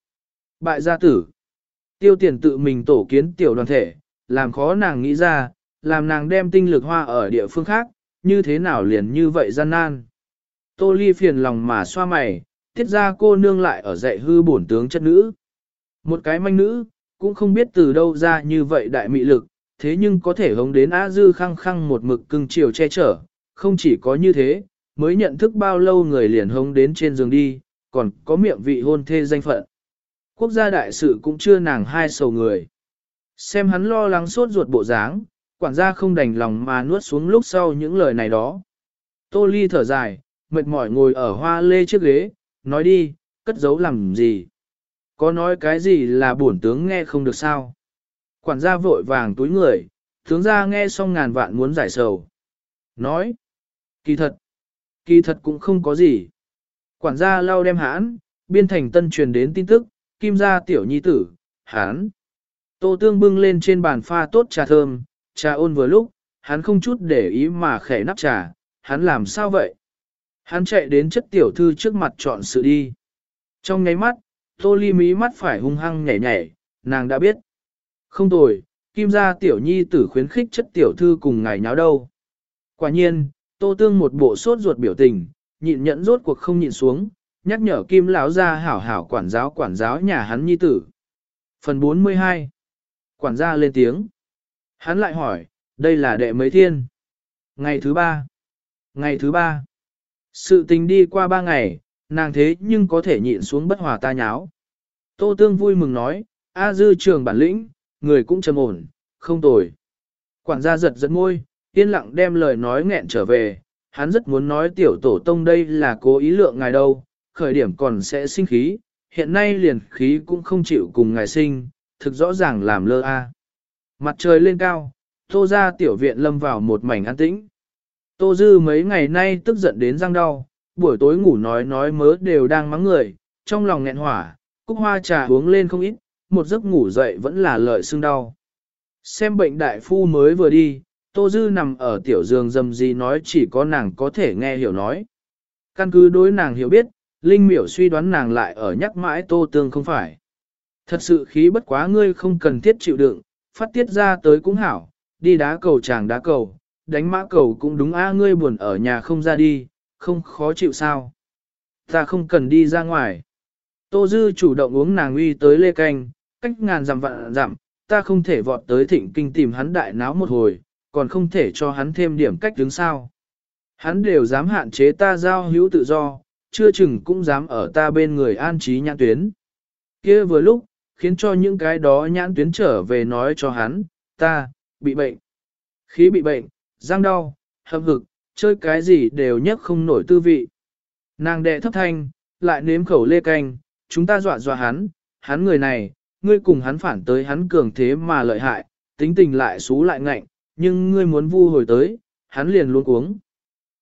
Bại gia tử. Tiêu tiền tự mình tổ kiến tiểu đoàn thể, làm khó nàng nghĩ ra, làm nàng đem tinh lực hoa ở địa phương khác, như thế nào liền như vậy gian nan. Tô ly phiền lòng mà xoa mày, tiết ra cô nương lại ở dạy hư bổn tướng chất nữ. Một cái manh nữ, cũng không biết từ đâu ra như vậy đại mị lực, thế nhưng có thể hống đến á dư khăng khăng một mực cưng chiều che chở, không chỉ có như thế, mới nhận thức bao lâu người liền hống đến trên giường đi, còn có miệng vị hôn thê danh phận. Quốc gia đại sự cũng chưa nàng hai sầu người. Xem hắn lo lắng suốt ruột bộ dáng, quản gia không đành lòng mà nuốt xuống lúc sau những lời này đó. Tô Ly thở dài, mệt mỏi ngồi ở hoa lê trước ghế, nói đi, cất giấu làm gì? Có nói cái gì là bổn tướng nghe không được sao? Quản gia vội vàng túi người, tướng gia nghe xong ngàn vạn muốn giải sầu. Nói, kỳ thật, kỳ thật cũng không có gì. Quản gia lau đem hãn, biên thành tân truyền đến tin tức, kim gia tiểu nhi tử, hán. Tô tương bưng lên trên bàn pha tốt trà thơm, trà ôn vừa lúc, hắn không chút để ý mà khẽ nắp trà, hắn làm sao vậy? Hắn chạy đến chất tiểu thư trước mặt chọn sự đi. Trong nháy mắt, tô ly mí mắt phải hung hăng nhảy nhảy, nàng đã biết. Không tồi, kim gia tiểu nhi tử khuyến khích chất tiểu thư cùng ngài nháo đâu. Quả nhiên, tô tương một bộ sốt ruột biểu tình, nhịn nhẫn rốt cuộc không nhịn xuống, nhắc nhở kim lão gia hảo hảo quản giáo quản giáo nhà hắn nhi tử. Phần 42 Quản gia lên tiếng. Hắn lại hỏi, đây là đệ mấy thiên? Ngày thứ ba. Ngày thứ ba. Sự tình đi qua ba ngày, nàng thế nhưng có thể nhịn xuống bất hòa ta nháo. Tô Tương vui mừng nói, A dư trường bản lĩnh, người cũng trầm ổn, không tồi. Quản gia giật giật môi, yên lặng đem lời nói nghẹn trở về, hắn rất muốn nói tiểu tổ tông đây là cố ý lượng ngài đâu, khởi điểm còn sẽ sinh khí, hiện nay liền khí cũng không chịu cùng ngài sinh, thực rõ ràng làm lơ a. Mặt trời lên cao, tô ra tiểu viện lâm vào một mảnh an tĩnh. Tô Dư mấy ngày nay tức giận đến răng đau, buổi tối ngủ nói nói mớ đều đang mắng người, trong lòng nghẹn hỏa, cúc hoa trà uống lên không ít, một giấc ngủ dậy vẫn là lợi xương đau. Xem bệnh đại phu mới vừa đi, Tô Dư nằm ở tiểu giường dầm gì nói chỉ có nàng có thể nghe hiểu nói. Căn cứ đối nàng hiểu biết, Linh miểu suy đoán nàng lại ở nhắc mãi Tô Tương không phải. Thật sự khí bất quá ngươi không cần thiết chịu đựng, phát tiết ra tới cũng hảo, đi đá cầu chàng đá cầu, đánh mã cầu cũng đúng a ngươi buồn ở nhà không ra đi, không khó chịu sao. Ta không cần đi ra ngoài. Tô Dư chủ động uống nàng uy tới lê canh, cách ngàn dặm vạn dặm, ta không thể vọt tới thịnh kinh tìm hắn đại náo một hồi, còn không thể cho hắn thêm điểm cách đứng sao. Hắn đều dám hạn chế ta giao hữu tự do, chưa chừng cũng dám ở ta bên người an trí nhãn tuyến. kia vừa lúc, khiến cho những cái đó nhãn tuyến trở về nói cho hắn, ta, bị bệnh. Khí bị bệnh, răng đau, hâm hực, chơi cái gì đều nhất không nổi tư vị. Nàng đệ thấp thanh, lại nếm khẩu lê canh, chúng ta dọa dọa hắn, hắn người này, ngươi cùng hắn phản tới hắn cường thế mà lợi hại, tính tình lại xú lại ngạnh, nhưng ngươi muốn vu hồi tới, hắn liền luôn uống.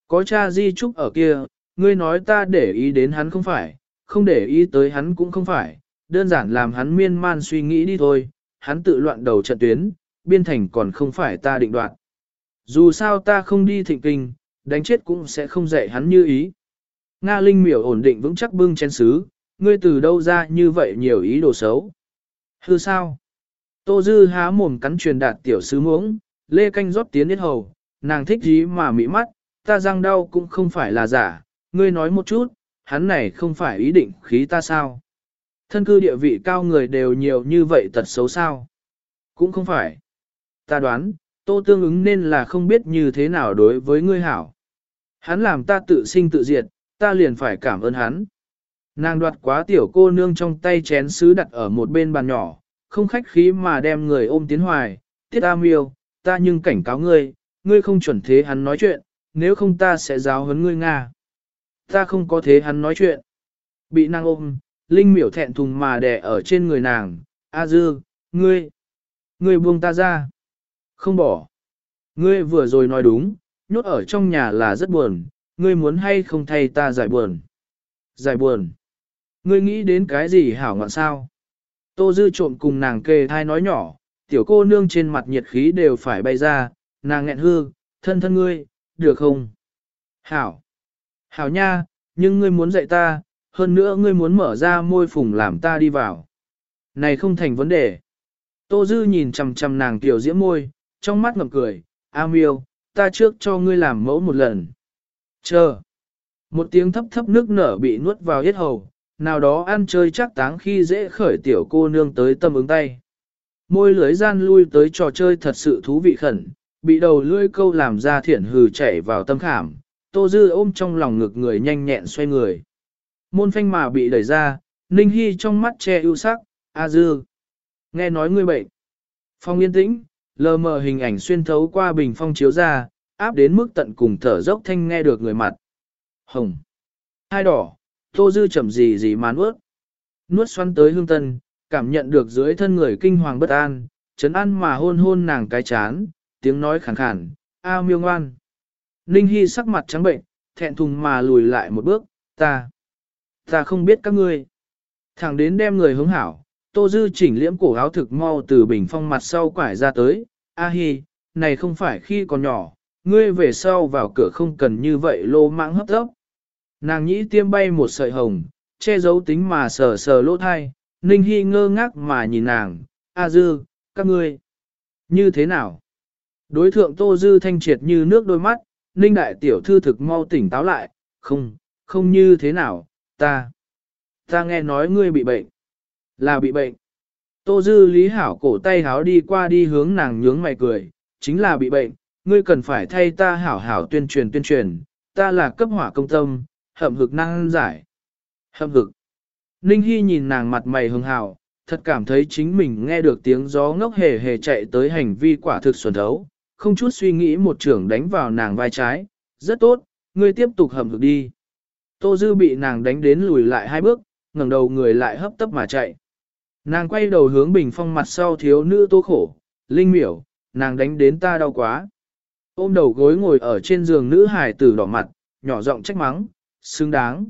Có cha di trúc ở kia, ngươi nói ta để ý đến hắn không phải, không để ý tới hắn cũng không phải, đơn giản làm hắn miên man suy nghĩ đi thôi, hắn tự loạn đầu trận tuyến, biên thành còn không phải ta định đoạt. Dù sao ta không đi thịnh kinh, đánh chết cũng sẽ không dạy hắn như ý. Nga Linh miểu ổn định vững chắc bưng chén xứ, ngươi từ đâu ra như vậy nhiều ý đồ xấu. Hư sao? Tô Dư há mồm cắn truyền đạt tiểu sứ muỗng, lê canh rót tiến đến hầu, nàng thích gì mà mỹ mắt, ta răng đau cũng không phải là giả, ngươi nói một chút, hắn này không phải ý định khí ta sao? Thân cư địa vị cao người đều nhiều như vậy tật xấu sao? Cũng không phải. Ta đoán, tô tương ứng nên là không biết như thế nào đối với ngươi hảo. Hắn làm ta tự sinh tự diệt, ta liền phải cảm ơn hắn. Nàng đoạt quá tiểu cô nương trong tay chén sứ đặt ở một bên bàn nhỏ, không khách khí mà đem người ôm tiến hoài, tiết am yêu, ta nhưng cảnh cáo ngươi, ngươi không chuẩn thế hắn nói chuyện, nếu không ta sẽ giáo huấn ngươi Nga. Ta không có thế hắn nói chuyện. Bị nàng ôm, Linh miểu thẹn thùng mà đè ở trên người nàng, A dư, ngươi, ngươi buông ta ra. Không bỏ. Ngươi vừa rồi nói đúng, nhốt ở trong nhà là rất buồn, ngươi muốn hay không thay ta giải buồn. Giải buồn. Ngươi nghĩ đến cái gì hảo ngọn sao? Tô dư trộm cùng nàng kề thai nói nhỏ, tiểu cô nương trên mặt nhiệt khí đều phải bay ra, nàng nghẹn hư, thân thân ngươi, được không? Hảo. Hảo nha, nhưng ngươi muốn dạy ta, hơn nữa ngươi muốn mở ra môi phùng làm ta đi vào. Này không thành vấn đề. Tô Dư nhìn chằm chằm nàng tiểu diễm môi, trong mắt ngậm cười, A miêu, ta trước cho ngươi làm mẫu một lần. Chờ. Một tiếng thấp thấp nước nở bị nuốt vào hết hầu, nào đó ăn chơi chắc táng khi dễ khởi tiểu cô nương tới tâm ứng tay. Môi lưới gian lui tới trò chơi thật sự thú vị khẩn, bị đầu lưỡi câu làm ra thiện hừ chảy vào tâm khảm, tô dư ôm trong lòng ngực người nhanh nhẹn xoay người. Môn phanh mà bị đẩy ra, Ninh Hy trong mắt che ưu sắc, A dư. Nghe nói ngươi bệnh. Phong yên tĩnh, lờ mờ hình ảnh xuyên thấu qua bình phong chiếu ra, áp đến mức tận cùng thở dốc thanh nghe được người mặt. Hồng. Hai đỏ, tô dư chậm gì gì mà nuốt. Nuốt xoắn tới hương tân, cảm nhận được dưới thân người kinh hoàng bất an, chấn an mà hôn hôn nàng cái chán, tiếng nói khàn khàn, a miêu ngoan. Ninh Hy sắc mặt trắng bệnh, thẹn thùng mà lùi lại một bước, ta, ta không biết các ngươi. Thẳng đến đem người hướng hảo, Tô Dư chỉnh liễm cổ áo thực mau từ bình phong mặt sau quải ra tới, A Hi, này không phải khi còn nhỏ, ngươi về sau vào cửa không cần như vậy lô mãng hấp tấp. Nàng nhĩ tiêm bay một sợi hồng, che giấu tính mà sờ sờ lỗ thai, Ninh Hy ngơ ngác mà nhìn nàng, A Dư, các ngươi, như thế nào? Đối thượng Tô Dư thanh triệt như nước đôi mắt, Ninh Đại Tiểu Thư thực mau tỉnh táo lại, không, không như thế nào, ta, ta nghe nói ngươi bị bệnh, là bị bệnh. Tô Dư Lý Hảo cổ tay háo đi qua đi hướng nàng nhướng mày cười, chính là bị bệnh, ngươi cần phải thay ta hảo hảo tuyên truyền tuyên truyền, ta là cấp hỏa công tâm, hậm hực năng giải. Hậm hực. Ninh Hy nhìn nàng mặt mày hưng hào, thật cảm thấy chính mình nghe được tiếng gió ngốc hề hề chạy tới hành vi quả thực xuẩn thấu, không chút suy nghĩ một trưởng đánh vào nàng vai trái, rất tốt, ngươi tiếp tục hầm hực đi. Tô Dư bị nàng đánh đến lùi lại hai bước, ngẩng đầu người lại hấp tấp mà chạy. Nàng quay đầu hướng bình phong mặt sau thiếu nữ tô khổ, linh miểu, nàng đánh đến ta đau quá. Ôm đầu gối ngồi ở trên giường nữ hải tử đỏ mặt, nhỏ giọng trách mắng, xứng đáng.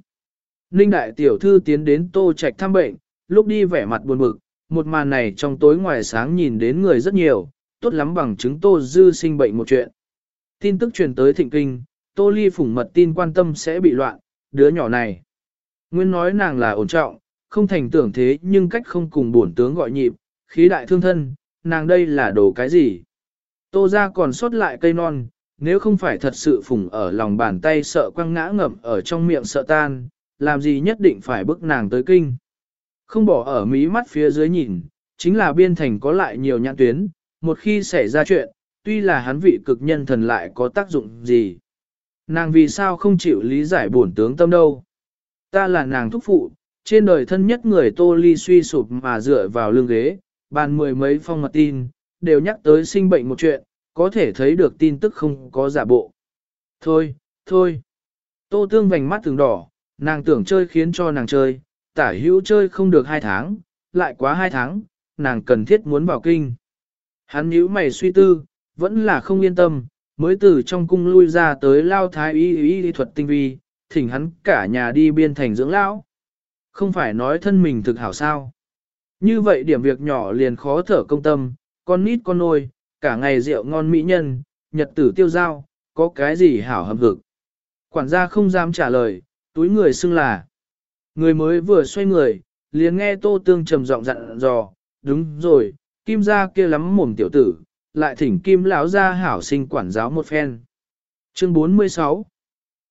Ninh đại tiểu thư tiến đến tô trạch thăm bệnh, lúc đi vẻ mặt buồn bực, một màn này trong tối ngoài sáng nhìn đến người rất nhiều, tốt lắm bằng chứng tô dư sinh bệnh một chuyện. Tin tức truyền tới thịnh kinh, tô ly phủng mật tin quan tâm sẽ bị loạn, đứa nhỏ này. Nguyên nói nàng là ổn trọng, không thành tưởng thế nhưng cách không cùng bổn tướng gọi nhịp, khí đại thương thân, nàng đây là đồ cái gì? Tô ra còn sót lại cây non, nếu không phải thật sự phùng ở lòng bàn tay sợ quăng ngã ngậm ở trong miệng sợ tan, làm gì nhất định phải bức nàng tới kinh. Không bỏ ở mí mắt phía dưới nhìn, chính là biên thành có lại nhiều nhãn tuyến, một khi xảy ra chuyện, tuy là hắn vị cực nhân thần lại có tác dụng gì. Nàng vì sao không chịu lý giải bổn tướng tâm đâu. Ta là nàng thúc phụ, trên đời thân nhất người tô ly suy sụp mà dựa vào lưng ghế, bàn mười mấy phong mật tin, đều nhắc tới sinh bệnh một chuyện, có thể thấy được tin tức không có giả bộ. Thôi, thôi. Tô tương vành mắt từng đỏ, nàng tưởng chơi khiến cho nàng chơi, tả hữu chơi không được hai tháng, lại quá hai tháng, nàng cần thiết muốn vào kinh. Hắn nhíu mày suy tư, vẫn là không yên tâm, mới từ trong cung lui ra tới lao thái y y y thuật tinh vi, thỉnh hắn cả nhà đi biên thành dưỡng lão. Không phải nói thân mình thực hảo sao. Như vậy điểm việc nhỏ liền khó thở công tâm, con nít con nôi, cả ngày rượu ngon mỹ nhân, nhật tử tiêu giao, có cái gì hảo hầm hực. Quản gia không dám trả lời, túi người xưng là. Người mới vừa xoay người, liền nghe tô tương trầm giọng dặn dò, đúng rồi, kim gia kia lắm mồm tiểu tử, lại thỉnh kim lão gia hảo sinh quản giáo một phen. Chương 46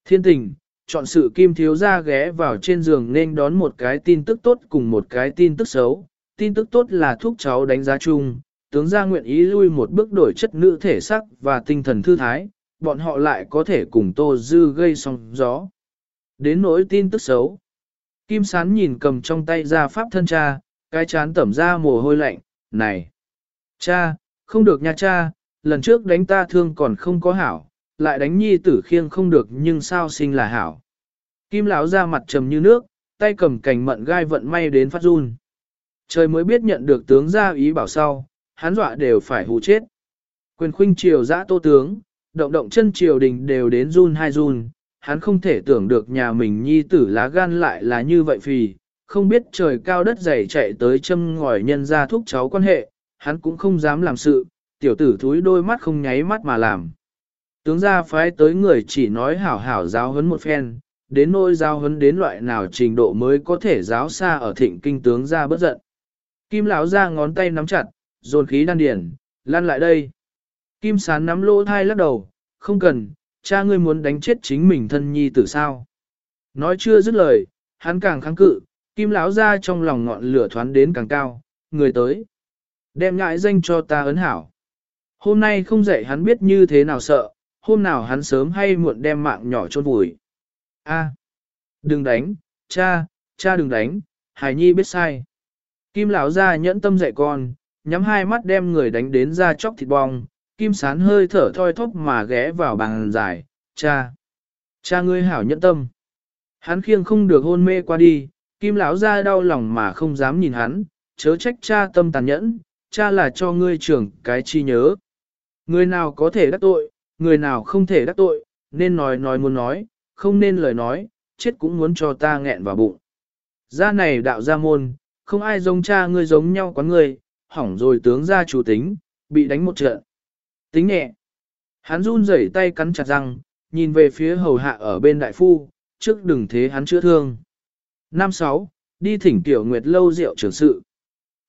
Thiên tình, chọn sự kim thiếu gia ghé vào trên giường nên đón một cái tin tức tốt cùng một cái tin tức xấu. Tin tức tốt là thuốc cháu đánh giá chung, tướng gia nguyện ý lui một bước đổi chất nữ thể sắc và tinh thần thư thái, bọn họ lại có thể cùng Tô Dư gây sóng gió. Đến nỗi tin tức xấu. Kim Sán nhìn cầm trong tay ra pháp thân cha, cái chán tẩm ra mồ hôi lạnh, này. Cha, không được nha cha, lần trước đánh ta thương còn không có hảo, lại đánh nhi tử khiêng không được nhưng sao sinh là hảo. Kim lão ra mặt trầm như nước, tay cầm cành mận gai vận may đến phát run. Trời mới biết nhận được tướng gia ý bảo sau, hắn dọa đều phải hù chết. Quyền khuynh triều dã tô tướng, động động chân triều đình đều đến run hai run, hắn không thể tưởng được nhà mình nhi tử lá gan lại là như vậy phì, không biết trời cao đất dày chạy tới châm ngòi nhân ra thúc cháu quan hệ, hắn cũng không dám làm sự, tiểu tử thúi đôi mắt không nháy mắt mà làm. Tướng gia phái tới người chỉ nói hảo hảo giáo huấn một phen, đến nỗi giáo huấn đến loại nào trình độ mới có thể giáo xa ở thịnh kinh tướng gia bất giận. Kim lão ra ngón tay nắm chặt, dồn khí đan điển, lăn lại đây. Kim sán nắm lỗ thai lắc đầu, không cần, cha ngươi muốn đánh chết chính mình thân nhi tử sao. Nói chưa dứt lời, hắn càng kháng cự, kim lão ra trong lòng ngọn lửa thoán đến càng cao, người tới. Đem ngại danh cho ta ấn hảo. Hôm nay không dạy hắn biết như thế nào sợ, hôm nào hắn sớm hay muộn đem mạng nhỏ chôn vùi. A, đừng đánh, cha, cha đừng đánh, Hải Nhi biết sai. Kim lão ra nhẫn tâm dạy con, nhắm hai mắt đem người đánh đến ra chóc thịt bong, kim sán hơi thở thoi thóp mà ghé vào bàn dài, cha. Cha ngươi hảo nhẫn tâm. Hắn khiêng không được hôn mê qua đi, kim lão ra đau lòng mà không dám nhìn hắn, chớ trách cha tâm tàn nhẫn, cha là cho ngươi trưởng cái chi nhớ. Người nào có thể đắc tội, người nào không thể đắc tội, nên nói nói muốn nói, không nên lời nói, chết cũng muốn cho ta nghẹn vào bụng. Gia này đạo gia môn, không ai giống cha ngươi giống nhau quán ngươi, hỏng rồi tướng ra chủ tính, bị đánh một trận. Tính nhẹ. Hắn run rẩy tay cắn chặt răng, nhìn về phía hầu hạ ở bên đại phu, trước đừng thế hắn chữa thương. Năm sáu, đi thỉnh tiểu nguyệt lâu rượu trưởng sự.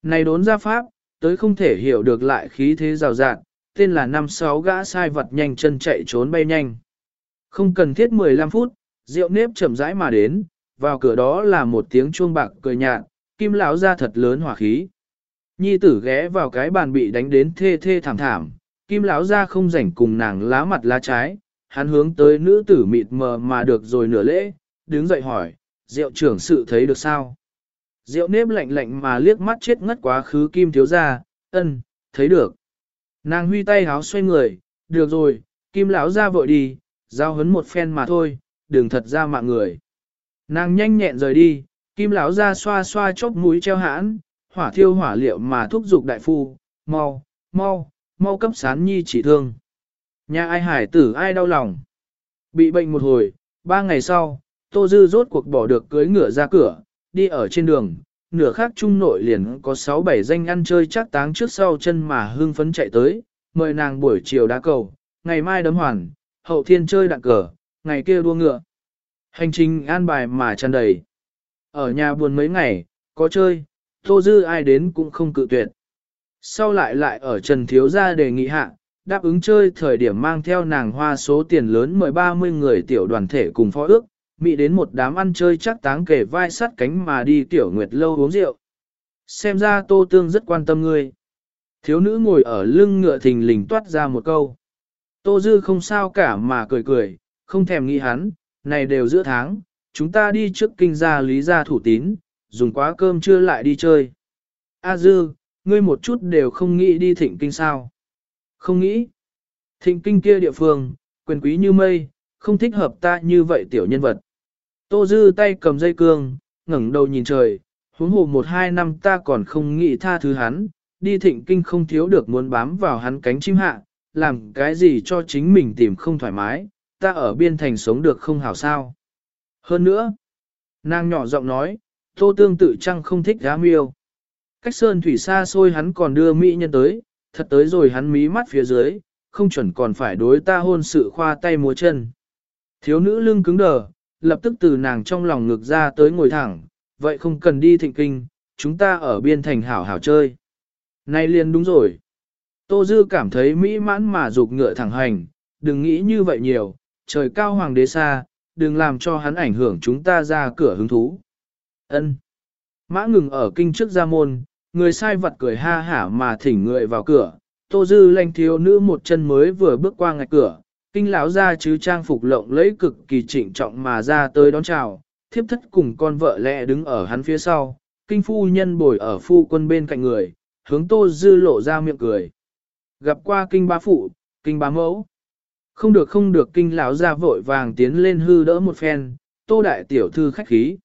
Này đốn ra pháp, tới không thể hiểu được lại khí thế rào rạt, tên là năm sáu gã sai vật nhanh chân chạy trốn bay nhanh. Không cần thiết 15 phút, rượu nếp chậm rãi mà đến, vào cửa đó là một tiếng chuông bạc cười nhạt, kim lão ra thật lớn hỏa khí. Nhi tử ghé vào cái bàn bị đánh đến thê thê thảm thảm, kim lão ra không rảnh cùng nàng lá mặt lá trái, hắn hướng tới nữ tử mịt mờ mà được rồi nửa lễ, đứng dậy hỏi, rượu trưởng sự thấy được sao? Rượu nếp lạnh lạnh mà liếc mắt chết ngất quá khứ kim thiếu ra, ân, thấy được. Nàng huy tay háo xoay người, được rồi, kim lão ra vội đi, giao hấn một phen mà thôi, đừng thật ra mạng người. Nàng nhanh nhẹn rời đi, kim lão ra xoa xoa chốc mũi treo hãn, hỏa thiêu hỏa liệu mà thúc giục đại phu, mau, mau, mau cấp sán nhi chỉ thương. Nhà ai hải tử ai đau lòng. Bị bệnh một hồi, ba ngày sau, Tô Dư rốt cuộc bỏ được cưới ngựa ra cửa, đi ở trên đường, nửa khác trung nội liền có 6-7 danh ăn chơi chắc táng trước sau chân mà hương phấn chạy tới, mời nàng buổi chiều đá cầu, ngày mai đấm hoàn, hậu thiên chơi đạn cờ, ngày kia đua ngựa. Hành trình an bài mà tràn đầy. Ở nhà buồn mấy ngày, có chơi, Tô Dư ai đến cũng không cự tuyệt. Sau lại lại ở Trần Thiếu Gia đề nghị hạ, đáp ứng chơi thời điểm mang theo nàng hoa số tiền lớn mời 30 người tiểu đoàn thể cùng phó ước, Mị đến một đám ăn chơi chắc táng kể vai sắt cánh mà đi tiểu nguyệt lâu uống rượu. Xem ra tô tương rất quan tâm ngươi. Thiếu nữ ngồi ở lưng ngựa thình lình toát ra một câu. Tô dư không sao cả mà cười cười, không thèm nghĩ hắn, này đều giữa tháng, chúng ta đi trước kinh gia lý gia thủ tín, dùng quá cơm chưa lại đi chơi. A dư, ngươi một chút đều không nghĩ đi thịnh kinh sao. Không nghĩ. Thịnh kinh kia địa phương, quyền quý như mây, không thích hợp ta như vậy tiểu nhân vật. Tô Dư tay cầm dây cương, ngẩng đầu nhìn trời, huống hồ một hai năm ta còn không nghĩ tha thứ hắn, đi thịnh kinh không thiếu được muốn bám vào hắn cánh chim hạ, làm cái gì cho chính mình tìm không thoải mái, ta ở biên thành sống được không hảo sao. Hơn nữa, nàng nhỏ giọng nói, tô tương tự chăng không thích gá miêu. Cách sơn thủy xa xôi hắn còn đưa mỹ nhân tới, thật tới rồi hắn mí mắt phía dưới, không chuẩn còn phải đối ta hôn sự khoa tay múa chân. Thiếu nữ lưng cứng đờ, lập tức từ nàng trong lòng ngược ra tới ngồi thẳng, vậy không cần đi thịnh kinh, chúng ta ở biên thành hảo hảo chơi. Nay liền đúng rồi. Tô Dư cảm thấy mỹ mãn mà dục ngựa thẳng hành, đừng nghĩ như vậy nhiều, trời cao hoàng đế xa, đừng làm cho hắn ảnh hưởng chúng ta ra cửa hứng thú. Ân. Mã ngừng ở kinh trước gia môn, người sai vật cười ha hả mà thỉnh người vào cửa, Tô Dư lanh thiếu nữ một chân mới vừa bước qua ngạch cửa, kinh lão ra chứ trang phục lộng lẫy cực kỳ trịnh trọng mà ra tới đón chào, thiếp thất cùng con vợ lẽ đứng ở hắn phía sau, kinh phu nhân bồi ở phu quân bên cạnh người, hướng Tô Dư lộ ra miệng cười. Gặp qua kinh ba phụ, kinh ba mẫu. Không được không được kinh lão ra vội vàng tiến lên hư đỡ một phen, Tô đại tiểu thư khách khí.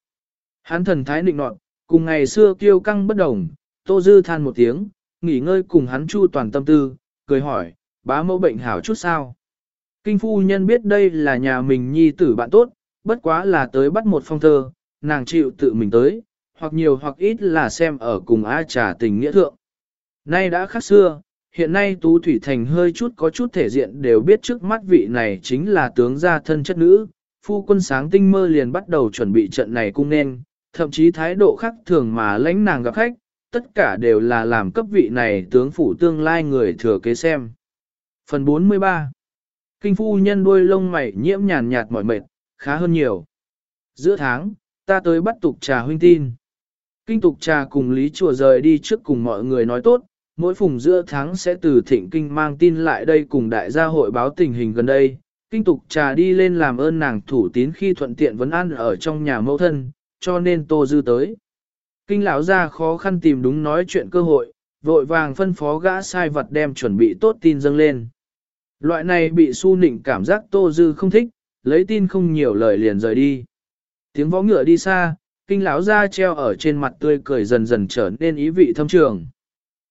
Hắn thần thái nịnh nọt, cùng ngày xưa kiêu căng bất đồng, Tô Dư than một tiếng, nghỉ ngơi cùng hắn chu toàn tâm tư, cười hỏi, bá mẫu bệnh hảo chút sao. Kinh phu nhân biết đây là nhà mình nhi tử bạn tốt, bất quá là tới bắt một phong thơ, nàng chịu tự mình tới, hoặc nhiều hoặc ít là xem ở cùng A trà tình nghĩa thượng. Nay đã khác xưa, hiện nay Tú Thủy Thành hơi chút có chút thể diện đều biết trước mắt vị này chính là tướng gia thân chất nữ, phu quân sáng tinh mơ liền bắt đầu chuẩn bị trận này cung nên, thậm chí thái độ khác thường mà lãnh nàng gặp khách, tất cả đều là làm cấp vị này tướng phủ tương lai người thừa kế xem. Phần 43 Kinh phu nhân đuôi lông mày nhiễm nhàn nhạt mỏi mệt, khá hơn nhiều. Giữa tháng, ta tới bắt tục trà huynh tin. Kinh tục trà cùng Lý Chùa rời đi trước cùng mọi người nói tốt, mỗi phùng giữa tháng sẽ từ thịnh kinh mang tin lại đây cùng đại gia hội báo tình hình gần đây. Kinh tục trà đi lên làm ơn nàng thủ tín khi thuận tiện vấn ăn ở trong nhà mẫu thân, cho nên tô dư tới. Kinh lão ra khó khăn tìm đúng nói chuyện cơ hội, vội vàng phân phó gã sai vật đem chuẩn bị tốt tin dâng lên. Loại này bị su nịnh cảm giác tô dư không thích, lấy tin không nhiều lời liền rời đi. Tiếng võ ngựa đi xa, kinh lão ra treo ở trên mặt tươi cười dần dần trở nên ý vị thâm trường.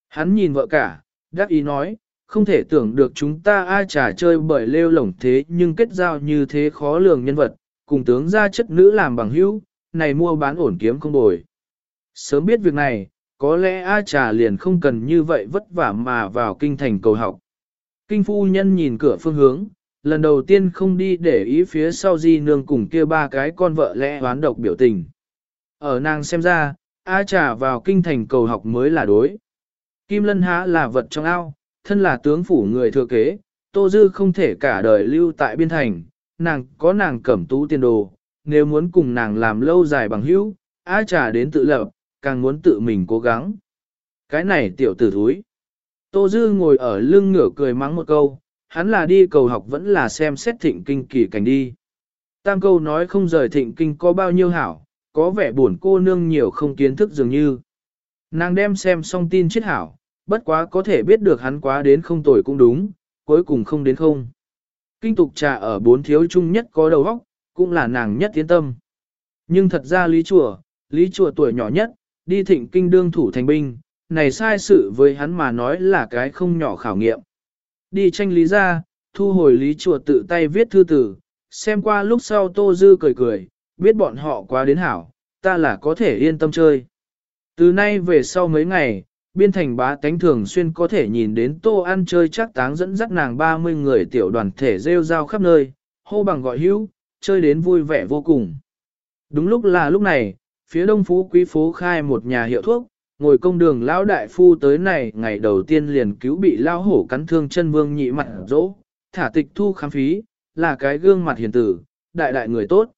Hắn nhìn vợ cả, đáp ý nói, không thể tưởng được chúng ta ai trả chơi bởi lêu lổng thế nhưng kết giao như thế khó lường nhân vật, cùng tướng gia chất nữ làm bằng hữu, này mua bán ổn kiếm không bồi. Sớm biết việc này, có lẽ A trà liền không cần như vậy vất vả mà vào kinh thành cầu học. Kinh phu nhân nhìn cửa phương hướng, lần đầu tiên không đi để ý phía sau di nương cùng kia ba cái con vợ lẽ oán độc biểu tình. Ở nàng xem ra, A trà vào kinh thành cầu học mới là đối. Kim lân há là vật trong ao, thân là tướng phủ người thừa kế, Tô Dư không thể cả đời lưu tại biên thành, nàng có nàng cẩm tú tiền đồ, nếu muốn cùng nàng làm lâu dài bằng hữu, A trà đến tự lập, càng muốn tự mình cố gắng. Cái này tiểu tử thúi. Tô Dư ngồi ở lưng ngửa cười mắng một câu, hắn là đi cầu học vẫn là xem xét thịnh kinh kỳ cảnh đi. Tam câu nói không rời thịnh kinh có bao nhiêu hảo, có vẻ buồn cô nương nhiều không kiến thức dường như. Nàng đem xem xong tin chết hảo, bất quá có thể biết được hắn quá đến không tồi cũng đúng, cuối cùng không đến không. Kinh tục trà ở bốn thiếu chung nhất có đầu óc, cũng là nàng nhất tiến tâm. Nhưng thật ra lý chùa, lý chùa tuổi nhỏ nhất, đi thịnh kinh đương thủ thành binh, này sai sự với hắn mà nói là cái không nhỏ khảo nghiệm. Đi tranh lý ra, thu hồi lý chùa tự tay viết thư tử, xem qua lúc sau tô dư cười cười, biết bọn họ quá đến hảo, ta là có thể yên tâm chơi. Từ nay về sau mấy ngày, biên thành bá tánh thường xuyên có thể nhìn đến tô ăn chơi chắc táng dẫn dắt nàng 30 người tiểu đoàn thể rêu rao khắp nơi, hô bằng gọi hữu, chơi đến vui vẻ vô cùng. Đúng lúc là lúc này, phía đông phú quý phố khai một nhà hiệu thuốc, ngồi công đường lão đại phu tới này ngày đầu tiên liền cứu bị lao hổ cắn thương chân vương nhị mặt dỗ, thả tịch thu khám phí, là cái gương mặt hiền tử, đại đại người tốt.